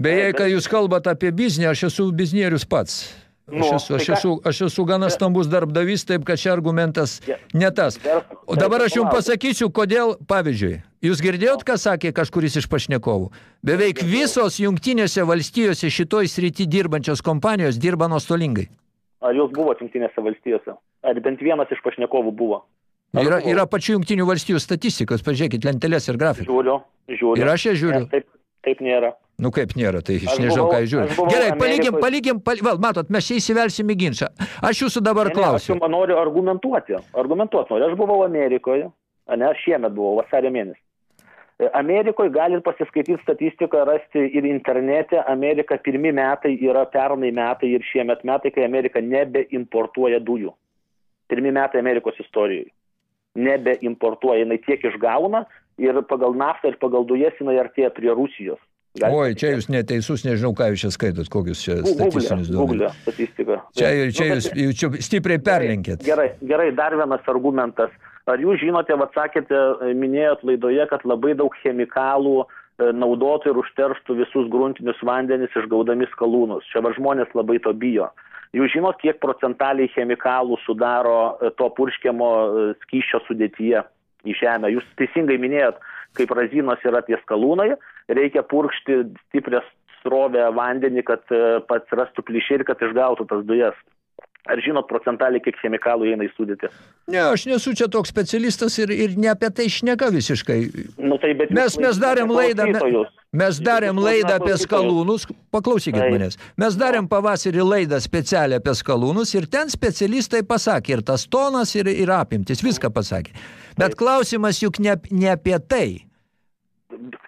[SPEAKER 3] Beje, kai jūs kalbat apie biznį, aš esu biznierius pats. Aš
[SPEAKER 17] Nu,
[SPEAKER 3] esu, aš,
[SPEAKER 17] tai ką-
[SPEAKER 3] esu, aš esu gana stambus darbdavys, taip kad čia argumentas ne tas. O dabar aš jums pasakysiu, kodėl, pavyzdžiui, jūs girdėjot, ką sakė kažkuris iš pašnekovų? Beveik visos jungtinėse valstijose šitoj srity dirbančios kompanijos dirba nuostolingai.
[SPEAKER 17] Ar jūs buvote Junktinėse valstijose? Ar bent vienas iš pašnekovų buvo?
[SPEAKER 3] Yra, yra pačių jungtinių valstijų statistikos, pažiūrėkit, lentelės ir grafiką.
[SPEAKER 17] Žiūriu, žiūriu.
[SPEAKER 3] Ir aš ją žiūriu.
[SPEAKER 17] Ne, taip, taip nėra.
[SPEAKER 3] Nu kaip nėra, tai aš
[SPEAKER 17] Aš
[SPEAKER 3] nežinau,
[SPEAKER 17] buvau-
[SPEAKER 3] ką
[SPEAKER 17] aš buvau
[SPEAKER 3] Gerai, palygiam, palygiam, pal... Val, matot, mes čia įsivelsim į ginčą. Aš jūsų dabar
[SPEAKER 17] Ne, ne, Aš
[SPEAKER 3] klausiu.
[SPEAKER 17] jums noriu argumentuoti. Argumentuoti noriu. Aš buvau Amerikoje, a ne, aš šiemet buvau, vasario mėnesį. E, Amerikoje galit pasiskaityti statistiką, rasti ir internete. Amerika pirmi metai yra pernai metai ir šiemet metai, kai Amerika nebeimportuoja dujų. Pirmi metai Amerikos istorijoje. Nebeimportuoja, jinai tiek išgauna ir pagal naftą ir pagal dujas jinai artėja prie Rusijos. Galit
[SPEAKER 3] Oi, čia jūs neteisus, nežinau, ką jūs čia skaitot, kokius čia statistinius duomenis.
[SPEAKER 17] statistika.
[SPEAKER 3] Čia, čia
[SPEAKER 17] Nu,
[SPEAKER 3] jūs
[SPEAKER 17] bet-
[SPEAKER 3] jau čia stipriai perlenkėt.
[SPEAKER 17] Gerai, gerai, dar vienas argumentas. Ar jūs žinote, vad sakėte, minėjot laidoje, kad labai daug chemikalų e, naudotų ir užterštų visus gruntinius vandenis išgaudami skalūnus. Čia va žmonės labai to bijo. Jūs žinot, kiek procentaliai chemikalų sudaro e, to purškiamo e, skyščio sudėtyje į žemę. Jūs teisingai minėjot, kaip razinos yra tie skalūnai, reikia purkšti stiprią srovę vandenį, kad e, pats rastų plyšiai ir kad išgautų tas dujas. Ar žinot procentaliai, kiek chemikalų įeina į sudėtį?
[SPEAKER 3] Ne, aš nesu čia toks specialistas ir, ir ne apie tai šneka visiškai.
[SPEAKER 17] Nu, tai bet
[SPEAKER 3] Mes, mes darėm laidą, mes darėm laidą apie skalūnus, paklausykit
[SPEAKER 17] Taip.
[SPEAKER 3] manęs. Mes darėm pavasarį laidą specialią apie skalūnus ir ten specialistai pasakė ir tas tonas, ir, ir apimtis, viską pasakė. Bet klausimas juk ne, ne apie tai.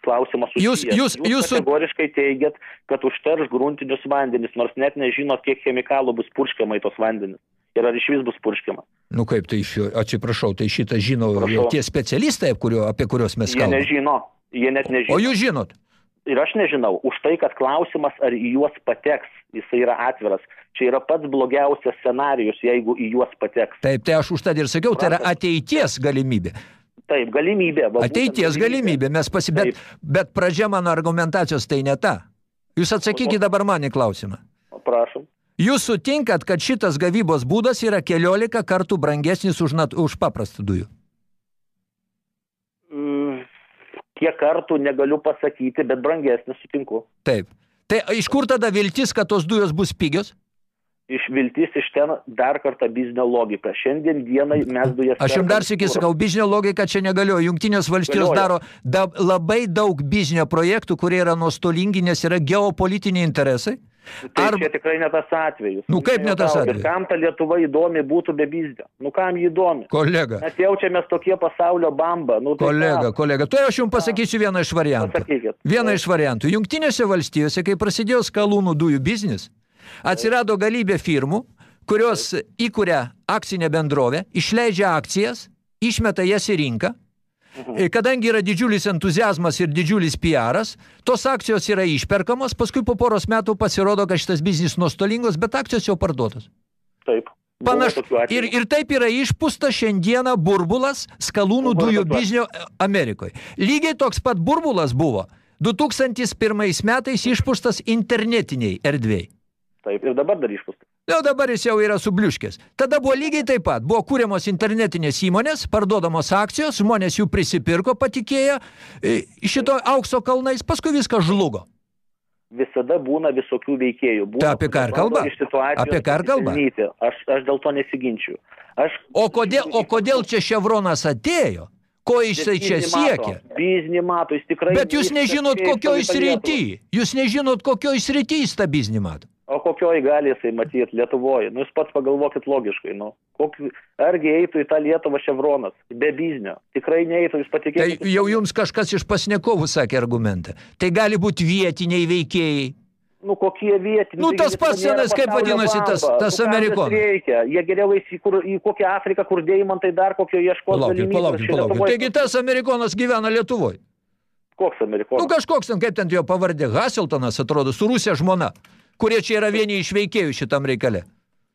[SPEAKER 17] Klausimas
[SPEAKER 3] Jūs-
[SPEAKER 17] susijęs.
[SPEAKER 3] jūs- jūsų-
[SPEAKER 17] kategoriškai teigiat, kad užterš gruntinius vandenis, nors net nežinot, kiek chemikalų bus purškiama į tos vandenis. Ir ar iš vis bus purškiama.
[SPEAKER 3] Nu kaip tai, atsiprašau, tai šitą žino
[SPEAKER 17] Prašau.
[SPEAKER 3] tie specialistai, kurio, apie kuriuos mes
[SPEAKER 17] Jie
[SPEAKER 3] kalbame.
[SPEAKER 17] nežino. Jie net nežino.
[SPEAKER 3] O jūs žinot?
[SPEAKER 17] Ir aš nežinau, už tai, kad klausimas, ar į juos pateks, jisai yra atviras. Čia yra pats blogiausias scenarijus, jeigu į juos pateks.
[SPEAKER 3] Taip, tai aš už tą ir sakiau, tai yra ateities galimybė.
[SPEAKER 17] Taip, galimybė. va,
[SPEAKER 3] Ateities galimybė, mes pasi... Bet, bet pradžia mano argumentacijos tai ne ta. Jūs atsakykite dabar man į klausimą.
[SPEAKER 17] Prašom.
[SPEAKER 3] Jūs sutinkat, kad šitas gavybos būdas yra keliolika kartų brangesnis už, nat, už paprastą dujų?
[SPEAKER 17] Mm, Kiek kartų negaliu pasakyti, bet brangesnis sutinku.
[SPEAKER 3] Taip. Tai iš kur tada viltis, kad tos dujos bus pigios?
[SPEAKER 17] Iš viltis iš ten dar kartą biznio logika. Šiandien dienai mes dujas...
[SPEAKER 3] Aš jums dar sėkiu, sakau, biznio logika čia negalioja. Jungtinės valstijos
[SPEAKER 17] Galioja.
[SPEAKER 3] daro da, labai daug biznio projektų, kurie yra nuostolingi, nes yra geopolitiniai interesai.
[SPEAKER 17] Tai Ar... čia tikrai ne tas atvejis.
[SPEAKER 3] Nu, kaip ne tas atvejis?
[SPEAKER 17] Ir kam ta Lietuva įdomi būtų be biznio? Nu kam jį įdomi?
[SPEAKER 3] Kolega.
[SPEAKER 17] Mes jaučiamės tokie pasaulio bamba. Nu, tai
[SPEAKER 3] Kolega,
[SPEAKER 17] ką?
[SPEAKER 3] kolega, tai aš jums pasakysiu vieną iš variantų.
[SPEAKER 17] Pasakykit.
[SPEAKER 3] Vieną iš variantų. Jungtinėse valstijose, kai prasidėjo skalūnų dujų biznis, atsirado galybė firmų, kurios įkuria akcinę bendrovę, išleidžia akcijas, išmeta jas į rinką. E, Kadangi yra didžiulis entuzijazmas ir didžiulis PR'as, tos akcijos yra išperkamos, paskui po poros metų pasirodo, kad šitas biznis nuostolingos, bet akcijos jau parduotos.
[SPEAKER 17] Taip.
[SPEAKER 3] Panaš,
[SPEAKER 17] tokių atvejų.
[SPEAKER 3] ir, ir taip yra išpūsta šiandieną burbulas skalūnų
[SPEAKER 17] Buvo
[SPEAKER 3] dujų biznio Amerikoje. Lygiai toks pat burbulas buvo 2001 metais išpūstas internetiniai erdvėjai.
[SPEAKER 17] Taip, ir dabar dar išpūsta.
[SPEAKER 3] Jau dabar jis jau yra subliuškęs. Tada buvo lygiai taip pat. Buvo kūriamos internetinės įmonės, parduodamos akcijos, žmonės jų prisipirko, patikėjo e, šito aukso kalnais, paskui viskas žlugo.
[SPEAKER 17] Visada būna visokių veikėjų. Būna,
[SPEAKER 3] Ta apie ką ir kalba? Apie ką ir kalba?
[SPEAKER 17] Aš, aš dėl to nesiginčiu. Aš
[SPEAKER 3] O kodėl, o kodėl čia Ševronas atėjo? Ko jisai čia siekia?
[SPEAKER 17] Biznį mato, jis tikrai...
[SPEAKER 3] Bet jūs nežinot, kokioj srity. Jūs nežinot, kokioj srity jis tą biznį mato.
[SPEAKER 17] O kokioj gali jisai matyti Lietuvoje? Nu, jūs pats pagalvokit logiškai, nu. Kokį, argi eitų į tą Lietuvą Ševronas, be biznio? Tikrai neeitų, jūs
[SPEAKER 3] Tai
[SPEAKER 17] patikėkite.
[SPEAKER 3] jau jums kažkas iš pasnekovų sakė argumentą. Tai gali būti vietiniai veikėjai.
[SPEAKER 17] Nu, kokie vietiniai.
[SPEAKER 3] Nu, tas pats senas, kaip vadinasi tas- tas
[SPEAKER 17] Nu,
[SPEAKER 3] amerikonas?
[SPEAKER 17] Reikia. Jie geriau eis į, kur, į kokią Afriką, kur deimantai dar kokio ieškos
[SPEAKER 3] Palaukit, palaukit, palaukit. Taigi tas amerikonas gyvena Lietuvoje.
[SPEAKER 17] Koks amerikonas?
[SPEAKER 3] Nu kažkoks ten, kaip ten jo pavardė, Hasiltonas atrodo, su Rusija žmona, kurie čia yra vieni iš veikėjų šitam reikale.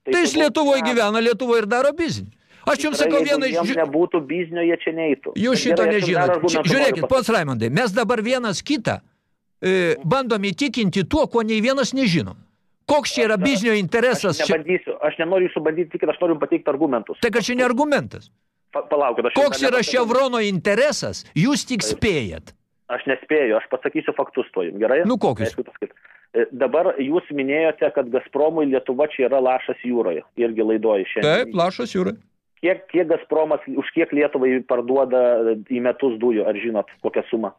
[SPEAKER 3] Tai jis Lietuvoje gyvena, Lietuvoje ir daro biznį. Aš jums sakau vieną iš...
[SPEAKER 17] Jiems nebūtų biznio, jie čia neitų.
[SPEAKER 3] Jūs šito nežinot. Žiūrėkit, pats Raimondai, mes dabar vienas kitą e, bandom įtikinti tuo, ko nei vienas nežinom. Koks čia yra biznio interesas?
[SPEAKER 17] Aš nebandysiu, aš nenoriu jūsų bandyti tikėti, aš noriu pateikti argumentus.
[SPEAKER 3] Tai kad čia ne argumentas.
[SPEAKER 17] Pa, palaukit, aš
[SPEAKER 3] Koks yra. Ševrono interesas? Jūs tik spėjat.
[SPEAKER 17] Aš nespėju, aš pasakysiu faktus to jums, gerai?
[SPEAKER 3] Nu, kokius?
[SPEAKER 17] E, Dabar jūs minėjote, kad Gazpromui Lietuva čia yra lašas jūroje, irgi laidoji šiandien.
[SPEAKER 3] Taip, lašas jūrai.
[SPEAKER 17] Kiek, kiek Gazpromas, už kiek Lietuvai parduoda į metus dujų, ar žinot kokią sumą?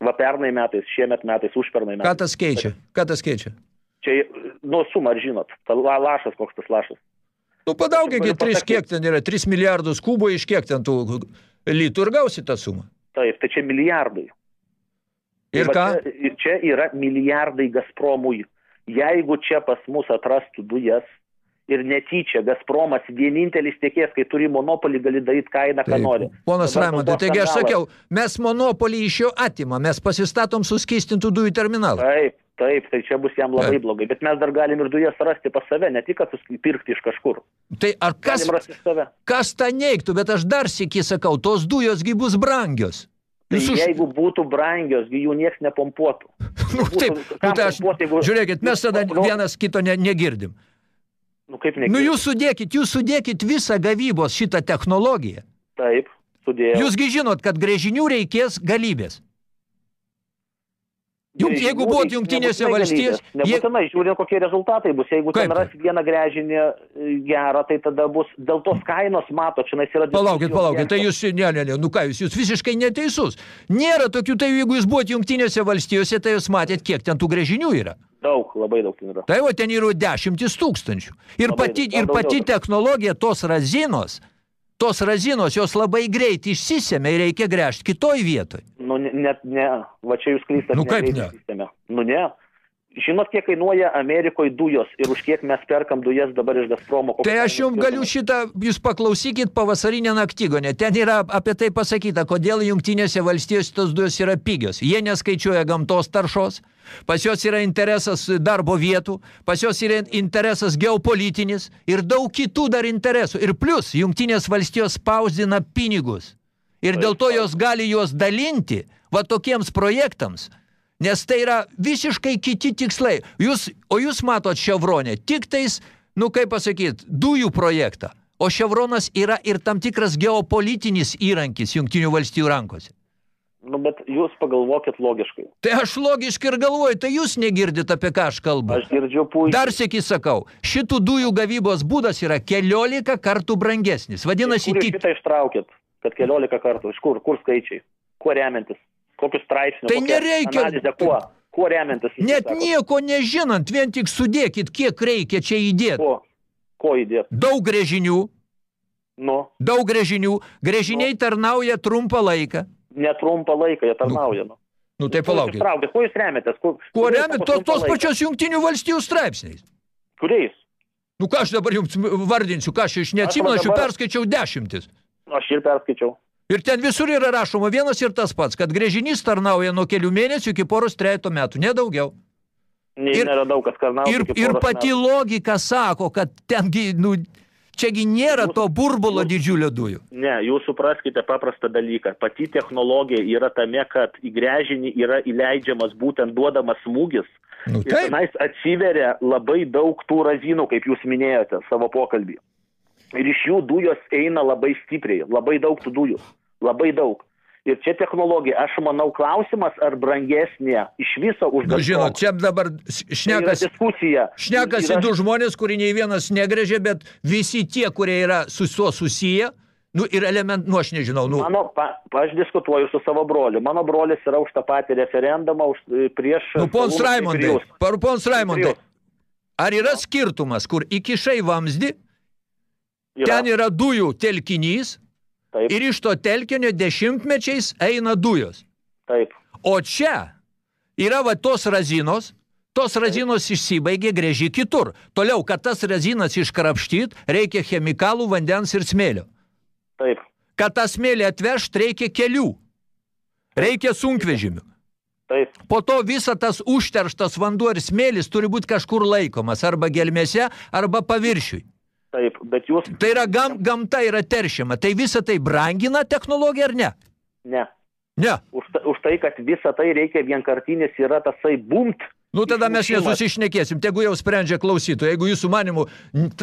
[SPEAKER 17] Va pernai metais, šiemet metais, užpernai
[SPEAKER 3] Ką
[SPEAKER 17] metais.
[SPEAKER 3] tas keičia? Ką tas keičia?
[SPEAKER 17] Čia, nu, sumą, ar žinot? Ta la, lašas, koks tas lašas?
[SPEAKER 3] Nu, padauginkit
[SPEAKER 17] galiu
[SPEAKER 3] 3,
[SPEAKER 17] pasakyt.
[SPEAKER 3] kiek ten yra, 3 milijardus kubų, iš kiek ten tų litų ir gausi tą sumą.
[SPEAKER 17] Taip, tai čia milijardai.
[SPEAKER 3] Ir ką?
[SPEAKER 17] Ir čia yra milijardai Gazpromui. Jeigu čia pas mus atrastų dujas ir netyčia Gazpromas vienintelis tiekėjas, kai turi monopolį, gali daryti kainą, ką nori.
[SPEAKER 3] Ponas Raimondai, taigi aš sakiau, mes monopolį iš jo atimam, mes pasistatom suskistintų dujų terminalą.
[SPEAKER 17] Taip, taip, tai čia bus jam labai
[SPEAKER 3] Taip.
[SPEAKER 17] blogai. Bet mes dar galim ir dujas rasti pas save, ne tik, kad pirkti iš kažkur.
[SPEAKER 3] Tai ar kas, kas tą neigtų, bet aš dar sėki sakau, tos dujosgi bus brangios.
[SPEAKER 17] Tai
[SPEAKER 3] Jūs už...
[SPEAKER 17] jeigu būtų brangios, gi jų nieks nepompuotų.
[SPEAKER 3] Nu, taip, nu, tai aš, žiūrėkit, mes tada vienas kito ne, negirdim.
[SPEAKER 17] Nu, kaip
[SPEAKER 3] Nu, jūs sudėkit, jūs sudėkit visą gavybos šitą technologiją.
[SPEAKER 17] Taip, sudėjau.
[SPEAKER 3] Jūsgi žinot, kad grėžinių reikės galybės. Juk, jeigu buvot jungtinėse
[SPEAKER 17] nebūtinai
[SPEAKER 3] valstijos...
[SPEAKER 17] galybės. Nebūtinai, žiūrint, kokie rezultatai bus. Jeigu ten
[SPEAKER 3] Kaip
[SPEAKER 17] ras vieną grėžinį e, gerą, tai tada bus dėl tos kainos, mato, čia yra...
[SPEAKER 3] Palaukit, palaukit, tai jūs, ne, ne, ne, nu ką jūs, jūs visiškai neteisus. Nėra tokių, tai jeigu jūs buvot jungtinėse valstijose, tai jūs matėt, kiek ten tų grėžinių yra.
[SPEAKER 17] Daug, labai daug ten yra.
[SPEAKER 3] Tai va, ten yra dešimtis tūkstančių. Ir
[SPEAKER 17] Labai
[SPEAKER 3] pati, ir pati technologija, tos razinos, tos razinos, jos labai greit išsisėmė ir reikia gręžti kitoj vietoj.
[SPEAKER 17] Nu, ne- net ne, va čia jūs klystate.
[SPEAKER 3] Nu, kaip
[SPEAKER 17] negreitai sistema. Nu, ne. Žinot, kiek kainuoja Amerikoje dujos ir už kiek mes perkam dujas dabar iš Gazpromo?
[SPEAKER 3] Tai aš jums galiu šitą, jūs paklausykit pavasarinę naktigonę. Ten yra apie tai pasakyta, kodėl jungtinėse valstijose tos dujos yra pigios. Jie neskaičiuoja gamtos taršos, pas juos yra interesas darbo vietų, pas juos yra interesas geopolitinis ir daug kitų dar interesų. Ir plus, jungtinės valstijos spausdina pinigus. Ir dėl to jos gali juos dalinti va tokiems projektams. Nes tai yra visiškai kiti tikslai. Jūs, o jūs matot Chevronė tik tais, nu kaip pasakyt, dujų projektą. O Chevronas yra ir tam tikras geopolitinis įrankis Jungtinių valstijų rankose.
[SPEAKER 17] Nu, bet jūs pagalvokit logiškai.
[SPEAKER 3] Tai aš logiškai ir galvoju, tai jūs negirdit, apie ką aš kalbu.
[SPEAKER 17] Aš girdžiu puikiai.
[SPEAKER 3] Dar sėki sakau, šitų dujų gavybos būdas yra keliolika kartų brangesnis. Vadinasi,
[SPEAKER 17] Kur
[SPEAKER 3] tik...
[SPEAKER 17] šitą ištraukėt, kad keliolika kartų? Iš kur? Kur skaičiai? Kuo remiantis? Kokius straipsnius?
[SPEAKER 3] Tai nereikia-
[SPEAKER 17] Analizė, kuo? Kuo remiantis?
[SPEAKER 3] Net
[SPEAKER 17] sakot?
[SPEAKER 3] nieko nežinant, vien tik sudėkit, kiek reikia čia įdėti.
[SPEAKER 17] Ko? Ko įdėti?
[SPEAKER 3] Daug grėžinių,
[SPEAKER 17] Nu,
[SPEAKER 3] daug grėžinių. Grėžiniai tarnauja trumpą laiką.
[SPEAKER 17] netrumpą laiką jie tarnauja. Nu,
[SPEAKER 3] Nu tai
[SPEAKER 17] Kuo jūs
[SPEAKER 3] palaukit.
[SPEAKER 17] Kuo jūs remiatės? Kuo,
[SPEAKER 3] Kuo
[SPEAKER 17] kuriais
[SPEAKER 3] remiat
[SPEAKER 17] sako
[SPEAKER 3] tos, pačios jungtinių valstijų straipsniais?
[SPEAKER 17] Kuriais?
[SPEAKER 3] Nu ką aš dabar jums vardinsiu, ką aš iš neatsimenu, aš jau
[SPEAKER 17] dabar-
[SPEAKER 3] perskaičiau dešimtis.
[SPEAKER 17] Aš ir perskaičiau.
[SPEAKER 3] Ir ten visur yra rašoma vienas ir tas pats, kad grėžinys tarnauja nuo kelių mėnesių iki poros trejato metų, nedaugiau.
[SPEAKER 17] Ir,
[SPEAKER 3] Ir-
[SPEAKER 17] Neradau, kas karnauja.
[SPEAKER 3] Ir, ir pati logika sako, kad tengi, nu, Čiagi nėra to burbulo didžiulio dujų.
[SPEAKER 17] Ne, jūs supraskite paprastą dalyką. Pati technologija yra tame, kad į grežinį yra įleidžiamas būtent duodamas smūgis.
[SPEAKER 3] Nu,
[SPEAKER 17] ir tenais atsiveria labai daug tų razinų, kaip jūs minėjote savo pokalbį. Ir iš jų dujos eina labai stipriai, labai daug tų dujų, labai daug. Ir čia technologija, aš manau, klausimas, ar brangesnė iš viso už...
[SPEAKER 3] Nu, žinot, čia dabar šnekas,
[SPEAKER 17] tai diskusija.
[SPEAKER 3] šnekasi
[SPEAKER 17] Yra-
[SPEAKER 3] du žmonės, kurie nei vienas negrėžė, bet visi tie, kurie yra su tuo susiję, nu ir element, nu aš nežinau, nu...
[SPEAKER 17] Mano, pa, aš diskutuoju su savo broliu. Mano brolis yra už tą patį referendumą, už, prieš...
[SPEAKER 3] Nu, pons Raimondai, par pons Raimondai, ar yra skirtumas, kur įkišai vamsdį,
[SPEAKER 17] Yra.
[SPEAKER 3] ten yra dujų telkinys,
[SPEAKER 17] Taip.
[SPEAKER 3] ir iš to telkinio dešimtmečiais eina dujos.
[SPEAKER 17] Taip.
[SPEAKER 3] O čia yra va tos razinos, tos razinos išsibaigė grėži kitur. Toliau, kad tas razinas iškrapštyt, reikia chemikalų, vandens ir smėlio.
[SPEAKER 17] Taip.
[SPEAKER 3] Kad tą smėlį atvežt, reikia kelių. Reikia sunkvežimių.
[SPEAKER 17] Taip.
[SPEAKER 3] Po to visa tas užterštas vanduo ir smėlis turi būti kažkur laikomas, arba gelmėse, arba paviršiui.
[SPEAKER 17] Taip, bet jūs...
[SPEAKER 3] Tai yra gam, gamta yra teršiama. Tai visa tai brangina technologiją ar ne?
[SPEAKER 17] Ne.
[SPEAKER 3] Ne.
[SPEAKER 17] Už, ta, už tai, kad visą tai reikia vienkartinis, yra tasai bumt.
[SPEAKER 3] Nu, tada mes nesusišnekėsim. Tegu jau sprendžia klausytojai. Jeigu jūsų manimų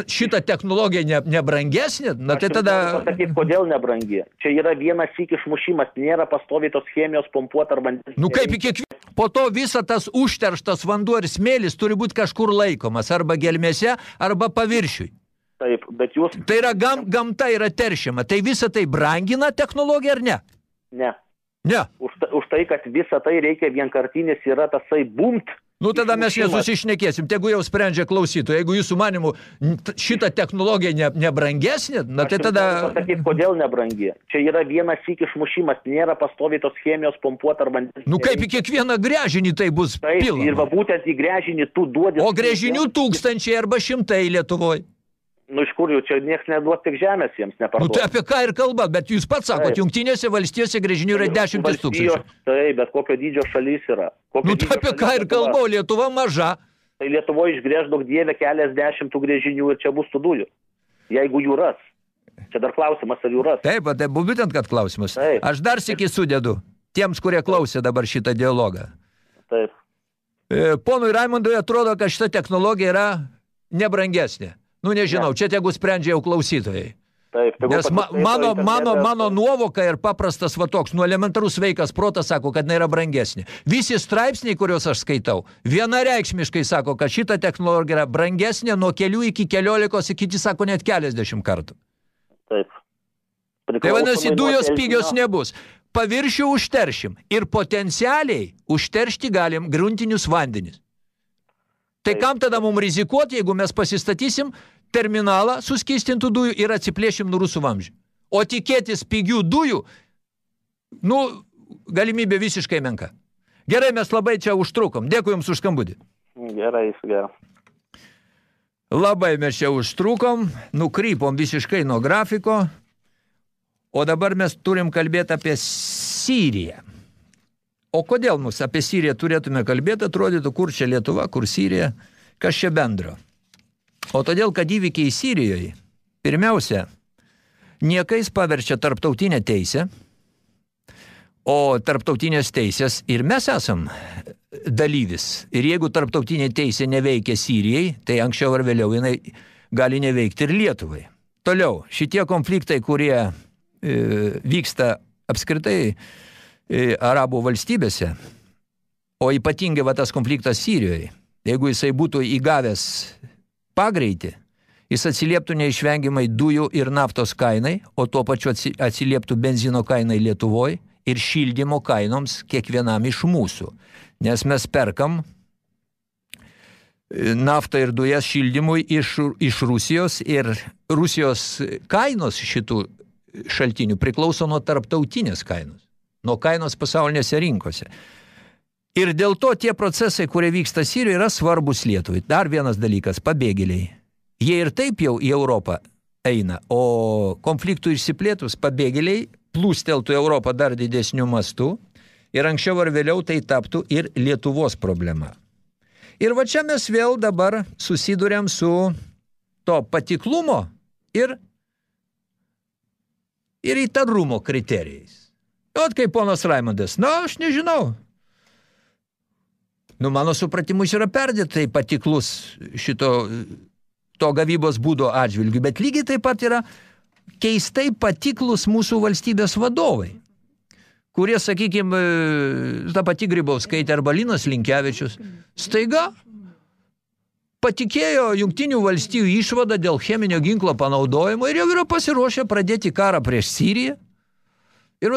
[SPEAKER 3] šita technologija ne, nebrangesnė, na tai tada...
[SPEAKER 17] noriu Pasakyti, kodėl nebrangi. Čia yra vienas syk išmušimas, nėra pastoviai tos chemijos pompuot ar vandens.
[SPEAKER 3] Nu kaip kiekvieną. Po to visa tas užterštas vanduo ir smėlis turi būti kažkur laikomas. Arba gelmėse, arba paviršiui.
[SPEAKER 17] Taip, bet jūs...
[SPEAKER 3] Tai yra gam, gamta yra teršiama. Tai visa tai brangina technologiją ar ne?
[SPEAKER 17] Ne.
[SPEAKER 3] Ne.
[SPEAKER 17] Už, ta, už tai, kad visą tai reikia vienkartinis, yra tasai bumt.
[SPEAKER 3] Nu tada mes nesusišnekėsim. Tegu jau sprendžia klausytojai. Jeigu jūsų manimų šita technologija ne, nebrangesnė, na tai tada...
[SPEAKER 17] noriu Pasakyti, kodėl nebrangi. Čia yra vienas syk išmušimas, nėra pastoviai tos chemijos pompuot ar vandens.
[SPEAKER 3] Nu kaip į kiekvieną grėžinį tai bus
[SPEAKER 17] Taip, ir
[SPEAKER 3] pilama.
[SPEAKER 17] va būtent į grėžinį tu duodi...
[SPEAKER 3] O grėžinių tūkstančiai arba šimtai Lietuvoje.
[SPEAKER 17] Nu iš kur jau čia nieks neduos tik žemės jiems
[SPEAKER 3] Nu
[SPEAKER 17] neparduos.
[SPEAKER 3] tai apie ką ir kalba, bet jūs pats sakot,
[SPEAKER 17] Taip.
[SPEAKER 3] jungtinėse valstijose grėžinių yra dešimtis tūkstančių.
[SPEAKER 17] Taip, bet kokio dydžio šalis yra. Kokio
[SPEAKER 3] Nu tai apie ką ir kalba, Lietuva maža.
[SPEAKER 17] Tai Lietuvoje išgrėž daug dievė keliasdešimt tų grėžinių ir čia bus tų dujų. Jeigu jų ras. Čia dar klausimas, ar jų ras.
[SPEAKER 3] Taip, tai būtent, kad klausimas.
[SPEAKER 17] Taip.
[SPEAKER 3] Aš dar sėki sudedu tiems, kurie klausė dabar šitą dialogą.
[SPEAKER 17] Taip.
[SPEAKER 3] E, Ponui Raimondui atrodo, kad šita technologija yra nebrangesnė. Nu nežinau, čia tegu sprendžia jau klausytojai.
[SPEAKER 17] Taip,
[SPEAKER 3] Nes ma, mano, mano, mano nuovoka ir paprastas va toks, nu elementarus veikas protas sako, kad yra brangesnė. Visi straipsniai, kuriuos aš skaitau, vienareikšmiškai sako, kad šita technologija yra brangesnė nuo kelių iki keliolikos, iki kiti sako net keliasdešimt kartų.
[SPEAKER 17] Taip.
[SPEAKER 3] Tai vadinasi, dujos pigios nebus. Paviršių užteršim ir potencialiai užteršti galim gruntinius vandenis. Tai kam tada mums rizikuoti, jeigu mes pasistatysim terminalą suskystintų dujų ir atsiplėšim nuo rusų vamzdžių. O tikėtis pigių dujų, nu, galimybė visiškai menka. Gerai, mes labai čia užtrukom. Dėkui Jums už skambudį.
[SPEAKER 17] Gerai, gerai.
[SPEAKER 3] Labai mes čia užtrukom, nukrypom visiškai nuo grafiko, o dabar mes turim kalbėti apie Siriją. O kodėl mus apie Siriją turėtume kalbėti, atrodytų, kur čia Lietuva, kur Sirija, kas čia bendro. O todėl, kad įvykiai Sirijoje, pirmiausia, niekais paverčia tarptautinę teisę, o tarptautinės teisės ir mes esam dalyvis. Ir jeigu tarptautinė teisė neveikia Sirijai, tai anksčiau ar vėliau jinai gali neveikti ir Lietuvai. Toliau, šitie konfliktai, kurie e, vyksta apskritai arabų valstybėse, o ypatingai va tas konfliktas Sirijoje, jeigu jisai būtų įgavęs pagreitį, jis atsilieptų neišvengiamai dujų ir naftos kainai, o tuo pačiu atsi- atsilieptų benzino kainai Lietuvoje ir šildymo kainoms kiekvienam iš mūsų. Nes mes perkam naftą ir dujas šildymui iš, iš Rusijos ir Rusijos kainos šitų šaltinių priklauso nuo tarptautinės kainos, nuo kainos pasaulinėse rinkose. Ir dėl to tie procesai, kurie vyksta Sirijoje, yra svarbus Lietuvai. Dar vienas dalykas – pabėgėliai. Jie ir taip jau į Europą eina, o konfliktų išsiplėtus pabėgėliai plūsteltų Europą dar didesnių mastų ir anksčiau ar vėliau tai taptų ir Lietuvos problema. Ir va čia mes vėl dabar susiduriam su to patiklumo ir, ir įtarumo kriterijais. Ot kaip ponas Raimondas, na, aš nežinau. Nu, mano supratimus yra perdėtai patiklus šito to gavybos būdo atžvilgių, bet lygiai taip pat yra keistai patiklus mūsų valstybės vadovai, kurie, sakykime, ta pati Grybauskaitė arba Linas Linkevičius, staiga patikėjo jungtinių valstijų išvadą dėl cheminio ginklo panaudojimo ir jau yra pasiruošę pradėti karą prieš Siriją. Ir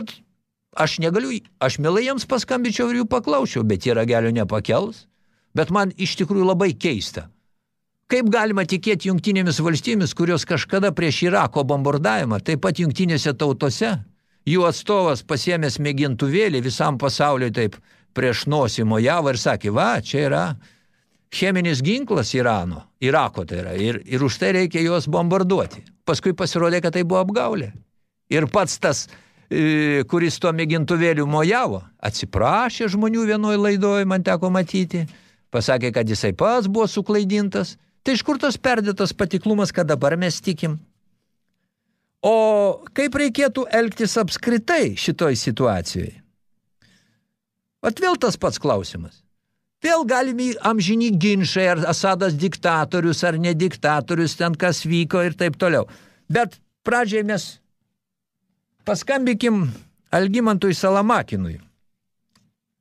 [SPEAKER 3] aš negaliu, aš mielai jiems paskambinčiau ir jų paklaučiau, bet jie ragelio nepakels. Bet man iš tikrųjų labai keista. Kaip galima tikėti jungtinėmis valstybėmis, kurios kažkada prieš Irako bombardavimą, taip pat jungtinėse tautose, jų atstovas pasiemęs mėgintuvėlį visam pasauliui taip prieš nosį mojavo ir sakė, va, čia yra cheminis ginklas Irano, Irako tai yra, ir, ir už tai reikia juos bombarduoti. Paskui pasirodė, kad tai buvo apgaulė. Ir pats tas, kuris tuo mėgintuvėliu mojavo, atsiprašė žmonių vienoj laidoj, man teko matyti, pasakė, kad jisai pats buvo suklaidintas, Tai iš kur tas perdėtas patiklumas, kad dabar mes tikim? O kaip reikėtų elgtis apskritai šitoj situacijoje? Vat vėl tas pats klausimas. Vėl galimi amžini ginčai, ar Asadas diktatorius, ar ne diktatorius, ten kas vyko ir taip toliau. Bet pradžiai mes paskambikim Algimantui Salamakinui,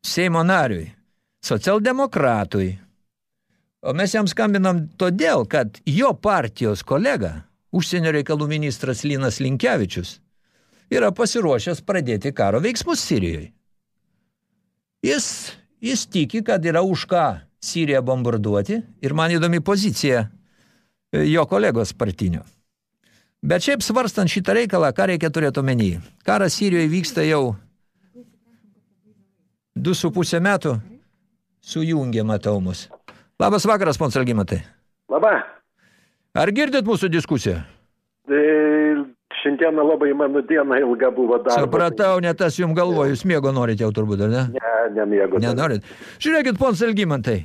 [SPEAKER 3] Seimo nariui, socialdemokratui, O mes jam skambinam todėl, kad jo partijos kolega, užsienio reikalų ministras Linas Linkevičius, yra pasiruošęs pradėti karo veiksmus Sirijoje. Jis, jis tiki, kad yra už ką Siriją bombarduoti ir man įdomi pozicija e, jo kolegos partinio. Bet šiaip svarstant šitą reikalą, ką reikia turėti omeny? Karas Sirijoje vyksta jau du su pusę metų, sujungė, matau mus. Labas vakaras, pons Algimantai.
[SPEAKER 18] Labą.
[SPEAKER 3] Ar girdit mūsų diskusiją?
[SPEAKER 18] E, šiandieną labai mano diena ilga buvo darbas.
[SPEAKER 3] Supratau, ne tas jums galvoju, jūs miego norite jau turbūt, ar ne?
[SPEAKER 18] Ne, nemiego.
[SPEAKER 3] Nenorit. Žiūrėkit, pons Algimantai,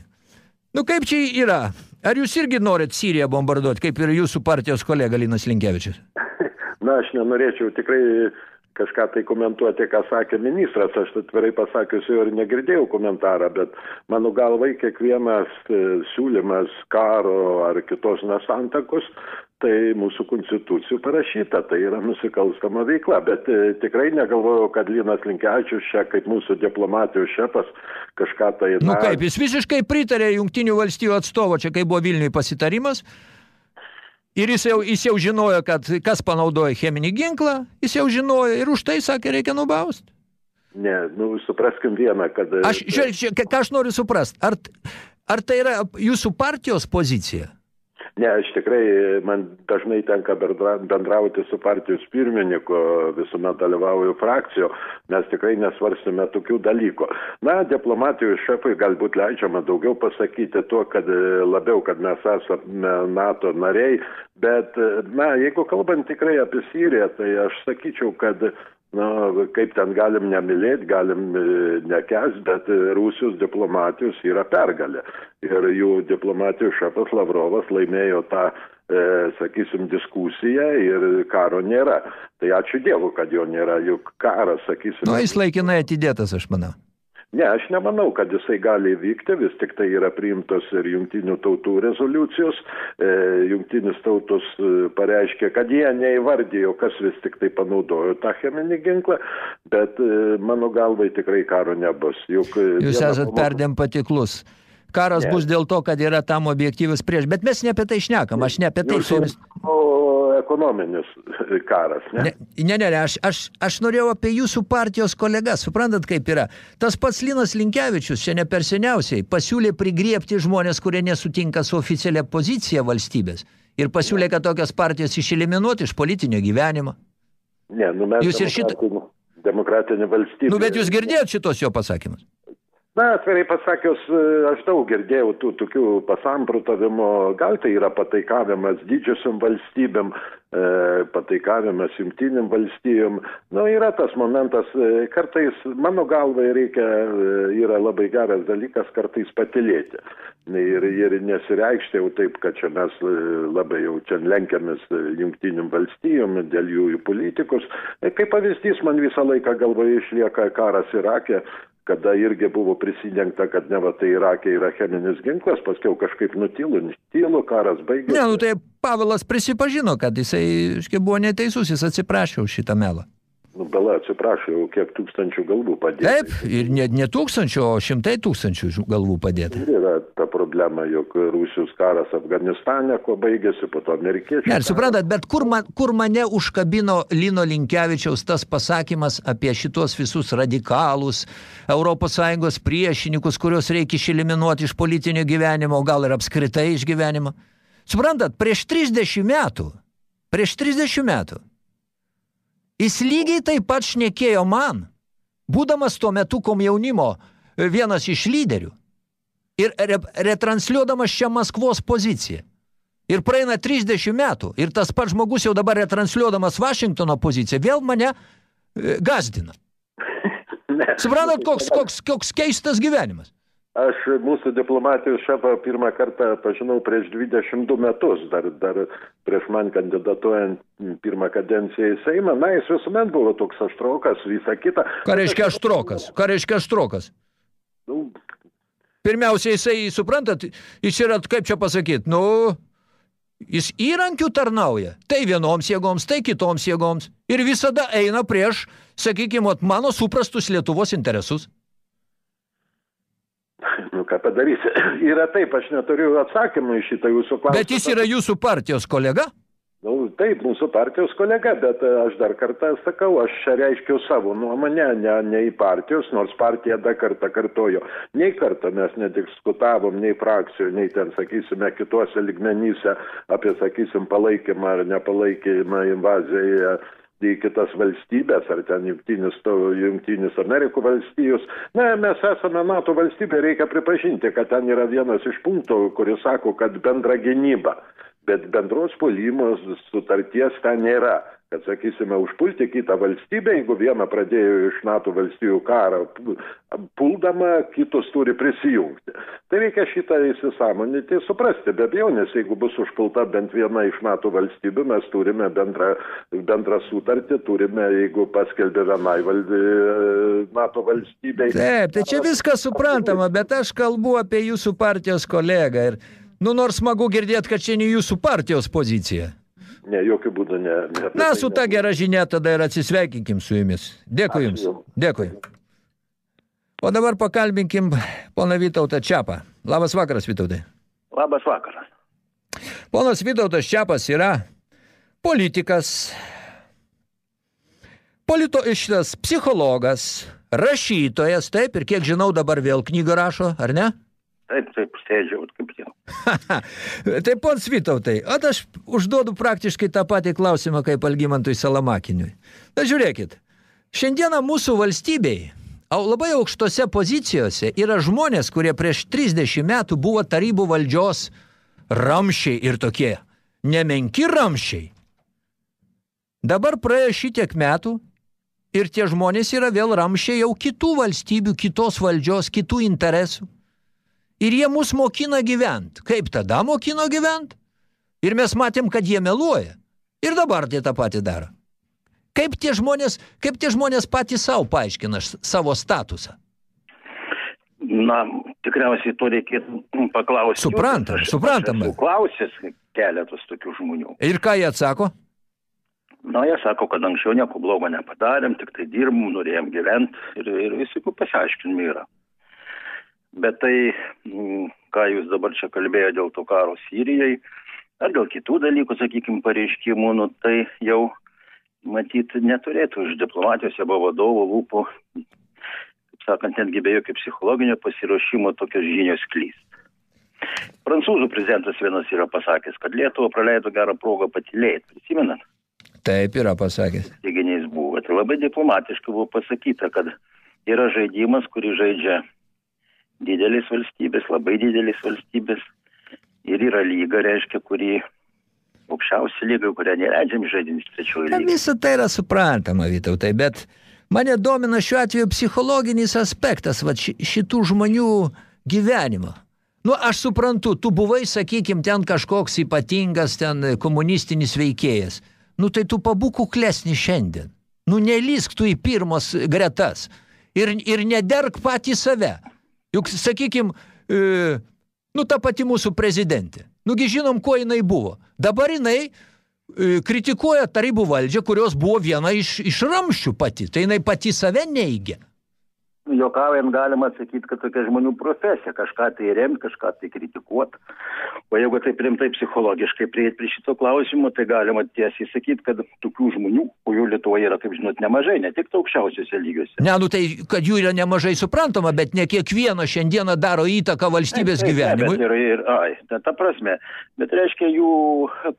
[SPEAKER 3] nu kaip čia yra? Ar jūs irgi norit Siriją bombarduoti, kaip ir jūsų partijos kolega Linas Linkevičius?
[SPEAKER 18] Na, aš nenorėčiau tikrai kažką tai komentuoti, ką sakė ministras. Aš atvirai pasakius jau ir negirdėjau komentarą, bet mano galvai kiekvienas e, siūlymas karo ar kitos nesantakos, tai mūsų konstitucijų parašyta, tai yra nusikalstama veikla. Bet e, tikrai negalvojau, kad Linas Linkevičius čia kaip mūsų diplomatijos šefas kažką tai...
[SPEAKER 3] Na, nu kaip, jis visiškai pritarė jungtinių valstijų atstovo, čia kai buvo Vilniui pasitarimas, Ir jis jau, jis jau žinojo, kad kas panaudoja cheminį ginklą, jis jau žinojo ir už tai sakė, reikia nubausti.
[SPEAKER 18] Ne, nu, supraskim vieną, kad...
[SPEAKER 3] Aš, žiūrėk, ką aš noriu suprast, ar, ar tai yra jūsų partijos pozicija?
[SPEAKER 18] Ne, aš tikrai, man dažnai tenka bendrauti su partijos pirmininku, visuomet dalyvauju frakcijo, mes tikrai nesvarstime tokių dalykų. Na, diplomatijos šefui galbūt leidžiama daugiau pasakyti tuo, kad labiau, kad mes esame NATO nariai, bet, na, jeigu kalbant tikrai apie Siriją, tai aš sakyčiau, kad na, kaip ten galim nemylėti, galim e, nekęs, bet Rusijos diplomatijos yra pergalė. Ir jų diplomatijos šefas Lavrovas laimėjo tą, e, sakysim, diskusiją ir karo nėra. Tai ačiū Dievu, kad jo nėra, juk karas, sakysim...
[SPEAKER 3] Nu, jis laikinai atidėtas, aš manau.
[SPEAKER 18] Ne, aš nemanau, kad jisai gali vykti, vis tik tai yra priimtos ir jungtinių tautų rezoliucijos. E, jungtinis tautos e, pareiškė, kad jie neįvardijo, kas vis tik tai panaudojo tą cheminį ginklą, bet e, mano galvai tikrai karo nebus. Juk,
[SPEAKER 3] e, Jūs esat pamok... perdėm patiklus. Karas ne. bus dėl to, kad yra tam objektyvus prieš, bet mes ne apie tai šnekam, aš ne apie tai su jumis.
[SPEAKER 18] O ekonominis karas, ne?
[SPEAKER 3] Ne, ne, ne, aš, aš, aš norėjau apie jūsų partijos kolegas, suprantat kaip yra. Tas pats Linas Linkevičius, čia ne per seniausiai, pasiūlė prigriepti žmonės, kurie nesutinka su oficialia pozicija valstybės ir pasiūlė, kad tokias partijas išeliminuoti iš politinio gyvenimo.
[SPEAKER 18] Ne, nu mes
[SPEAKER 3] jūs ir šitą...
[SPEAKER 18] demokratinė valstybė.
[SPEAKER 3] Nu, bet jūs girdėjot šitos jo pasakymus?
[SPEAKER 18] Na, atvirai pasakius, aš daug girdėjau tų tokių pasamprotavimų, gal tai yra pataikavimas didžiosiam valstybėm, e, pataikavimas jungtiniam valstijom. Na, yra tas momentas, e, kartais, mano galva, reikia, e, yra labai geras dalykas kartais patilėti. Ir, ir nesireikšti jau taip, kad čia mes e, labai jau čia lenkiamės e, jungtiniam valstijom dėl jų politikos. E, kaip pavyzdys, man visą laiką galvoje išlieka karas Irake, kada irgi buvo prisidengta, kad ne va tai Irake yra cheminis ginklas, paskiau kažkaip nutilo, nutilo, karas baigėsi.
[SPEAKER 3] Ne, nu tai Pavelas prisipažino, kad jisai iškai, buvo neteisus, jis atsiprašė už šitą melą.
[SPEAKER 18] Nu, bela, atsiprašau, kiek tūkstančių galvų padėti.
[SPEAKER 3] Taip, ir ne, ne tūkstančių, o šimtai tūkstančių galvų padėti.
[SPEAKER 18] Ir yra ta problema, jog Rusijos karas Afganistane, ko baigėsi, po to amerikiečiai.
[SPEAKER 3] Ne, suprantat, bet kur, man, kur mane užkabino Lino Linkevičiaus tas pasakymas apie šitos visus radikalus, ES priešininkus, kuriuos reikia išeliminuoti iš politinio gyvenimo, gal ir apskritai iš gyvenimo. Suprantat, prieš 30 metų, prieš 30 metų Jis lygiai taip pat šnekėjo man, būdamas tuo metu komjaunimo vienas iš lyderių ir re retransliuodamas čia Maskvos poziciją. Ir praeina 30 metų ir tas pats žmogus jau dabar retransliuodamas Vašingtono poziciją vėl mane e, gazdina. Suprantat, koks, koks, koks keistas gyvenimas.
[SPEAKER 18] Aš mūsų diplomatijos šefą pirmą kartą pažinau prieš 22 metus, dar, dar prieš man kandidatuojant pirmą kadenciją į Seimą. Na, jis visuomet buvo toks aštrokas, visa kita.
[SPEAKER 3] Ką reiškia aštrokas? Ką reiškia aštrokas?
[SPEAKER 18] Nu,
[SPEAKER 3] Pirmiausia, jisai, suprantat, jis yra, kaip čia pasakyti, nu, jis įrankių tarnauja. Tai vienoms jėgoms, tai kitoms jėgoms. Ir visada eina prieš, sakykime, mano suprastus Lietuvos interesus.
[SPEAKER 18] Ką padarysi. Yra taip, aš neturiu atsakymų į šitą jūsų klausimą.
[SPEAKER 3] Bet jis yra jūsų partijos kolega?
[SPEAKER 18] Nu, taip, mūsų partijos kolega, bet e, aš dar kartą sakau, aš čia reiškiau savo nuomonę, ne, ne į partijos, nors partija dar kartą kartojo. Nei kartą mes nediskutavom, nei frakcijų, nei ten, sakysime, kituose ligmenyse apie, sakysim, palaikymą ar nepalaikymą invaziją į kitas valstybės, ar ten jungtinis, jungtinis Amerikų valstijus. Na, mes esame NATO valstybė, reikia pripažinti, kad ten yra vienas iš punktų, kuris sako, kad bendra gynyba. Bet bendros puolimos sutarties ten nėra kad, sakysime, užpulti kitą valstybę, jeigu viena pradėjo iš NATO valstybių karą puldama, kitus turi prisijungti. Tai reikia šitą įsisamoninti, suprasti, be abejonės, jeigu bus užpulta bent viena iš NATO valstybių, mes turime bendrą, bendrą sutartį, turime, jeigu paskelbė vienai valdy, NATO valstybei.
[SPEAKER 3] Taip, tai čia viskas suprantama, bet aš kalbu apie jūsų partijos kolegą ir, nu, nors smagu girdėti, kad čia ne jūsų partijos pozicija.
[SPEAKER 18] Ne, jokių būdų ne. ne
[SPEAKER 3] Na, su ta gera žinia tada ir atsisveikinkim su jumis. Dėkui jums. Dėkui. O dabar pakalbinkim poną Vytautą Čiapą. Labas vakaras, Vytautai.
[SPEAKER 16] Labas vakaras.
[SPEAKER 3] Ponas Vytautas Čiapas yra politikas, polito šitas psichologas, rašytojas, taip, ir kiek žinau, dabar vėl knygą rašo, ar ne?
[SPEAKER 16] Taip, taip, sėdžiau, kaip jau.
[SPEAKER 3] tai pons Vytautai, o aš užduodu praktiškai tą patį klausimą kaip Algimantui Salamakiniui. Na žiūrėkit, šiandieną mūsų valstybei labai aukštose pozicijose yra žmonės, kurie prieš 30 metų buvo tarybų valdžios ramšiai ir tokie nemenki ramšiai. Dabar praėjo šitiek metų ir tie žmonės yra vėl ramšiai jau kitų valstybių, kitos valdžios, kitų interesų. Ir jie mus mokina gyvent. Kaip tada mokino gyvent? Ir mes matėm, kad jie meluoja. Ir dabar tai tą patį daro. Kaip tie žmonės, kaip tie žmonės patys savo paaiškina savo statusą?
[SPEAKER 16] Na, tikriausiai to reikėtų paklausti.
[SPEAKER 3] Suprantam, suprantam.
[SPEAKER 16] Klausys keletas tokių žmonių.
[SPEAKER 3] Ir ką jie atsako?
[SPEAKER 16] Na, jie sako, kad anksčiau nieko blogo nepadarėm, tik tai dirbom, norėjom gyventi ir, ir visokių pasiaiškinimų yra. Bet tai, ką jūs dabar čia kalbėjote dėl to karo Sirijai, ar dėl kitų dalykų, sakykime, pareiškimų, nu, tai jau matyt neturėtų iš diplomatijos arba vadovo lūpų, kaip sakant, netgi be jokio psichologinio pasiruošimo tokios žinios klyst. Prancūzų prezidentas vienas yra pasakęs, kad Lietuva praleido gerą progą patilėti, prisimenat?
[SPEAKER 3] Taip yra pasakęs.
[SPEAKER 16] Teiginys buvo. Tai labai diplomatiškai buvo pasakyta, kad yra žaidimas, kurį žaidžia didelės valstybės, labai didelės valstybės. Ir yra lyga, reiškia, kuri aukščiausia lyga, kurią neleidžiam žaidinti trečioji lyga.
[SPEAKER 3] Visą tai yra suprantama, Vytautai, bet mane domina šiuo atveju psichologinis aspektas va, šitų žmonių gyvenimo. Nu, aš suprantu, tu buvai, sakykim, ten kažkoks ypatingas ten komunistinis veikėjas. Nu, tai tu pabūk kuklesnį šiandien. Nu, nelysk tu į pirmos gretas. Ir, ir nederk patį save. Juk, sakykim, e, Nu, ta pati mūsų prezidentė. Nugi žinom, kuo jinai buvo. Dabar jinai e, kritikuoja tarybų valdžią, kurios buvo viena iš, iš ramščių pati. Tai jinai pati save neigia
[SPEAKER 16] juokaujant galima sakyti, kad tokia žmonių profesija, kažką tai remti, kažką tai kritikuoti. O jeigu taip rimtai psichologiškai prieiti prie šito klausimo, tai galima tiesiai sakyti, kad tokių žmonių, jų Lietuvoje yra, kaip žinot, nemažai, ne tik aukščiausiuose lygiuose.
[SPEAKER 3] Ne, nu tai, kad jų yra nemažai suprantama, bet ne kiekvieno šiandieną daro įtaką valstybės taip, taip, gyvenimui.
[SPEAKER 16] Ne, bet ir, ir, ai, ta, ta prasme, bet reiškia jų,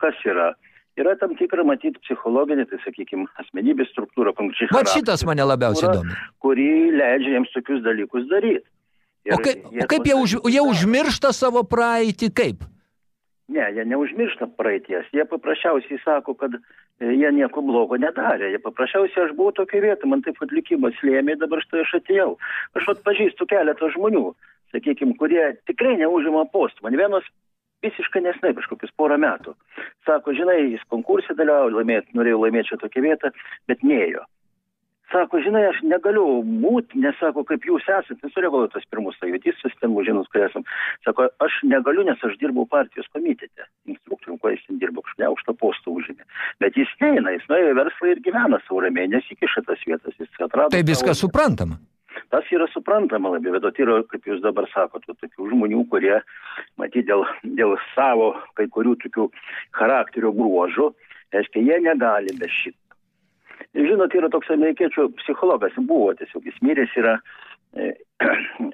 [SPEAKER 16] kas yra yra tam tikra matyti psichologinė, tai sakykime, asmenybės struktūra, konkrečiai.
[SPEAKER 3] Va šitas mane labiausiai įdomi.
[SPEAKER 16] Kuri leidžia jiems tokius dalykus daryti.
[SPEAKER 3] O kaip, jie, o kaip jie, už, jie užmiršta savo praeitį, kaip?
[SPEAKER 16] Ne, jie neužmiršta praeities. Jie paprasčiausiai sako, kad e, jie nieko blogo nedarė. Jie paprasčiausiai aš buvau tokia vieta, man taip atlikimas lėmė, dabar štai aš atėjau. Aš atpažįstu keletą žmonių, sakykime, kurie tikrai neužima postų. Man vienas visiškai nesnai, prieš kokius porą metų. Sako, žinai, jis konkursė dalyvavo, laimėt, norėjau laimėti čia tokią vietą, bet neėjo. Sako, žinai, aš negaliu būti, nes sako, kaip jūs esate, nesureaguoju tas pirmus savitysas, ten žinus, kai esam. Sako, aš negaliu, nes aš dirbau partijos komitete, instruktorium, kuo jis ten dirbo, kažkaip aukštą postą užėmė. Bet jis neina, jis nuėjo verslą ir gyvena savo ramiai, nesikiša tas vietas, jis atrado.
[SPEAKER 3] Tai viskas suprantama.
[SPEAKER 16] Tas yra suprantama labai, bet yra, kaip jūs dabar sakote, tokių žmonių, kurie, matyt, dėl, dėl savo kai kurių tokių charakterio bruožų, reiškia, jie negali be šito. Žinot, yra toks amerikiečių psichologas, buvo tiesiog, jis miręs yra e,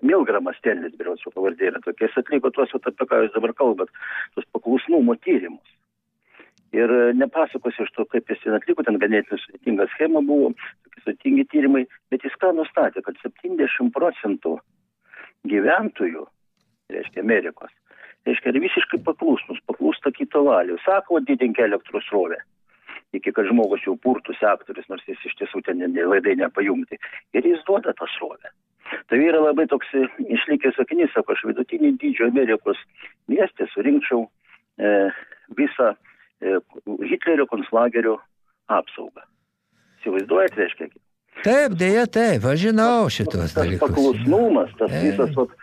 [SPEAKER 16] Milgramas Stenlis, berodsio pavardė yra tokia, jis atliko tuos, apie ką jūs dabar kalbat, tuos paklusnumo tyrimus. Ir nepasakosiu iš to, kaip jis ten atliko, ten ganėtinai sudėtinga schema buvo, sudėtingi tyrimai, bet jis ką nustatė, kad 70 procentų gyventojų, reiškia Amerikos, reiškia, yra visiškai paklusnus, paklūsta kito valių. Sako, didink elektros rovę. Iki kad žmogus jau purtus aktorius, nors jis iš tiesų ten laidai nepajungti. Ir jis duoda tą srovę. Tai yra labai toks išlikęs sakinys, sako, aš vidutinį dydžio Amerikos miestė surinkčiau e, visą E, Hitlerio konclagerio apsaugą. Įsivaizduojate, reiškia?
[SPEAKER 3] Taip, dėja taip, aš žinau šitos
[SPEAKER 16] tas
[SPEAKER 3] dalykus.
[SPEAKER 16] Paklusnumas, tas e. visas, vat,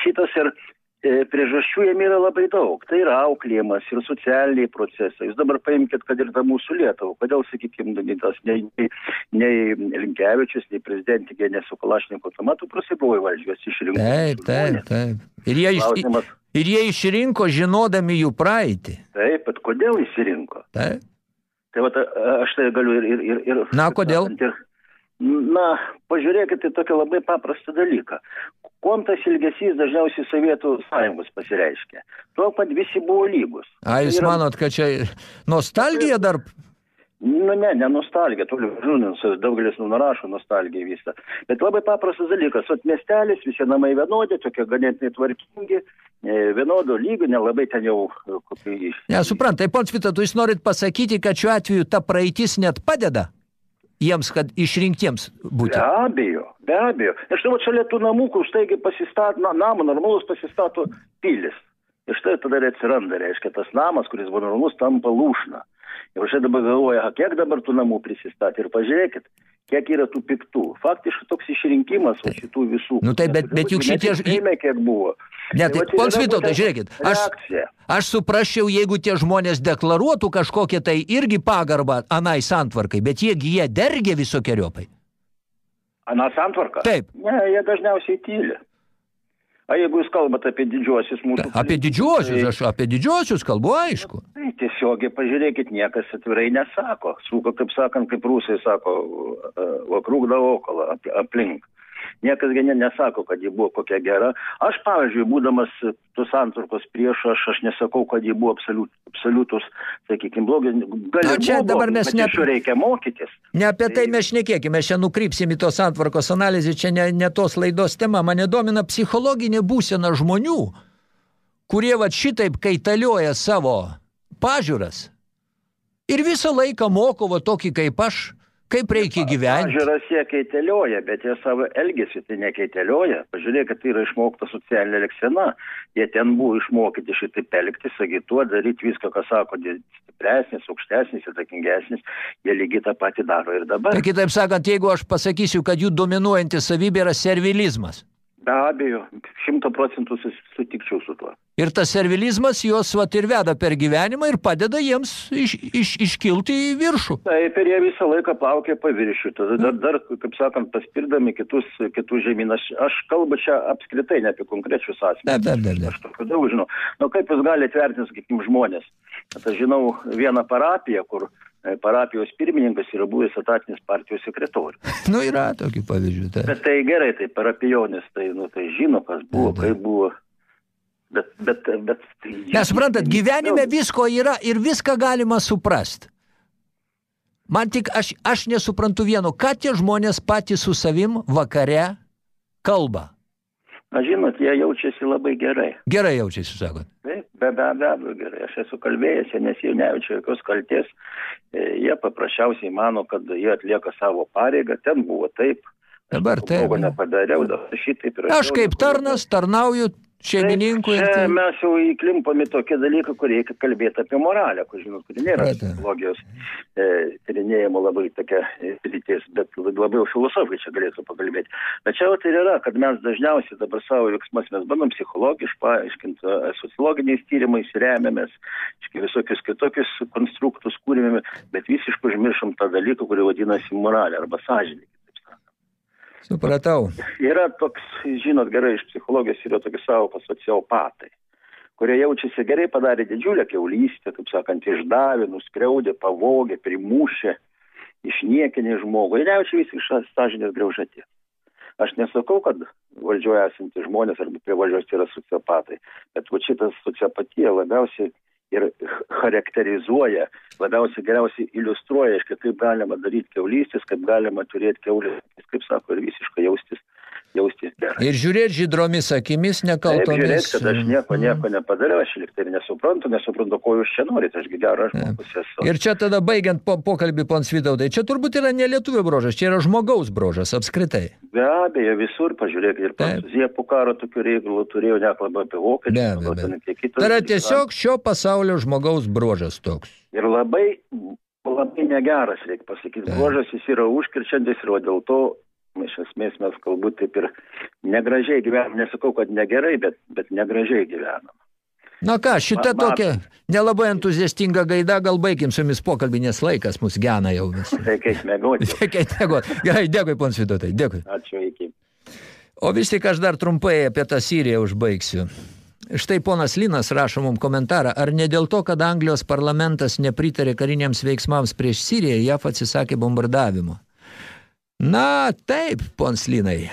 [SPEAKER 16] šitas ir e, priežasčių jame yra labai daug. Tai yra auklėjimas ir socialiniai procesai. Jūs dabar paimkite, kad ir tą mūsų Lietuvą. Kodėl, sakykime, tas, nei, nei, nei Linkevičius, nei prezidentė, nei su Kalašniko automatu prasibuvo juos išrinko.
[SPEAKER 3] Taip, taip, taip. Ir jie, iš, Ir jie išrinko žinodami jų praeitį.
[SPEAKER 16] Taip, bet kodėl išsirinko?
[SPEAKER 3] Taip.
[SPEAKER 16] Tai va, aš tai galiu ir... ir, ir, ir
[SPEAKER 3] Na, kodėl?
[SPEAKER 16] Ir, na, pažiūrėkite tokį labai paprastą dalyką. Kuom tas ilgesys dažniausiai Sovietų sąjungos pasireiškia? Tuo, kad visi buvo lygus.
[SPEAKER 3] A, jūs yra... manot, kad čia nostalgija dar
[SPEAKER 16] Nu ne, ne nostalgija, toliau žinant, daugelis nu nurašo nostalgiją visą. Bet labai paprastas dalykas, vat miestelis, visi namai vienodi, tokie ganėtinai tvarkingi, e, vienodo lygio, nelabai ten jau e, kokie...
[SPEAKER 3] Ne, suprant, tai pons Vita, tu jūs norit pasakyti, kad šiuo atveju ta praeitis net padeda jiems, kad išrinktiems būti?
[SPEAKER 16] Be abejo, be abejo. Ir štai va šalia tų namų, kur štaigi pasistato, na, namų normalus pasistato pilis. Ir štai tada ir atsiranda, reiškia, tas namas, kuris buvo normalus, tampa lūšna. Ir aš dabar galvoju, kiek dabar tų namų prisistatė ir pažiūrėkit, kiek yra tų piktų. Faktiškai toks išrinkimas va, šitų visų.
[SPEAKER 3] Nu tai, bet, bet juk šitie...
[SPEAKER 16] Žemė, kiek buvo.
[SPEAKER 3] Ne, tai, tai pons Vytautai, žiūrėkit, aš, aš suprasčiau, jeigu tie žmonės deklaruotų kažkokią tai irgi pagarbą anai santvarkai, bet jie, jie dergia visokiojopai.
[SPEAKER 16] Ana santvarka?
[SPEAKER 3] Taip.
[SPEAKER 16] Ne, jie dažniausiai tyli. O jeigu jūs kalbate apie didžiuosius mūsų...
[SPEAKER 3] Apie didžiuosius, tai... aš apie didžiuosius kalbu, aišku.
[SPEAKER 16] Tai tiesiogiai pažiūrėkit, niekas atvirai nesako. Suko, kaip sakant, kaip rusai sako, vakrūk da okolo, aplink. Niekas gene nesako, kad ji buvo kokia gera. Aš, pavyzdžiui, būdamas tos santvarkos prieš, aš, aš nesakau, kad ji buvo absoliut, absoliutus, sakykime, blogi. Gal
[SPEAKER 3] čia
[SPEAKER 16] buvo,
[SPEAKER 3] dabar mes ne-
[SPEAKER 16] iš reikia mokytis.
[SPEAKER 3] Ne apie tai mes šnekėkime, mes čia nukrypsim į tos antvarkos analizę, čia ne, ne tos laidos tema. Mane domina psichologinė būsena žmonių, kurie va šitaip kaitalioja savo pažiūras ir visą laiką moko va tokį kaip aš, kaip reikia gyventi.
[SPEAKER 16] Pažiūras jie keitelioja, bet jie savo elgesį tai nekeitelioja. Pažiūrėkit, tai yra išmokta socialinė leksena. Jie ten buvo išmokyti šitaip elgtis, agituoti, daryti viską, ką sako, stipresnis, aukštesnis, įtakingesnis. Jie lygiai tą patį daro ir dabar.
[SPEAKER 3] Tai kitaip sakant, jeigu aš pasakysiu, kad jų dominuojanti savybė yra servilizmas.
[SPEAKER 16] Be abejo, šimto procentų sutikčiau su tuo.
[SPEAKER 3] Ir tas servilizmas juos vat ir veda per gyvenimą ir padeda jiems iš, iš, iškilti į viršų.
[SPEAKER 16] Taip, ir jie visą laiką plaukia paviršių. Tada dar, dar, kaip sakant, paspirdami kitus, kitus žemyn. Aš, kalbu čia apskritai, ne apie konkrečius asmenys.
[SPEAKER 3] Taip, taip, taip.
[SPEAKER 16] Aš tokių daug žinau. Nu, kaip jūs galite vertinti, sakykime, žmonės? Aš žinau vieną parapiją, kur e, parapijos pirmininkas yra buvęs etatinis partijos sekretorius.
[SPEAKER 3] Nu, yra tokių pavyzdžių. Tai.
[SPEAKER 16] Bet tai gerai, tai parapionis, tai, nu, tai žino, kas buvo, kaip buvo. Bet, bet, bet... Tai,
[SPEAKER 3] Nes suprantat, gyvenime visko yra ir viską galima suprast. Man tik, aš, aš nesuprantu vieno, ką tie žmonės patys su savim vakare kalba.
[SPEAKER 16] Na, žinot, jie jaučiasi labai gerai.
[SPEAKER 3] Gerai jaučiasi, sakot.
[SPEAKER 16] Taip, be be be abejo gerai. Aš esu kalbėjęs, nes jie nejaučia jokios kalties. E, Jie paprasčiausiai mano, kad jie atlieka savo pareigą. Ten buvo taip.
[SPEAKER 3] Dabar taip.
[SPEAKER 16] Blogo nepadariau, dabar šitaip ir
[SPEAKER 3] Aš kaip tarnas tarnauju šeimininkui. ir
[SPEAKER 16] Čia
[SPEAKER 3] tai-
[SPEAKER 16] mes jau įklimpam į tokį dalyką, kur reikia kalbėti apie moralę, kur žinot, kur nėra psichologijos e, tyrinėjimo labai tokia e, sritis, bet labiau filosofikai čia galėtų pakalbėti. Bet čia ir yra, kad mes dažniausiai dabar savo veiksmus mes bandom psichologiškai paaiškinti, e, sociologiniais tyrimais remiamės, visokius kitokius konstruktus kūrėme, bet visiškai užmiršom tą dalyką, kurį vadinasi moralė arba sąžinė.
[SPEAKER 3] Supratau.
[SPEAKER 16] Yra toks, žinot, gerai iš psichologijos yra tokie savokas sociopatai, kurie jaučiasi gerai padarė didžiulę keulystę, kaip sakant, išdavė, nuskriaudė, pavogė, primušė, išniekinė žmogų ir jaučia vis iš sąžinės greužatės. Aš nesakau, kad valdžioje esantys žmonės arba prie valdžios yra sociopatai, bet va šitas sociopatija labiausiai ir charakterizuoja, labiausiai geriausiai iliustruoja, aiškiai, kaip galima daryti keulystės, kaip galima turėti keulės, kaip sako, ir visiškai jaustis, jaustis gerai.
[SPEAKER 3] Ir žiūrėti žydromis akimis,
[SPEAKER 16] Taip,
[SPEAKER 3] nekaltomis.
[SPEAKER 16] žiūrėt, kad aš nieko, nieko nepadariau, aš liktai ir nesuprantu, nesuprantu, ko jūs čia norite, ašgi geras žmogus esu.
[SPEAKER 3] Ir čia tada baigiant po, pokalbį, pons Vytautai, čia turbūt yra ne lietuvio brožas, čia yra žmogaus brožas apskritai.
[SPEAKER 16] Be abejo, visur, pažiūrėkit, ir Prancūzija po karo tokių reikalų turėjo, nekalba apie kitus.
[SPEAKER 3] Tai yra tiesiog šio pasaulio žmogaus brožas toks.
[SPEAKER 16] Ir labai, labai negeras, reikia pasakyti, bruožas jis yra užkirčiantis ir dėl to, iš esmės, mes galbūt taip ir negražiai gyvenam, nesakau, kad negerai, bet, bet negražiai gyvenam.
[SPEAKER 3] Na ką, šita
[SPEAKER 16] Ma-
[SPEAKER 3] tokia nelabai entuziastinga gaida, gal baigim su jumis pokalbį, nes laikas mus gena jau vis.
[SPEAKER 16] Reikia mėgoti.
[SPEAKER 3] Reikia mėgoti. Gerai, dėkui, pons Vytautai, dėkui.
[SPEAKER 16] Ačiū, iki.
[SPEAKER 3] O vis tik aš dar trumpai apie tą Siriją užbaigsiu. Štai ponas Linas rašo mum komentarą, ar ne dėl to, kad Anglijos parlamentas nepritarė kariniams veiksmams prieš Siriją, JAF atsisakė bombardavimo. Na, taip, pons Linai.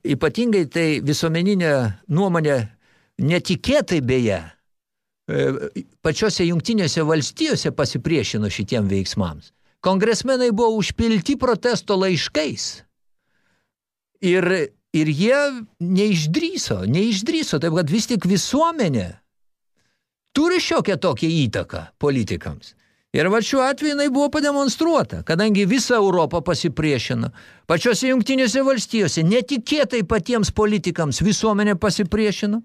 [SPEAKER 3] Ypatingai tai visuomeninė nuomonė netikėtai beje e, pačiose jungtinėse valstijose pasipriešino šitiem veiksmams. Kongresmenai buvo užpilti protesto laiškais. Ir, ir jie neišdryso, neišdryso, taip kad vis tik visuomenė turi šiokią tokią įtaką politikams. Ir va šiuo atveju jinai buvo pademonstruota, kadangi visa Europa pasipriešino. Pačiose jungtinėse valstijose netikėtai patiems politikams visuomenė pasipriešino.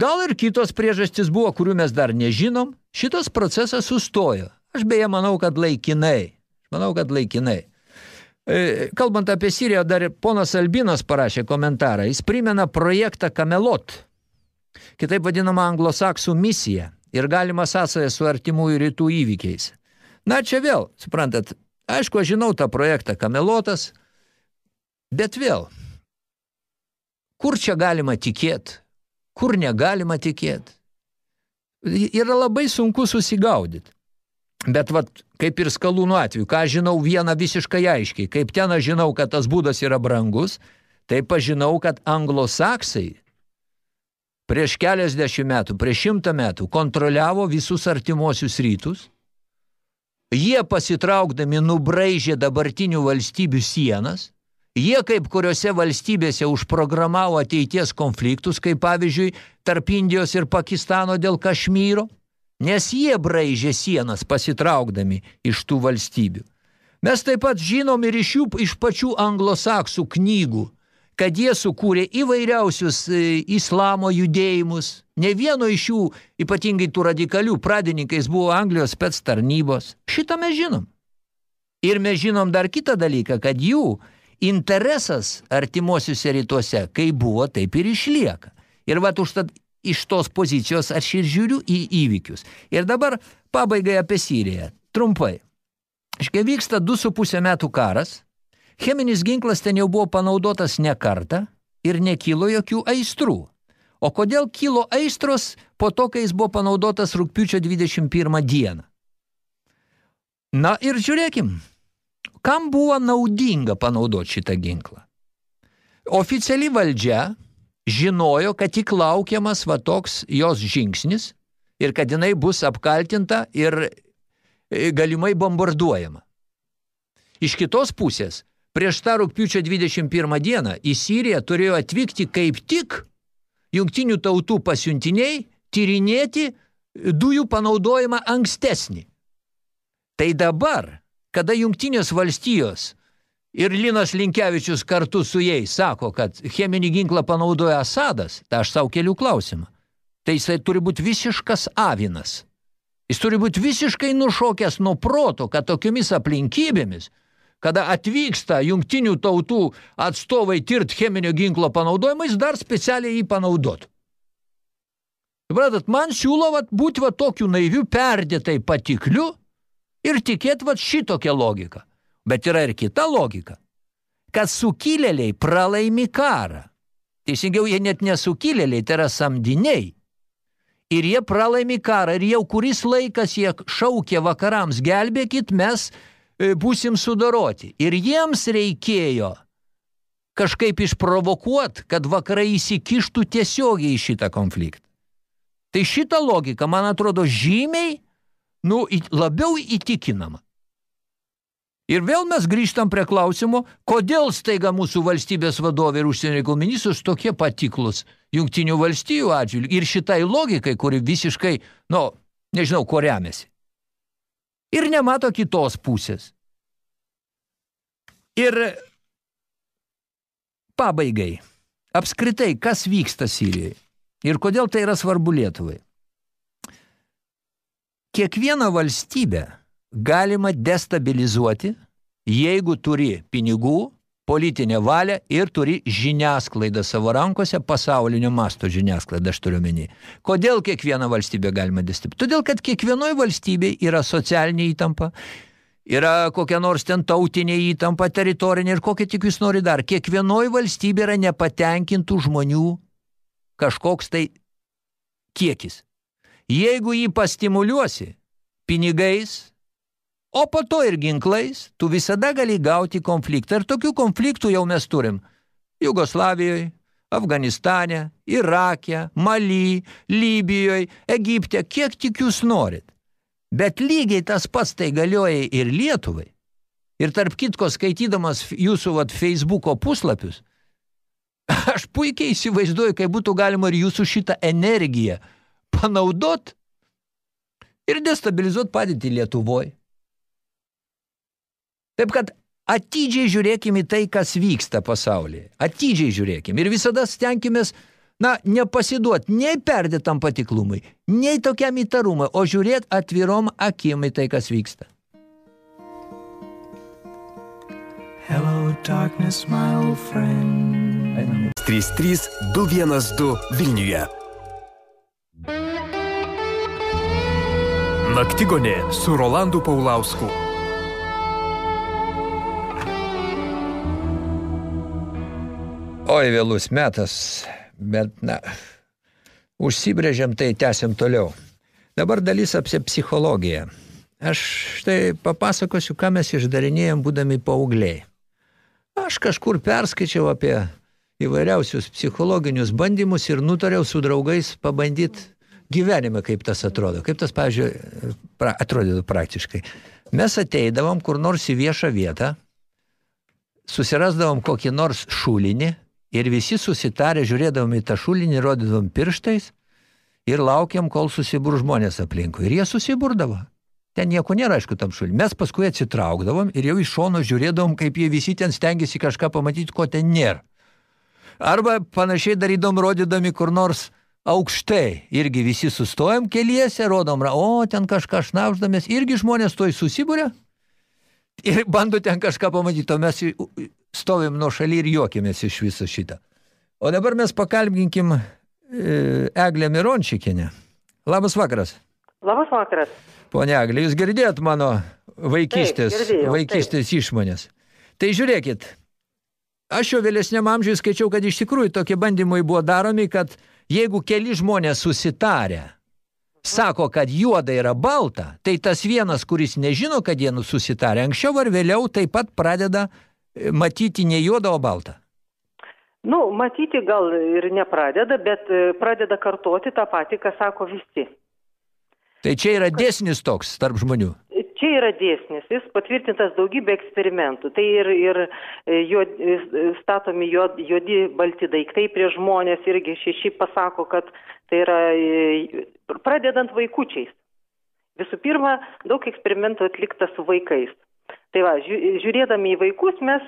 [SPEAKER 3] Gal ir kitos priežastys buvo, kurių mes dar nežinom. Šitas procesas sustojo. Aš beje manau, kad laikinai. Manau, kad laikinai. E, Kalbant apie Siriją, dar ponas Albinas parašė komentarą. Jis primena projektą Kamelot, kitaip vadinama anglosaksų misija ir galima sąsaja su artimųjų rytų įvykiais. Na, čia vėl, suprantat, aišku, aš žinau tą projektą Kamelotas, bet vėl, kur čia galima tikėti, kur negalima tikėti, yra labai sunku susigaudyti. Bet vat, kaip ir skalūnų atveju, ką žinau vieną visiškai aiškiai, kaip ten aš žinau, kad tas būdas yra brangus, tai pažinau, kad anglosaksai prieš keliasdešimt metų, prieš šimtą metų kontroliavo visus artimuosius rytus, jie pasitraukdami nubraižė dabartinių valstybių sienas, jie kaip kuriuose valstybėse užprogramavo ateities konfliktus, kaip pavyzdžiui tarp Indijos ir Pakistano dėl Kašmyro, nes jie braižė sienas pasitraukdami iš tų valstybių. Mes taip pat žinom ir iš jų, iš pačių anglosaksų knygų, kad jie sukūrė įvairiausius e, islamo judėjimus. Ne vieno iš jų, ypatingai tų radikalių pradininkais, buvo Anglijos spets tarnybos. Šitą mes žinom. Ir mes žinom dar kitą dalyką, kad jų interesas artimuosiuose rytuose, kai buvo, taip ir išlieka. Ir vat užtat iš tos pozicijos aš ir žiūriu į įvykius. Ir dabar pabaigai apie Siriją. Trumpai. Iškai vyksta 2,5 metų karas, cheminis ginklas ten jau buvo panaudotas ne kartą ir nekilo jokių aistrų. O kodėl kilo aistros po to, kai jis buvo panaudotas rūpiučio 21 dieną? Na ir žiūrėkim, kam buvo naudinga panaudoti šitą ginklą? Oficiali valdžia žinojo, kad tik laukiamas va toks jos žingsnis ir kad jinai bus apkaltinta ir E, galimai bombarduojama. Iš kitos pusės, prieš tą rūpiučio 21 dieną į Siriją turėjo atvykti kaip tik jungtinių tautų pasiuntiniai tyrinėti dujų panaudojimą ankstesnį. Tai dabar, kada jungtinės valstijos ir Linas Linkevičius kartu su jais sako, kad cheminį ginklą panaudoja Asadas, tai aš savo kelių klausimą. Tai jisai turi būti visiškas avinas. Jis turi būti visiškai nušokęs nuo proto, kad tokiomis aplinkybėmis, kada atvyksta jungtinių tautų atstovai tirt cheminio ginklo panaudojimą, jis dar specialiai jį panaudotų. Supratat, man siūlo vat, būti va tokiu naiviu, perdėtai patikliu ir tikėt vat šitokią logiką. Bet yra ir kita logika, kad sukilėliai pralaimi karą. Teisingiau, jie net nesukilėliai, tai yra samdiniai ir jie pralaimi karą ir jau kuris laikas jie šaukė vakarams gelbėkit, mes būsim sudaroti. Ir jiems reikėjo kažkaip išprovokuot, kad vakarai įsikištų tiesiogiai į šitą konfliktą. Tai šita logika, man atrodo, žymiai nu, labiau įtikinama. Ir vėl mes grįžtam prie klausimo, kodėl staiga mūsų valstybės vadovė ir užsienio reikalų ministras tokie patiklus jungtinių valstijų atžvilgių ir šitai logikai, kuri visiškai, nu, nežinau, ko remiasi. Ir nemato kitos pusės. Ir pabaigai, apskritai, kas vyksta Sirijai ir kodėl tai yra svarbu Lietuvai. Kiekvieną valstybę – galima destabilizuoti, jeigu turi pinigų, politinę valią ir turi žiniasklaidą savo rankose, pasaulinio masto žiniasklaidą, aš turiu menį. Kodėl kiekvieną valstybę galima destabilizuoti? Todėl, kad kiekvienoje valstybėje yra socialinė įtampa, yra kokia nors ten tautinė įtampa, teritorinė ir kokia tik jūs nori dar. Kiekvienoje valstybė yra nepatenkintų žmonių kažkoks tai kiekis. Jeigu jį pastimuliuosi pinigais, O po to ir ginklais tu visada gali gauti konfliktą. Ir tokių konfliktų jau mes turim Jugoslavijoje, Afganistane, Irake, Mali, Libijoje, Egipte, kiek tik jūs norit. Bet lygiai tas pats tai galioja ir Lietuvai. Ir tarp kitko, skaitydamas jūsų vat, Facebooko puslapius, aš puikiai įsivaizduoju, kaip būtų galima ir jūsų šitą energiją panaudot ir destabilizuot padėtį Lietuvoje. Taip kad atidžiai žiūrėkim į tai, kas vyksta pasaulyje. Atidžiai žiūrėkim ir visada stenkimės, na, nepasiduot nei perdėtam patiklumui, nei tokiam įtarumui, o žiūrėt atvirom akim į tai, kas vyksta.
[SPEAKER 19] Hello, darkness, my old friend.
[SPEAKER 1] 33-212 Vilniuje.
[SPEAKER 2] Naktigonė su Rolandu Paulausku.
[SPEAKER 3] Oi, vėlus metas, bet, na, užsibrėžiam, tai tęsiam toliau. Dabar dalis apie psichologiją. Aš štai papasakosiu, ką mes išdarinėjom, būdami paaugliai. Aš kažkur perskaičiau apie įvairiausius psichologinius bandymus ir nutariau su draugais pabandyti gyvenime, kaip tas atrodo. Kaip tas, pavyzdžiui, pra, atrodytų praktiškai. Mes ateidavom kur nors į viešą vietą, susirasdavom kokį nors šulinį ir visi susitarę žiūrėdavom į tą šulinį, rodydavom pirštais ir laukiam, kol susibur žmonės aplinkui. Ir jie susiburdavo. Ten nieko nėra, aišku, tam šulinį. Mes paskui atsitraukdavom ir jau iš šono žiūrėdavom, kaip jie visi ten stengiasi kažką pamatyti, ko ten nėra. Arba panašiai darydom, rodydami kur nors aukštai. Irgi visi sustojam keliese, rodom, o ten kažką šnauždamės, irgi žmonės toj susibūrė ir bando ten kažką pamatyti, o mes stovim nuo šaly ir juokėmės iš viso šitą. O dabar mes pakalbinkim e, Eglę Mirončikinę. Labas vakaras.
[SPEAKER 20] Labas vakaras.
[SPEAKER 3] Pone Eglė, jūs girdėjot mano vaikystės,
[SPEAKER 20] taip, girdėjau,
[SPEAKER 3] vaikystės taip. išmonės. Tai žiūrėkit, aš jau vėlesniam amžiui skaičiau, kad iš tikrųjų tokie bandymai buvo daromi, kad jeigu keli žmonės susitarę, sako, kad juoda yra balta, tai tas vienas, kuris nežino, kad jie susitarė, anksčiau ar vėliau taip pat pradeda e, matyti ne juodą, o baltą.
[SPEAKER 20] Nu, matyti gal ir nepradeda, bet e, pradeda kartoti tą patį, ką sako visi.
[SPEAKER 3] Tai čia yra dėsnis toks tarp žmonių.
[SPEAKER 20] Čia yra dėsnis, jis patvirtintas daugybė eksperimentų. Tai ir, ir juod, statomi juod, juodi balti daiktai prie žmonės irgi šeši pasako, kad tai yra pradedant vaikučiais. Visų pirma, daug eksperimentų atlikta su vaikais. Tai va, žiūrėdami į vaikus mes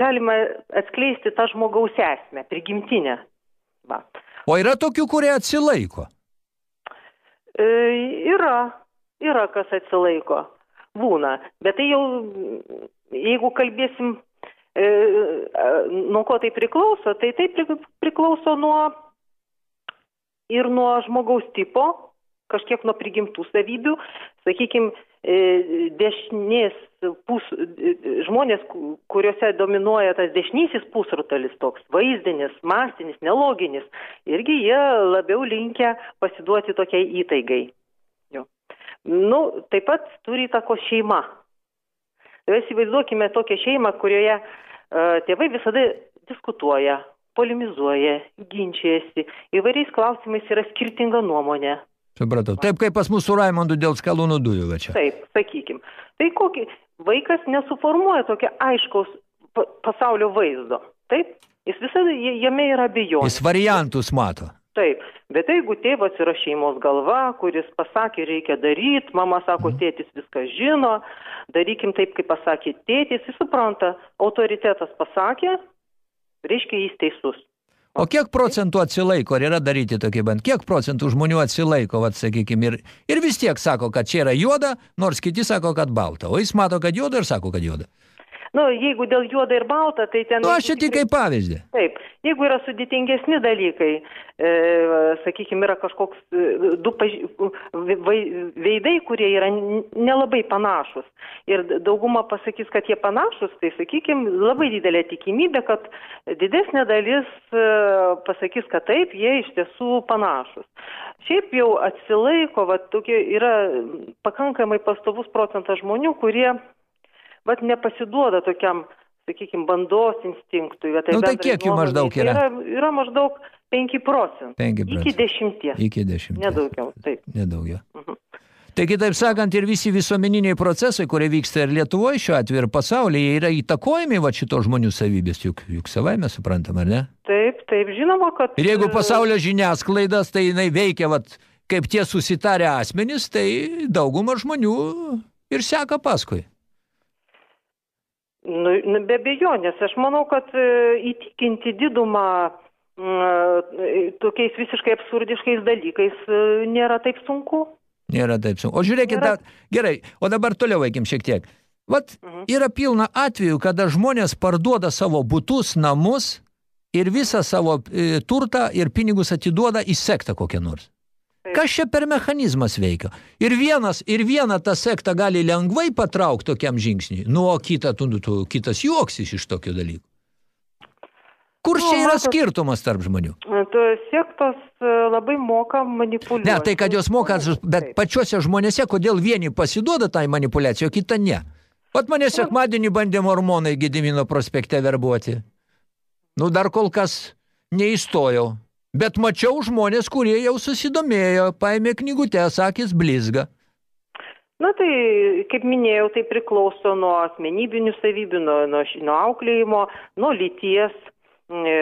[SPEAKER 20] galime atskleisti tą žmogaus esmę, prigimtinę. Va.
[SPEAKER 3] O yra tokių, kurie atsilaiko?
[SPEAKER 20] E, yra, yra kas atsilaiko. Būna. Bet tai jau, jeigu kalbėsim, e, nuo ko tai priklauso, tai tai priklauso nuo ir nuo žmogaus tipo, kažkiek nuo prigimtų savybių, sakykime, dešinės pus, žmonės, kuriuose dominuoja tas dešinysis pusrutulis toks, vaizdinis, mastinis, neloginis, irgi jie labiau linkę pasiduoti tokiai įtaigai. Nu, taip pat turi įtako šeima. Tai įsivaizduokime tokią šeimą, kurioje uh, tėvai visada diskutuoja, polemizuoja, ginčiasi, įvairiais klausimais yra skirtinga nuomonė.
[SPEAKER 3] Supratau. Taip kaip pas mūsų Raimondu dėl skalūnų dujų va čia.
[SPEAKER 20] Taip, sakykim. Tai kokį vaikas nesuformuoja tokio aiškaus pasaulio vaizdo. Taip, jis visada jame yra abejonė.
[SPEAKER 3] Jis variantus mato.
[SPEAKER 20] Taip, bet jeigu tėvas yra šeimos galva, kuris pasakė reikia daryti, mama sako, tėtis viską žino, darykim taip, kaip pasakė tėtis, jis supranta, autoritetas pasakė, reiškia jis teisus.
[SPEAKER 3] O kiek procentų atsilaiko, ar yra daryti tokie bent, kiek procentų žmonių atsilaiko, vat, sakykime, ir, ir vis tiek sako, kad čia yra juoda, nors kiti sako, kad balta, o jis mato, kad juoda ir sako, kad juoda.
[SPEAKER 20] Nu, jeigu dėl juoda ir balta, tai ten...
[SPEAKER 3] Nu, aš čia tik kaip pavyzdį.
[SPEAKER 20] Taip, jeigu yra sudėtingesni dalykai, e, sakykime, yra kažkoks e, du paž... veidai, kurie yra nelabai panašus. Ir dauguma pasakys, kad jie panašus, tai, sakykime, labai didelė tikimybė, kad didesnė dalis e, pasakys, kad taip, jie iš tiesų panašus. Šiaip jau atsilaiko, va, tokie yra pakankamai pastovus procentas žmonių, kurie vat nepasiduoda tokiam, sakykime, bandos instinktui. Tai
[SPEAKER 3] nu, tai kiek jų maždaug yra?
[SPEAKER 20] Yra, yra maždaug 5 procentų.
[SPEAKER 3] 5
[SPEAKER 20] procentų. Iki 10.
[SPEAKER 3] Iki 10.
[SPEAKER 20] Nedaugiau, taip.
[SPEAKER 3] Nedaugiau.
[SPEAKER 20] -huh.
[SPEAKER 3] Tai kitaip sakant, ir visi visuomeniniai procesai, kurie vyksta ir Lietuvoje šiuo atveju ir pasaulyje, yra įtakojami va šito žmonių savybės, juk, juk savai mes suprantam, ar ne?
[SPEAKER 20] Taip, taip, žinoma, kad...
[SPEAKER 3] Ir jeigu pasaulio žiniasklaidas, tai jinai veikia, vat, kaip tie susitarę asmenys, tai dauguma žmonių ir seka paskui.
[SPEAKER 20] Nu, nu, be abejonės, aš manau, kad e, įtikinti didumą e, tokiais visiškai absurdiškais dalykais e, nėra taip sunku.
[SPEAKER 3] Nėra taip sunku. O žiūrėkit, nėra... da, gerai, o dabar toliau vaikim šiek tiek. Vat mhm. yra pilna atvejų, kada žmonės parduoda savo butus, namus ir visą savo turtą ir pinigus atiduoda į sektą kokią nors. Kas čia per mechanizmas veikia? Ir vienas, ir vieną tą sektą gali lengvai patraukti tokiam žingsniui, nu, o kitą, tu, tu, kitas juoksis iš tokio dalyko. Kur čia yra skirtumas tarp žmonių?
[SPEAKER 20] Sektos labai moka manipuliuoti.
[SPEAKER 3] Ne, tai kad jos moka, bet pačiuose žmonėse, kodėl vieni pasiduoda tai manipulacijai, o kita ne. Vat mane sekmadienį bandė mormonai Gedimino prospekte verbuoti. Nu, dar kol kas neįstojau. Bet mačiau žmonės, kurie jau susidomėjo, paėmė knygutę, sakys blizga.
[SPEAKER 20] Na tai, kaip minėjau, tai priklauso nuo asmenybinių savybių, nuo, nuo, nuo auklėjimo, nuo lyties. E,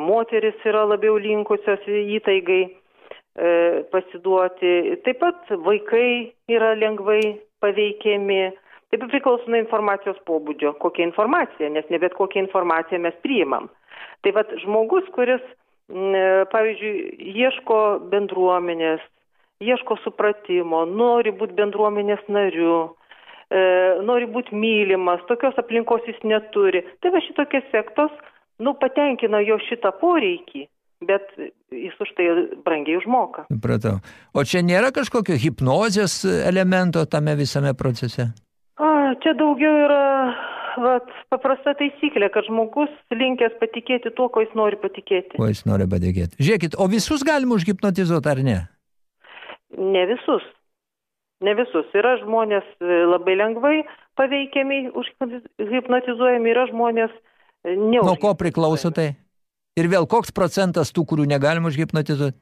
[SPEAKER 20] moteris yra labiau linkusios įtaigai e, pasiduoti. Taip pat vaikai yra lengvai paveikiami. Taip priklauso nuo informacijos pobūdžio, kokia informacija, nes ne bet kokią informaciją mes priimam. Tai vad žmogus, kuris, pavyzdžiui, ieško bendruomenės, ieško supratimo, nori būti bendruomenės nariu, e, nori būti mylimas, tokios aplinkos jis neturi. Tai va šitokios sektos, nu, patenkina jo šitą poreikį, bet jis už tai brangiai užmoka.
[SPEAKER 3] Supratau. O čia nėra kažkokio hipnozės elemento tame visame procese?
[SPEAKER 20] A, čia daugiau yra vat, paprasta taisyklė, kad žmogus linkęs patikėti tuo, ko jis nori patikėti.
[SPEAKER 3] Kuo jis nori padėkėti? Žiūrėkit, o visus galima užhipnotizuoti ar ne?
[SPEAKER 20] Ne visus. Ne visus. Yra žmonės e, labai lengvai paveikiami, užhipnotizuojami, yra žmonės e, ne.
[SPEAKER 3] Nuo ko priklauso tai? Ir vėl, koks procentas tų, kurių negalima užhipnotizuoti?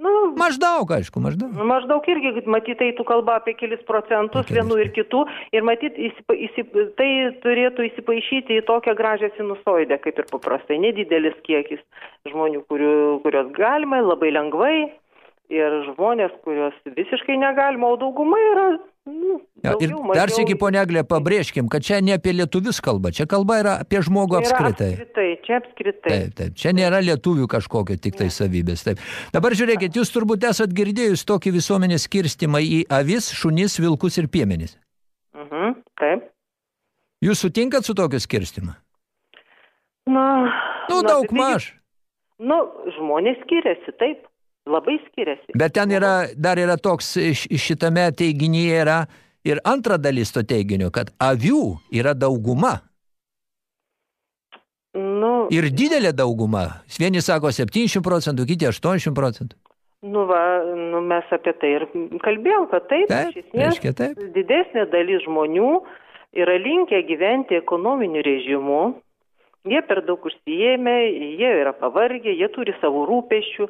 [SPEAKER 20] Nu,
[SPEAKER 3] maždaug, aišku, maždaug.
[SPEAKER 20] Maždaug irgi, matyt, tai tu kalba apie kelis procentus vienų ir kitų. Ir matyt, įsipa, įsip, tai turėtų įsipaišyti į tokią gražią sinusoidę, kaip ir paprastai. Nedidelis kiekis žmonių, kurių, kurios galima labai lengvai. Ir žmonės, kurios visiškai negalima, o dauguma yra nu,
[SPEAKER 3] Ja, ir
[SPEAKER 20] daugiau,
[SPEAKER 3] dar
[SPEAKER 20] mažiau-
[SPEAKER 3] sėki, poneglė, pabrėžkim, kad čia ne apie lietuvius kalba, čia kalba yra apie žmogų
[SPEAKER 20] Yra
[SPEAKER 3] apskritai.
[SPEAKER 20] apskritai. Čia apskritai.
[SPEAKER 3] Taip, taip. Čia nėra lietuvių kažkokio tik tai savybės. Taip. Dabar žiūrėkit, jūs turbūt esat girdėjus tokį visuomenės skirstimą į avis, šunis, vilkus ir piemenis.
[SPEAKER 20] Mhm, taip.
[SPEAKER 3] Jūs sutinkat su tokiu skirstimu?
[SPEAKER 20] Na,
[SPEAKER 3] Nu, daug
[SPEAKER 20] tai-
[SPEAKER 3] maž.
[SPEAKER 20] Nu, žmonės skiriasi, taip. Labai skiriasi.
[SPEAKER 3] Bet ten yra, dar yra toks, šitame teiginyje yra ir antra dalis to teiginio, kad avių yra dauguma.
[SPEAKER 20] Nu,
[SPEAKER 3] Ir didelė dauguma. Vieni sako 70 procentų, kiti 80 procentų.
[SPEAKER 20] Nu, va, nu, mes apie tai ir kalbėjom, kad taip,
[SPEAKER 3] Taip,
[SPEAKER 20] iš esmės,
[SPEAKER 3] reiškia taip.
[SPEAKER 20] didesnė dalis žmonių yra linkę gyventi ekonominiu režimu, jie per daug užsijėmė, jie yra pavargę, jie turi savo rūpešių.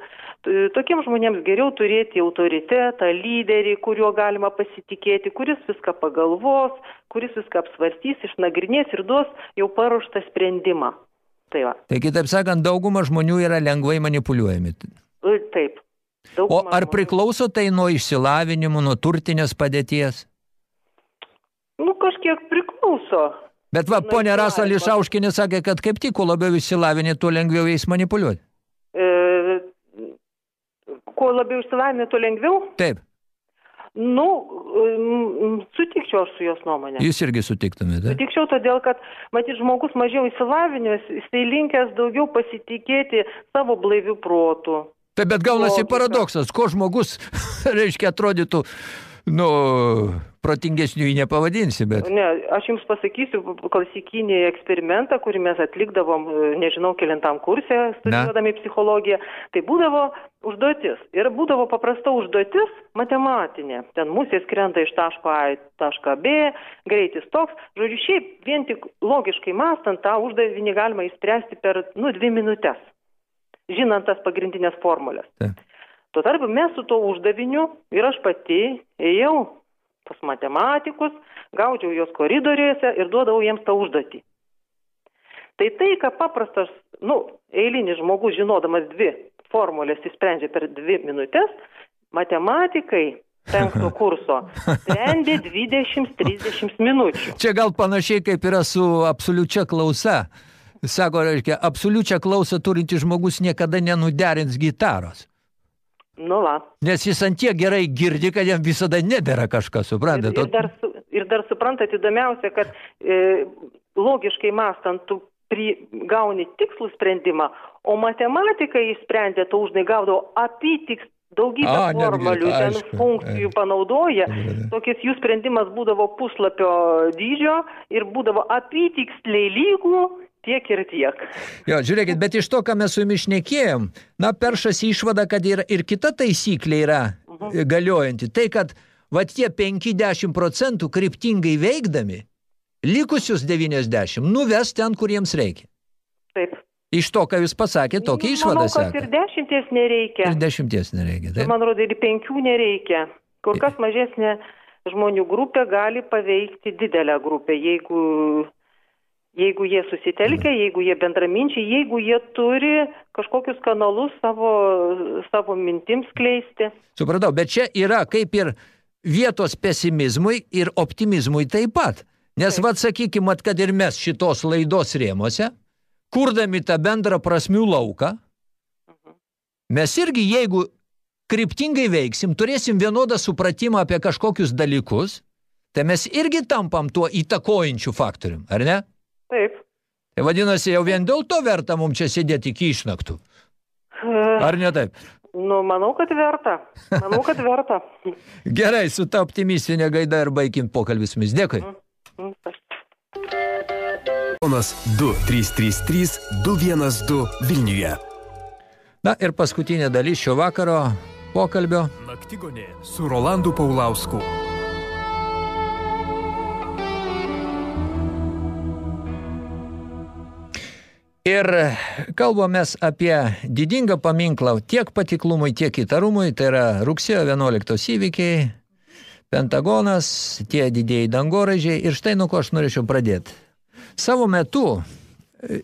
[SPEAKER 20] Tokiems žmonėms geriau turėti autoritetą, lyderį, kuriuo galima pasitikėti, kuris viską pagalvos, kuris viską apsvarstys, išnagrinės ir duos jau paruoštą sprendimą. Tai va,
[SPEAKER 3] Tai kitaip sakant, dauguma žmonių yra lengvai manipuliuojami.
[SPEAKER 20] E, taip.
[SPEAKER 3] O ar priklauso tai nuo išsilavinimo, nuo turtinės padėties?
[SPEAKER 20] Nu, kažkiek priklauso.
[SPEAKER 3] Bet va, ponė Rasa Lišauškinė sakė, kad kaip tik, kuo labiau išsilavinė, tuo lengviau jais manipuliuoti.
[SPEAKER 20] E, kuo labiau išsilavinę, tuo lengviau.
[SPEAKER 3] Taip,
[SPEAKER 20] Nu, sutikčiau aš su jos nuomonė.
[SPEAKER 3] jūs irgi sutiktumėte.
[SPEAKER 20] Sutikčiau todėl, kad, matyt, žmogus mažiau įsilavinęs, jisai linkęs daugiau pasitikėti savo blaivių protų.
[SPEAKER 3] Taip, bet gaunasi paradoksas, ko žmogus, reiškia, atrodytų, nu, protingesnių jį nepavadinsi, bet...
[SPEAKER 20] Ne, aš jums pasakysiu klasikinį eksperimentą, kurį mes atlikdavom, e, nežinau, kelintam kursė, studijuodami psichologiją. Tai būdavo užduotis. Ir būdavo paprasta užduotis matematinė. Ten musės krenta iš taško A į tašką B, greitis toks. Žodžiu, šiaip vien tik logiškai mastant, tą uždavinį galima išspręsti per, nu, dvi minutės, žinant tas pagrindinės formulės.
[SPEAKER 3] Taip.
[SPEAKER 20] Tuo tarpu mes su tuo uždaviniu ir aš pati ėjau pas matematikus, gaudžiau juos koridoriuose ir duodavau jiems tą užduotį. Tai tai, ką paprastas, nu, eilinis žmogus žinodamas dvi formulės įsprendžia per dvi minutės, matematikai penkto kurso sprendė 20-30 minučių.
[SPEAKER 3] Čia gal panašiai kaip yra su absoliučia klausa. Sako, reiškia, absoliučią klausą turinti žmogus niekada nenuderins gitaros.
[SPEAKER 20] Nu, va.
[SPEAKER 3] Nes jis ant tiek gerai girdi, kad jam visada nedėra kažką, suprantat?
[SPEAKER 20] Ir dar, su, ir dar suprantat įdomiausia, kad e, logiškai mastant tu pri, gauni tikslų sprendimą, o matematikai išsprendė to uždai gaudavo apytiks daugybę
[SPEAKER 3] A,
[SPEAKER 20] formalių, ten
[SPEAKER 3] aišku,
[SPEAKER 20] funkcijų panaudoja. Tokis jų sprendimas būdavo puslapio dydžio ir būdavo apytiksliai lygų tiek ir tiek.
[SPEAKER 3] Jo, žiūrėkit, bet iš to, ką mes su jumis šnekėjom, na, peršasi išvada, kad yra ir kita taisyklė yra
[SPEAKER 20] Mhm.
[SPEAKER 3] galiojanti. Tai, kad va tie 5-10 procentų kryptingai veikdami, likusius 90 nuves ten, kur jiems reikia.
[SPEAKER 20] Taip.
[SPEAKER 3] Iš to, ką jūs pasakėte, tokia išvada
[SPEAKER 20] Manau, kad
[SPEAKER 3] seka.
[SPEAKER 20] ir dešimties nereikia.
[SPEAKER 3] Ir dešimties nereikia. Taip?
[SPEAKER 20] man rodo, ir penkių nereikia. Kur kas mažesnė žmonių grupė gali paveikti didelę grupę, jeigu, jeigu jie susitelkia, jeigu jie bendraminčiai, jeigu jie turi kažkokius kanalus savo, savo mintims kleisti.
[SPEAKER 3] Supratau, bet čia yra kaip ir vietos pesimizmui ir optimizmui taip pat. Nes, vad, sakykime, kad ir mes šitos laidos rėmose, kurdami tą bendrą prasmių lauką, mes irgi, jeigu kryptingai veiksim, turėsim vienodą supratimą apie kažkokius dalykus, tai mes irgi tampam tuo įtakojančiu faktorium, ar ne?
[SPEAKER 20] Taip.
[SPEAKER 3] Tai vadinasi, jau vien dėl to verta mums čia sėdėti iki išnaktų. Ar ne taip?
[SPEAKER 20] Nu, manau, kad verta. Manau, kad verta.
[SPEAKER 3] Gerai, su ta optimistinė gaida ir baigim pokalbį su jumis. Dėkui.
[SPEAKER 1] Ponas 2333 212 Vilniuje.
[SPEAKER 3] Na ir paskutinė dalis šio vakaro pokalbio.
[SPEAKER 2] Naktigonė su Rolandu Paulausku.
[SPEAKER 3] Ir kalbamės apie didingą paminklą tiek patiklumui, tiek įtarumui. Tai yra rugsėjo 11 įvykiai, Pentagonas, tie didėjai dangoraižiai. Ir štai nuo ko aš norėčiau pradėti. Savo metu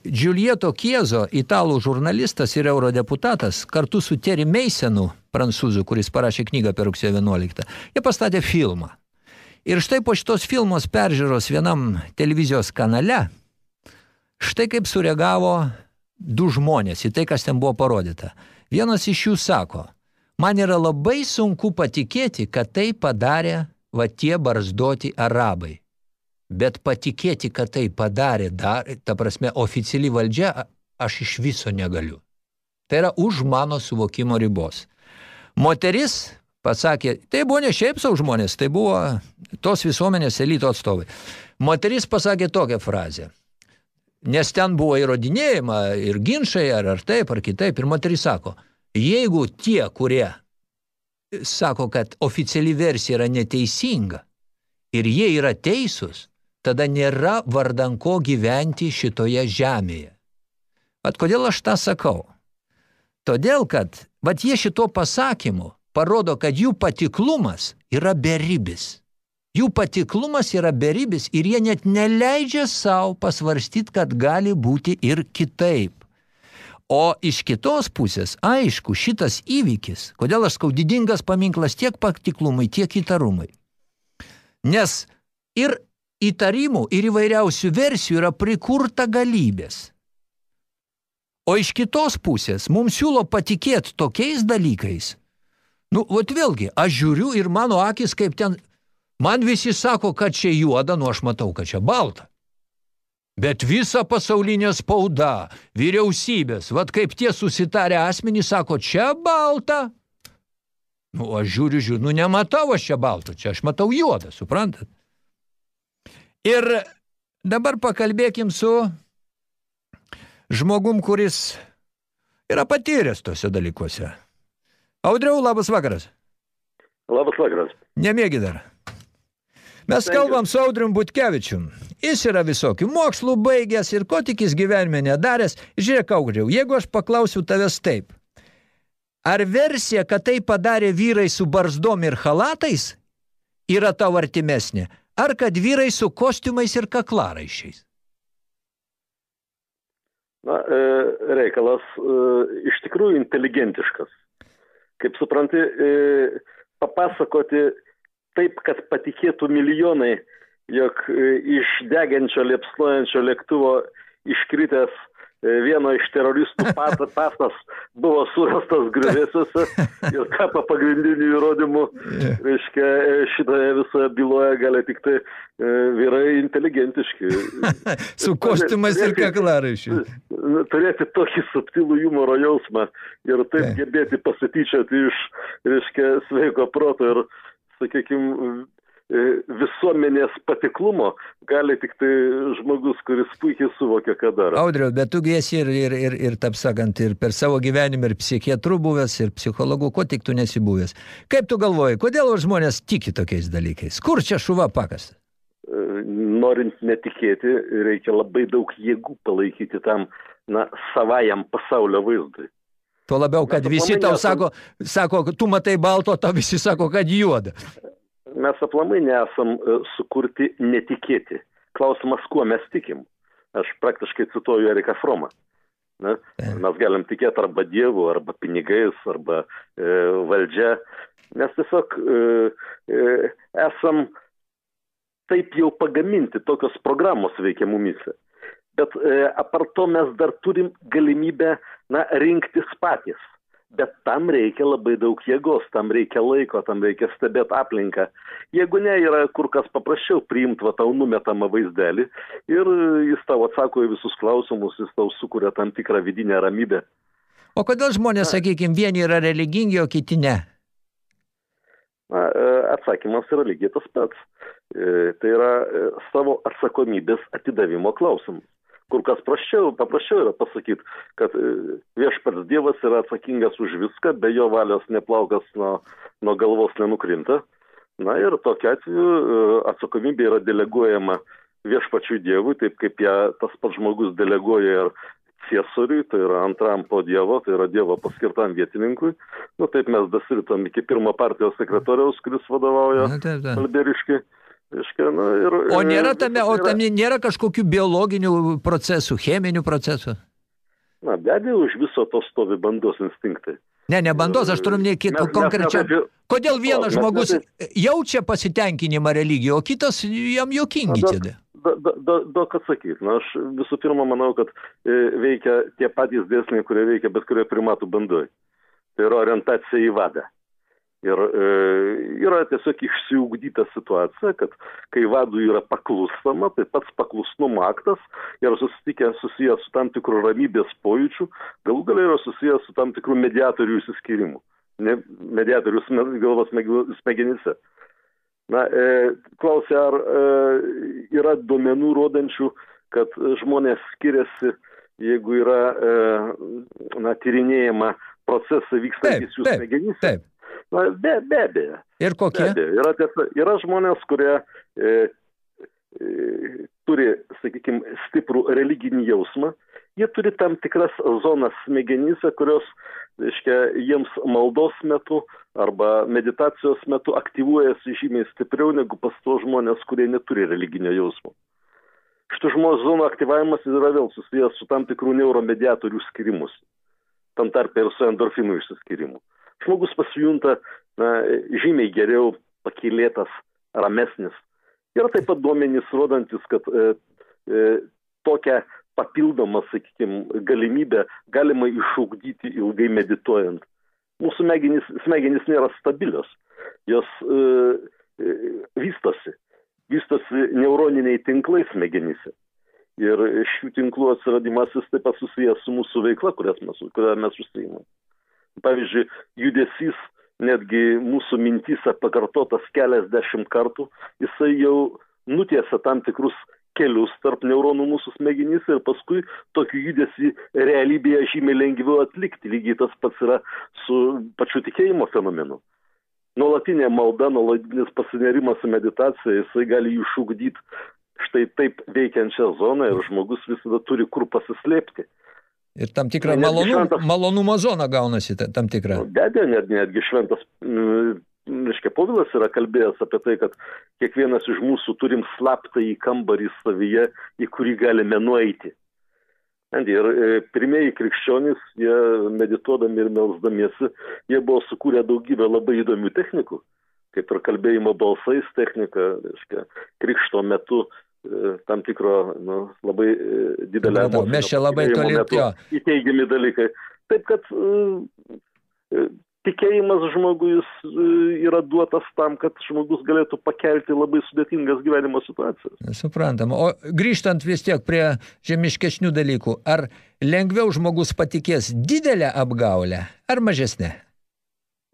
[SPEAKER 3] Giulieto Kiezo, italų žurnalistas ir eurodeputatas, kartu su Terry Masonu, prancūzų, kuris parašė knygą apie rugsėjo 11, jie pastatė filmą. Ir štai po šitos filmos peržiūros vienam televizijos kanale, štai kaip sureagavo du žmonės į tai, kas ten buvo parodyta. Vienas iš jų sako, man yra labai sunku patikėti, kad tai padarė va tie barzdoti arabai. Bet patikėti, kad tai padarė, dar, ta prasme, oficiali valdžia, aš iš viso negaliu. Tai yra už mano suvokimo ribos. Moteris pasakė, tai buvo ne šiaip savo žmonės, tai buvo tos visuomenės elito atstovai. Moteris pasakė tokią frazę. Nes ten buvo įrodinėjama ir ginčiai, ar, ar taip, ar kitaip. Ir moteris sako, jeigu tie, kurie sako, kad oficiali versija yra neteisinga ir jie yra teisūs, tada nėra vardanko gyventi šitoje žemėje. At kodėl aš tą sakau? Todėl, kad vat jie šito pasakymu parodo, kad jų patiklumas yra beribis. Jų patiklumas yra beribis ir jie net neleidžia savo pasvarstyti, kad gali būti ir kitaip. O iš kitos pusės, aišku, šitas įvykis, kodėl aš skau didingas paminklas tiek patiklumui, tiek įtarumui. Nes ir įtarimų, ir įvairiausių versijų yra prikurta galybės. O iš kitos pusės mums siūlo patikėti tokiais dalykais. Nu, vat vėlgi, aš žiūriu ir mano akis kaip ten, man visi sako, kad čia juoda, nu aš matau, kad čia balta. Bet visa pasaulinė spauda, vyriausybės, vat kaip tie susitarę asmenys sako, čia balta. Nu, aš žiūriu, žiūriu, nu nematau aš čia balto, čia aš matau juodą, suprantat? Ir dabar pakalbėkim su žmogum, kuris yra patyręs tose dalykuose. Audriau, labas vakaras.
[SPEAKER 21] Labas vakaras.
[SPEAKER 3] Nemėgi dar. Mes kalbam su Audrium Butkevičium. Jis yra visokių mokslų baigęs ir ko tik jis gyvenime nedaręs. Žiūrėk, Audriau, jeigu aš paklausiu tavęs taip, ar versija, kad tai padarė vyrai su barzdom ir halatais, yra tau artimesnė, ar kad vyrai su kostiumais ir kaklaraišiais?
[SPEAKER 21] Na, e, reikalas e, iš tikrųjų inteligentiškas. Kaip supranti, e, papasakoti taip, kad patikėtų milijonai, jog e, iš degiančio liepsnojančio lėktuvo iškritęs e, vieno iš teroristų pasas buvo surastas grįvėsiuose ir tapo pagrindiniu įrodymu, reiškia, e, šitoje visoje byloje gali tik tai vyrai inteligentiški.
[SPEAKER 3] Su kostiumais ir kaklaraišiais.
[SPEAKER 21] Turėti tokį subtilų humoro jausmą ir taip gebėti pasityčioti iš, reiškia, sveiko proto ir, sakykime, visuomenės patiklumo gali tik tai žmogus, kuris puikiai suvokia, ką daro.
[SPEAKER 3] Audriau, bet tu esi ir, ir, ir, ir taip sakant, ir per savo gyvenimą ir psichiatrų buvęs, ir psichologų, ko tik tu nesi buvęs. Kaip tu galvoji, kodėl žmonės tiki tokiais dalykais? Kur čia šuva pakas?
[SPEAKER 21] Norint netikėti, reikia labai daug jėgų palaikyti tam na, savajam pasaulio vaizdui.
[SPEAKER 3] Tuo labiau, kad
[SPEAKER 21] Mes
[SPEAKER 3] visi tau sako, sako, tu matai balto, tau visi sako, kad juoda.
[SPEAKER 21] Mes aplamai nesam e, sukurti netikėti. Klausimas, kuo mes tikim. Aš praktiškai cituoju Eriką Fromą. Ne? Mes galim tikėti arba Dievu, arba pinigais, arba e, valdžia. Mes tiesiog e, e, esam taip jau pagaminti, tokios programos veikia mumise. Bet e, apart to mes dar turim galimybę na, rinktis patys. Bet tam reikia labai daug jėgos, tam reikia laiko, tam reikia stebėti aplinką. Jeigu ne, yra kur kas paprasčiau priimti va tau numetamą vaizdelį ir jis tau atsako į visus klausimus, jis tau sukuria tam tikrą vidinę ramybę.
[SPEAKER 3] O kodėl žmonės, sakykime, vieni yra religingi, o kiti ne?
[SPEAKER 21] Na, e, atsakymas yra lygiai tas pats. E, Tai yra e, savo atsakomybės atidavimo klausimas. Kur kas praščiau, paprasčiau yra pasakyti, kad e, viešpats Dievas yra atsakingas už viską, be jo valios neplaukas nuo, nuo galvos nenukrinta. Na ir tokia atveju e, atsakomybė yra deleguojama viešpačiui Dievui, taip kaip ją tas pats žmogus deleguoja ir ciesoriui, tai yra antram po Dievo, tai yra Dievo paskirtam vietininkui. Nu taip mes dasiritam iki pirmo partijos sekretoriaus, kuris vadovauja. Alberiškai. Reiškia, nu, ir,
[SPEAKER 3] O nėra
[SPEAKER 21] e,
[SPEAKER 3] tame, o tame nėra kažkokių biologinių procesų, cheminių procesų?
[SPEAKER 21] Na, be abejo, už viso to stovi bandos instinktai.
[SPEAKER 3] Ne, ne bandos, aš turiu minėti kiek
[SPEAKER 21] ne taip-
[SPEAKER 3] Kodėl vienas
[SPEAKER 21] ne
[SPEAKER 3] žmogus
[SPEAKER 21] taip-
[SPEAKER 3] jaučia pasitenkinimą religiją, o kitas jam jokingi tada?
[SPEAKER 21] Da, da, da, daug atsakyti. Na, aš visų pirma manau, kad e, veikia tie patys dėsniai, kurie veikia bet kurioje primatų bandoj. Tai yra orientacija į vadą. Ir e, yra tiesiog išsiugdyta situacija, kad kai vadui yra paklustama, tai pats paklusnumo aktas yra susitikę susijęs su tam tikrų ramybės pojūčių, galų galia yra susijęs su tam tikrų mediatorių įsiskyrimu. Ne, mediatorių sme- galvos smeg- smegenyse. Na, e, klausia, ar e, yra duomenų rodančių, kad žmonės skiriasi, jeigu yra e, na, tyrinėjama procesai vykstantys jų smegenyse.
[SPEAKER 3] Taip.
[SPEAKER 21] Na, be, be abejo.
[SPEAKER 3] Ir kokie?
[SPEAKER 21] Be abejo. Yra, tiesa, yra žmonės, kurie e, e, turi, sakykime, stiprų religinį jausmą. Jie turi tam tikras zonas smegenyse, kurios, reiškia, jiems maldos metu arba meditacijos metu aktyvuojasi žymiai stipriau negu pas tos žmonės, kurie neturi religinio jausmo. Šitų žmonių zonų aktyvavimas yra vėl susijęs su tam tikrų neuromediatorių skirimus, tam tarpe ir su endorfinų išsiskirimu. Žmogus pasijunta na, žymiai geriau pakilėtas, ramesnis. Yra taip pat duomenys rodantis, kad e, e, tokią papildomą, sakykime, galimybę galima išugdyti ilgai medituojant. Mūsų smegenys, smegenys nėra stabilios, jos e, e, vystosi, vystosi neuroniniai tinklai smegenyse. Ir šių tinklų atsiradimas jis taip pat susijęs su mūsų veikla, kurias mes, kurią mes užsiimame. Pavyzdžiui, judesys netgi mūsų mintyse pakartotas keliasdešimt kartų, jisai jau nutiesia tam tikrus kelius tarp neuronų mūsų smegenyse ir paskui tokį judesį realybėje žymiai lengviau atlikti. Lygiai tas pats yra su pačiu tikėjimo fenomenu. Nuolatinė malda, nuolatinis pasinerimas į meditaciją, jisai gali išugdyti štai taip veikiančią zoną ir žmogus visada turi kur pasislėpti.
[SPEAKER 3] Ir tam tikrą
[SPEAKER 21] Netgi
[SPEAKER 3] malonum,
[SPEAKER 21] šventas-
[SPEAKER 3] malonumo zoną gaunasi ta- tam tikrą.
[SPEAKER 21] Be abejo, net, netgi šventas, mm, reiškia, Povilas yra kalbėjęs apie tai, kad kiekvienas iš mūsų turim slaptą į kambarį savyje, į kurį galime nueiti. Ir e, pirmieji krikščionys, jie medituodami ir melsdamiesi, jie buvo sukūrę daugybę labai įdomių technikų, kaip ir kalbėjimo balsais technika, reiškia, krikšto metu tam tikro nu, labai e, didelę emocinio
[SPEAKER 3] mes čia labai toli-
[SPEAKER 21] įteigiami dalykai. Taip kad e, e, tikėjimas žmogui e, yra duotas tam, kad žmogus galėtų pakelti labai sudėtingas gyvenimo situacijas.
[SPEAKER 3] Suprantam. O grįžtant vis tiek prie žemiškesnių dalykų, ar lengviau žmogus patikės didelę apgaulę ar mažesnę?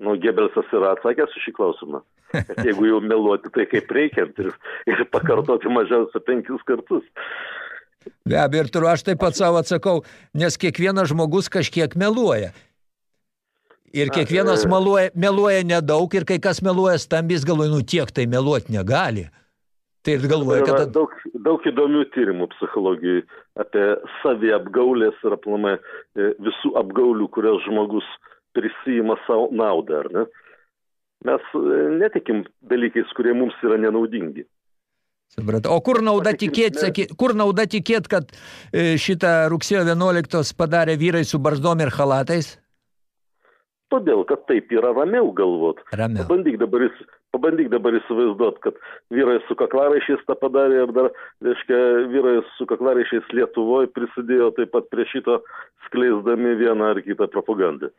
[SPEAKER 21] Nu, Gebelsas yra atsakęs šį klausimą. Jeigu jau meluoti, tai kaip reikiant ir, ir pakartoti mažiausia penkis kartus.
[SPEAKER 3] Be abejo, ir turiu, aš taip pat savo atsakau, nes kiekvienas žmogus kažkiek meluoja. Ir kiekvienas
[SPEAKER 21] e.
[SPEAKER 3] meluoja, meluoja nedaug ir kai kas meluoja stambis, galvoju, nu tiek tai meluoti negali. Tai ir galvoja, kad...
[SPEAKER 21] daug, daug įdomių tyrimų psichologijai apie saviapgaulės ir aplamai e, visų apgaulių, kurias žmogus prisijima savo naudą, ar ne? Mes e, netikim dalykais, kurie mums yra nenaudingi.
[SPEAKER 3] Supratau. O kur nauda tikėt, saky, kur nauda tikėt, kad e, šitą rugsėjo 11 padarė vyrai su barzdom ir halatais?
[SPEAKER 21] Todėl, kad taip yra ramiau galvot.
[SPEAKER 3] Ramiau.
[SPEAKER 21] Pabandyk dabar, pabandyk dabar įsivaizduot, kad vyrai su kaklaraišiais tą padarė ir dar, reiškia, vyrai su kaklaraišiais Lietuvoje prisidėjo taip pat prie šito skleisdami vieną ar kitą propagandą.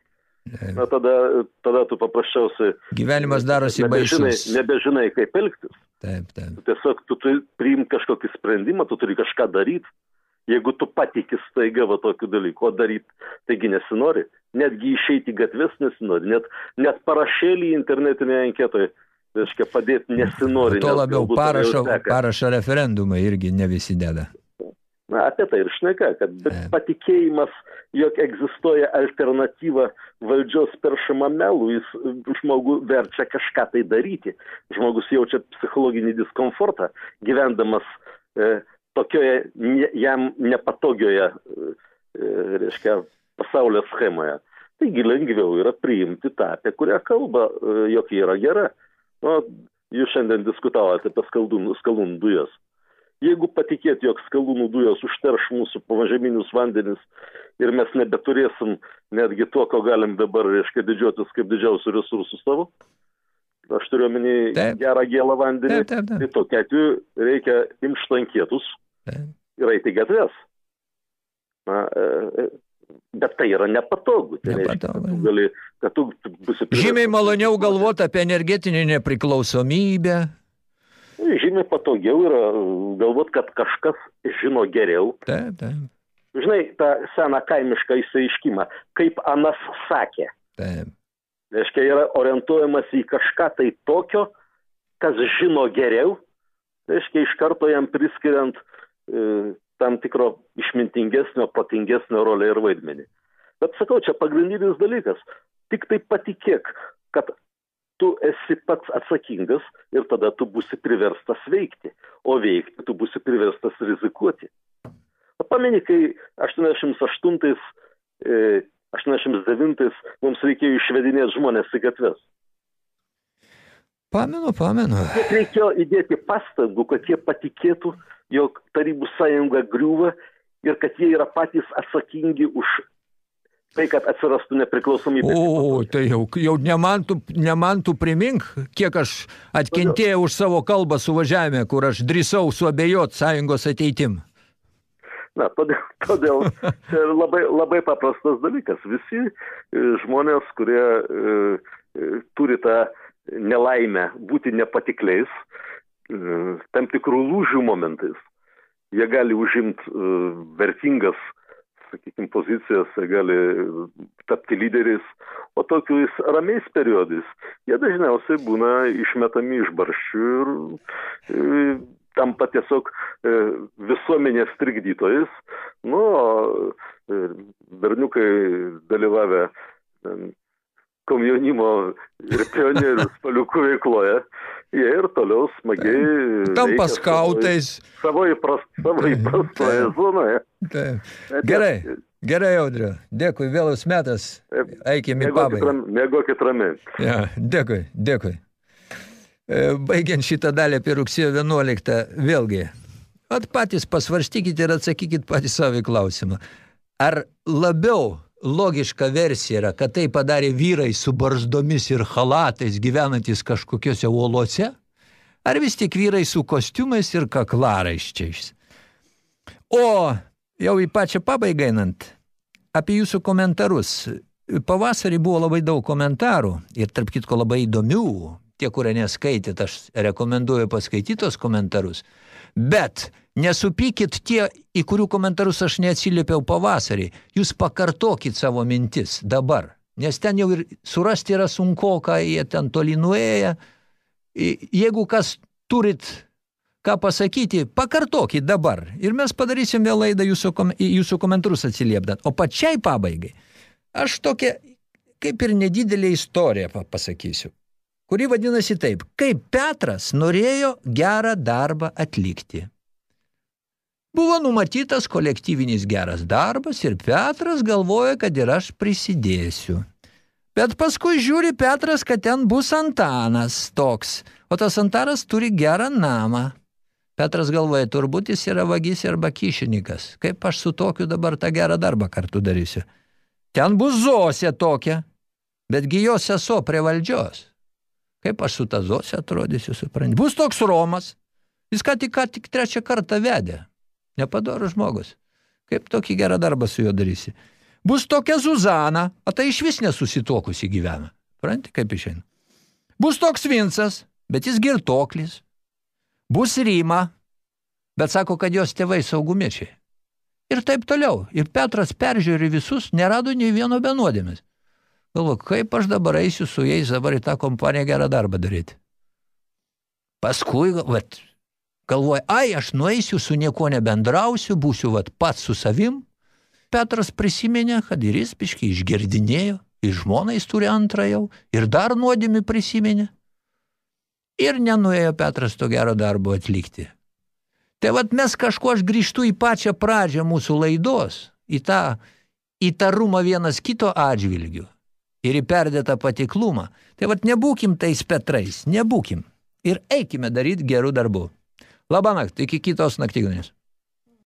[SPEAKER 21] Na tada, tada tu paprasčiausiai
[SPEAKER 3] Gyvenimas darosi
[SPEAKER 21] nebežinai,
[SPEAKER 3] baisus.
[SPEAKER 21] nebežinai, kaip elgtis.
[SPEAKER 3] Taip, taip.
[SPEAKER 21] Tiesiog tu turi priimti kažkokį sprendimą, tu turi kažką daryti. Jeigu tu patikis staiga va tokiu dalyku, o daryti, taigi nesinori. Netgi išeiti į gatves nesinori. Net, net parašėlį internetinėje anketoje, reiškia, padėti nesinori.
[SPEAKER 3] Tuo
[SPEAKER 21] nes
[SPEAKER 3] labiau parašo, parašo referendumai irgi ne visi deda.
[SPEAKER 21] Na, apie tai ir šneka, kad patikėjimas, jog egzistuoja alternatyva valdžios peršamam melų, jis žmogų verčia kažką tai daryti. Žmogus jaučia psichologinį diskomfortą, gyvendamas e, tokioje ne, jam nepatogioje, e, e, reiškia, pasaulio schemoje. Taigi lengviau yra priimti tą, apie kurią kalba, e, jog ji yra gera. Nu, jūs šiandien diskutavote apie skaldūnų, skalūnų dujas. Jeigu patikėt, jog skalūnų dujos užterš mūsų pavažeminius vandenis ir mes nebeturėsim netgi tuo, ko galim dabar, reiškia, didžiuotis kaip didžiausių resursų savo, aš turiu omeny gerą gėlą vandenį,
[SPEAKER 3] Taip, taip, taip.
[SPEAKER 21] tai tokia atveju reikia imti štankietus ir eiti gatves. Na, e, e, bet tai yra nepatogu. Tai reiškia, kad tu gali, kad tu būsi
[SPEAKER 3] Žymiai maloniau galvoti apie energetinę nepriklausomybę.
[SPEAKER 21] Žymiai patogiau yra galvot, kad kažkas žino geriau.
[SPEAKER 3] Taip, taip.
[SPEAKER 21] Žinai, tą seną kaimišką įsiaiškimą, kaip Anas sakė.
[SPEAKER 3] Taip.
[SPEAKER 21] Reiškia, yra orientuojamas į kažką tai tokio, kas žino geriau, reiškia, iš karto jam priskiriant e, tam tikro išmintingesnio, protingesnio rolę ir vaidmenį. Bet sakau, čia pagrindinis dalykas. Tik tai patikėk, kad tu esi pats atsakingas ir tada tu būsi priverstas veikti. O veikti tu būsi priverstas rizikuoti. Pameni, kai 88, e, 89 mums reikėjo išvedinėti žmonės į gatves.
[SPEAKER 3] Pamenu, pamenu.
[SPEAKER 21] Kiek reikėjo įdėti pastangų, kad jie patikėtų, jog Tarybų sąjunga griūva ir kad jie yra patys atsakingi už tai, kad atsirastų nepriklausomybė.
[SPEAKER 3] O, tai jau, jau ne man tu, ne man tu primink, kiek aš atkentėjau už savo kalbą suvažiavime, kur aš drįsau suabejot sąjungos ateitim.
[SPEAKER 21] Na, todėl, todėl čia labai, labai paprastas dalykas. Visi e, žmonės, kurie e, e, turi tą nelaimę būti nepatikliais, e, tam tikrų lūžių momentais, jie gali užimti e, vertingas, sakykime, pozicijas, jie gali tapti lyderiais, o tokiais ramiais periodais jie dažniausiai būna išmetami iš barščių ir e, tampa tiesiog e, visuomenės trikdytojais. Nu, e, berniukai dalyvavę komjaunimo ir pionierių spaliukų veikloje, jie ir toliau smagiai
[SPEAKER 3] Tampa skautais.
[SPEAKER 21] Savo, įprast, savo įprastoje zonoje.
[SPEAKER 3] Taip. Gerai, gerai, Audriu. Dėkui, vėlus metas. Eikime į pabaigą.
[SPEAKER 21] mėgokit ramiai.
[SPEAKER 3] Ja, dėkui, dėkui. E, Baigiant šitą dalį apie rugsėjo 11, vėlgi, at patys pasvarstykite ir atsakykit patys savo klausimą. Ar labiau logiška versija yra, kad tai padarė vyrai su barzdomis ir halatais gyvenantis kažkokiuose uolose? Ar vis tik vyrai su kostiumais ir kaklaraiščiais? O jau į pačią pabaigą einant, apie jūsų komentarus. Pavasarį buvo labai daug komentarų ir tarp kitko labai įdomių. Tie, kurie neskaitėt, aš rekomenduoju paskaityti tos komentarus. Bet nesupykit tie, į kurių komentarus aš neatsiliepiau pavasarį. Jūs pakartokit savo mintis dabar. Nes ten jau ir surasti yra sunku, ką jie ten toli nuėję. Jeigu kas turit ką pasakyti, pakartokit dabar. Ir mes padarysim vėl laidą jūsų, kom- jūsų komentarus atsiliepdant. O pačiai pabaigai, aš tokią kaip ir nedidelę istoriją pa- pasakysiu. kuri vadinasi taip, kaip Petras norėjo gerą darbą atlikti. Buvo numatytas kolektyvinis geras darbas ir Petras galvoja, kad ir aš prisidėsiu. Bet paskui žiūri Petras, kad ten bus Antanas toks, o tas Antanas turi gerą namą. Petras galvoja, turbūt jis yra vagis arba kyšininkas. Kaip aš su tokiu dabar tą gerą darbą kartu darysiu? Ten bus Zosė tokia, betgi jos seso prie valdžios. Kaip aš su ta Zosė atrodysiu, supranti. Bus toks Romas, jis ką tik, ką tik trečią kartą vedė. Nepadorus žmogus. Kaip tokį gerą darbą su juo darysi? Bus tokia Zuzana, o tai iš vis nesusituokusi gyvena. Pranti, kaip išeina. Bus toks Vincas, bet jis girtoklis. Bus Rima, bet sako, kad jos tėvai saugumiečiai. Ir taip toliau. Ir Petras peržiūri visus, nerado nei vieno benuodėmis. Galvo, kaip aš dabar eisiu su jais dabar į tą kompaniją gerą darbą daryti. Paskui, vat, galvoja, ai, aš nueisiu, su nieko nebendrausiu, būsiu vat, pats su savim. Petras prisiminė, kad ir jis piškai išgirdinėjo, ir žmona jis turi antrą jau, ir dar nuodėmį prisiminė. Ir nenuėjo Petras to gero darbo atlikti. Tai vat mes kažko aš grįžtu į pačią pradžią mūsų laidos, į tą įtarumą vienas kito atžvilgių ir į perdėtą patiklumą. Tai vat nebūkim tais Petrais, nebūkim. Ir eikime daryti gerų darbų. Labą naktį, iki kitos naktygonės.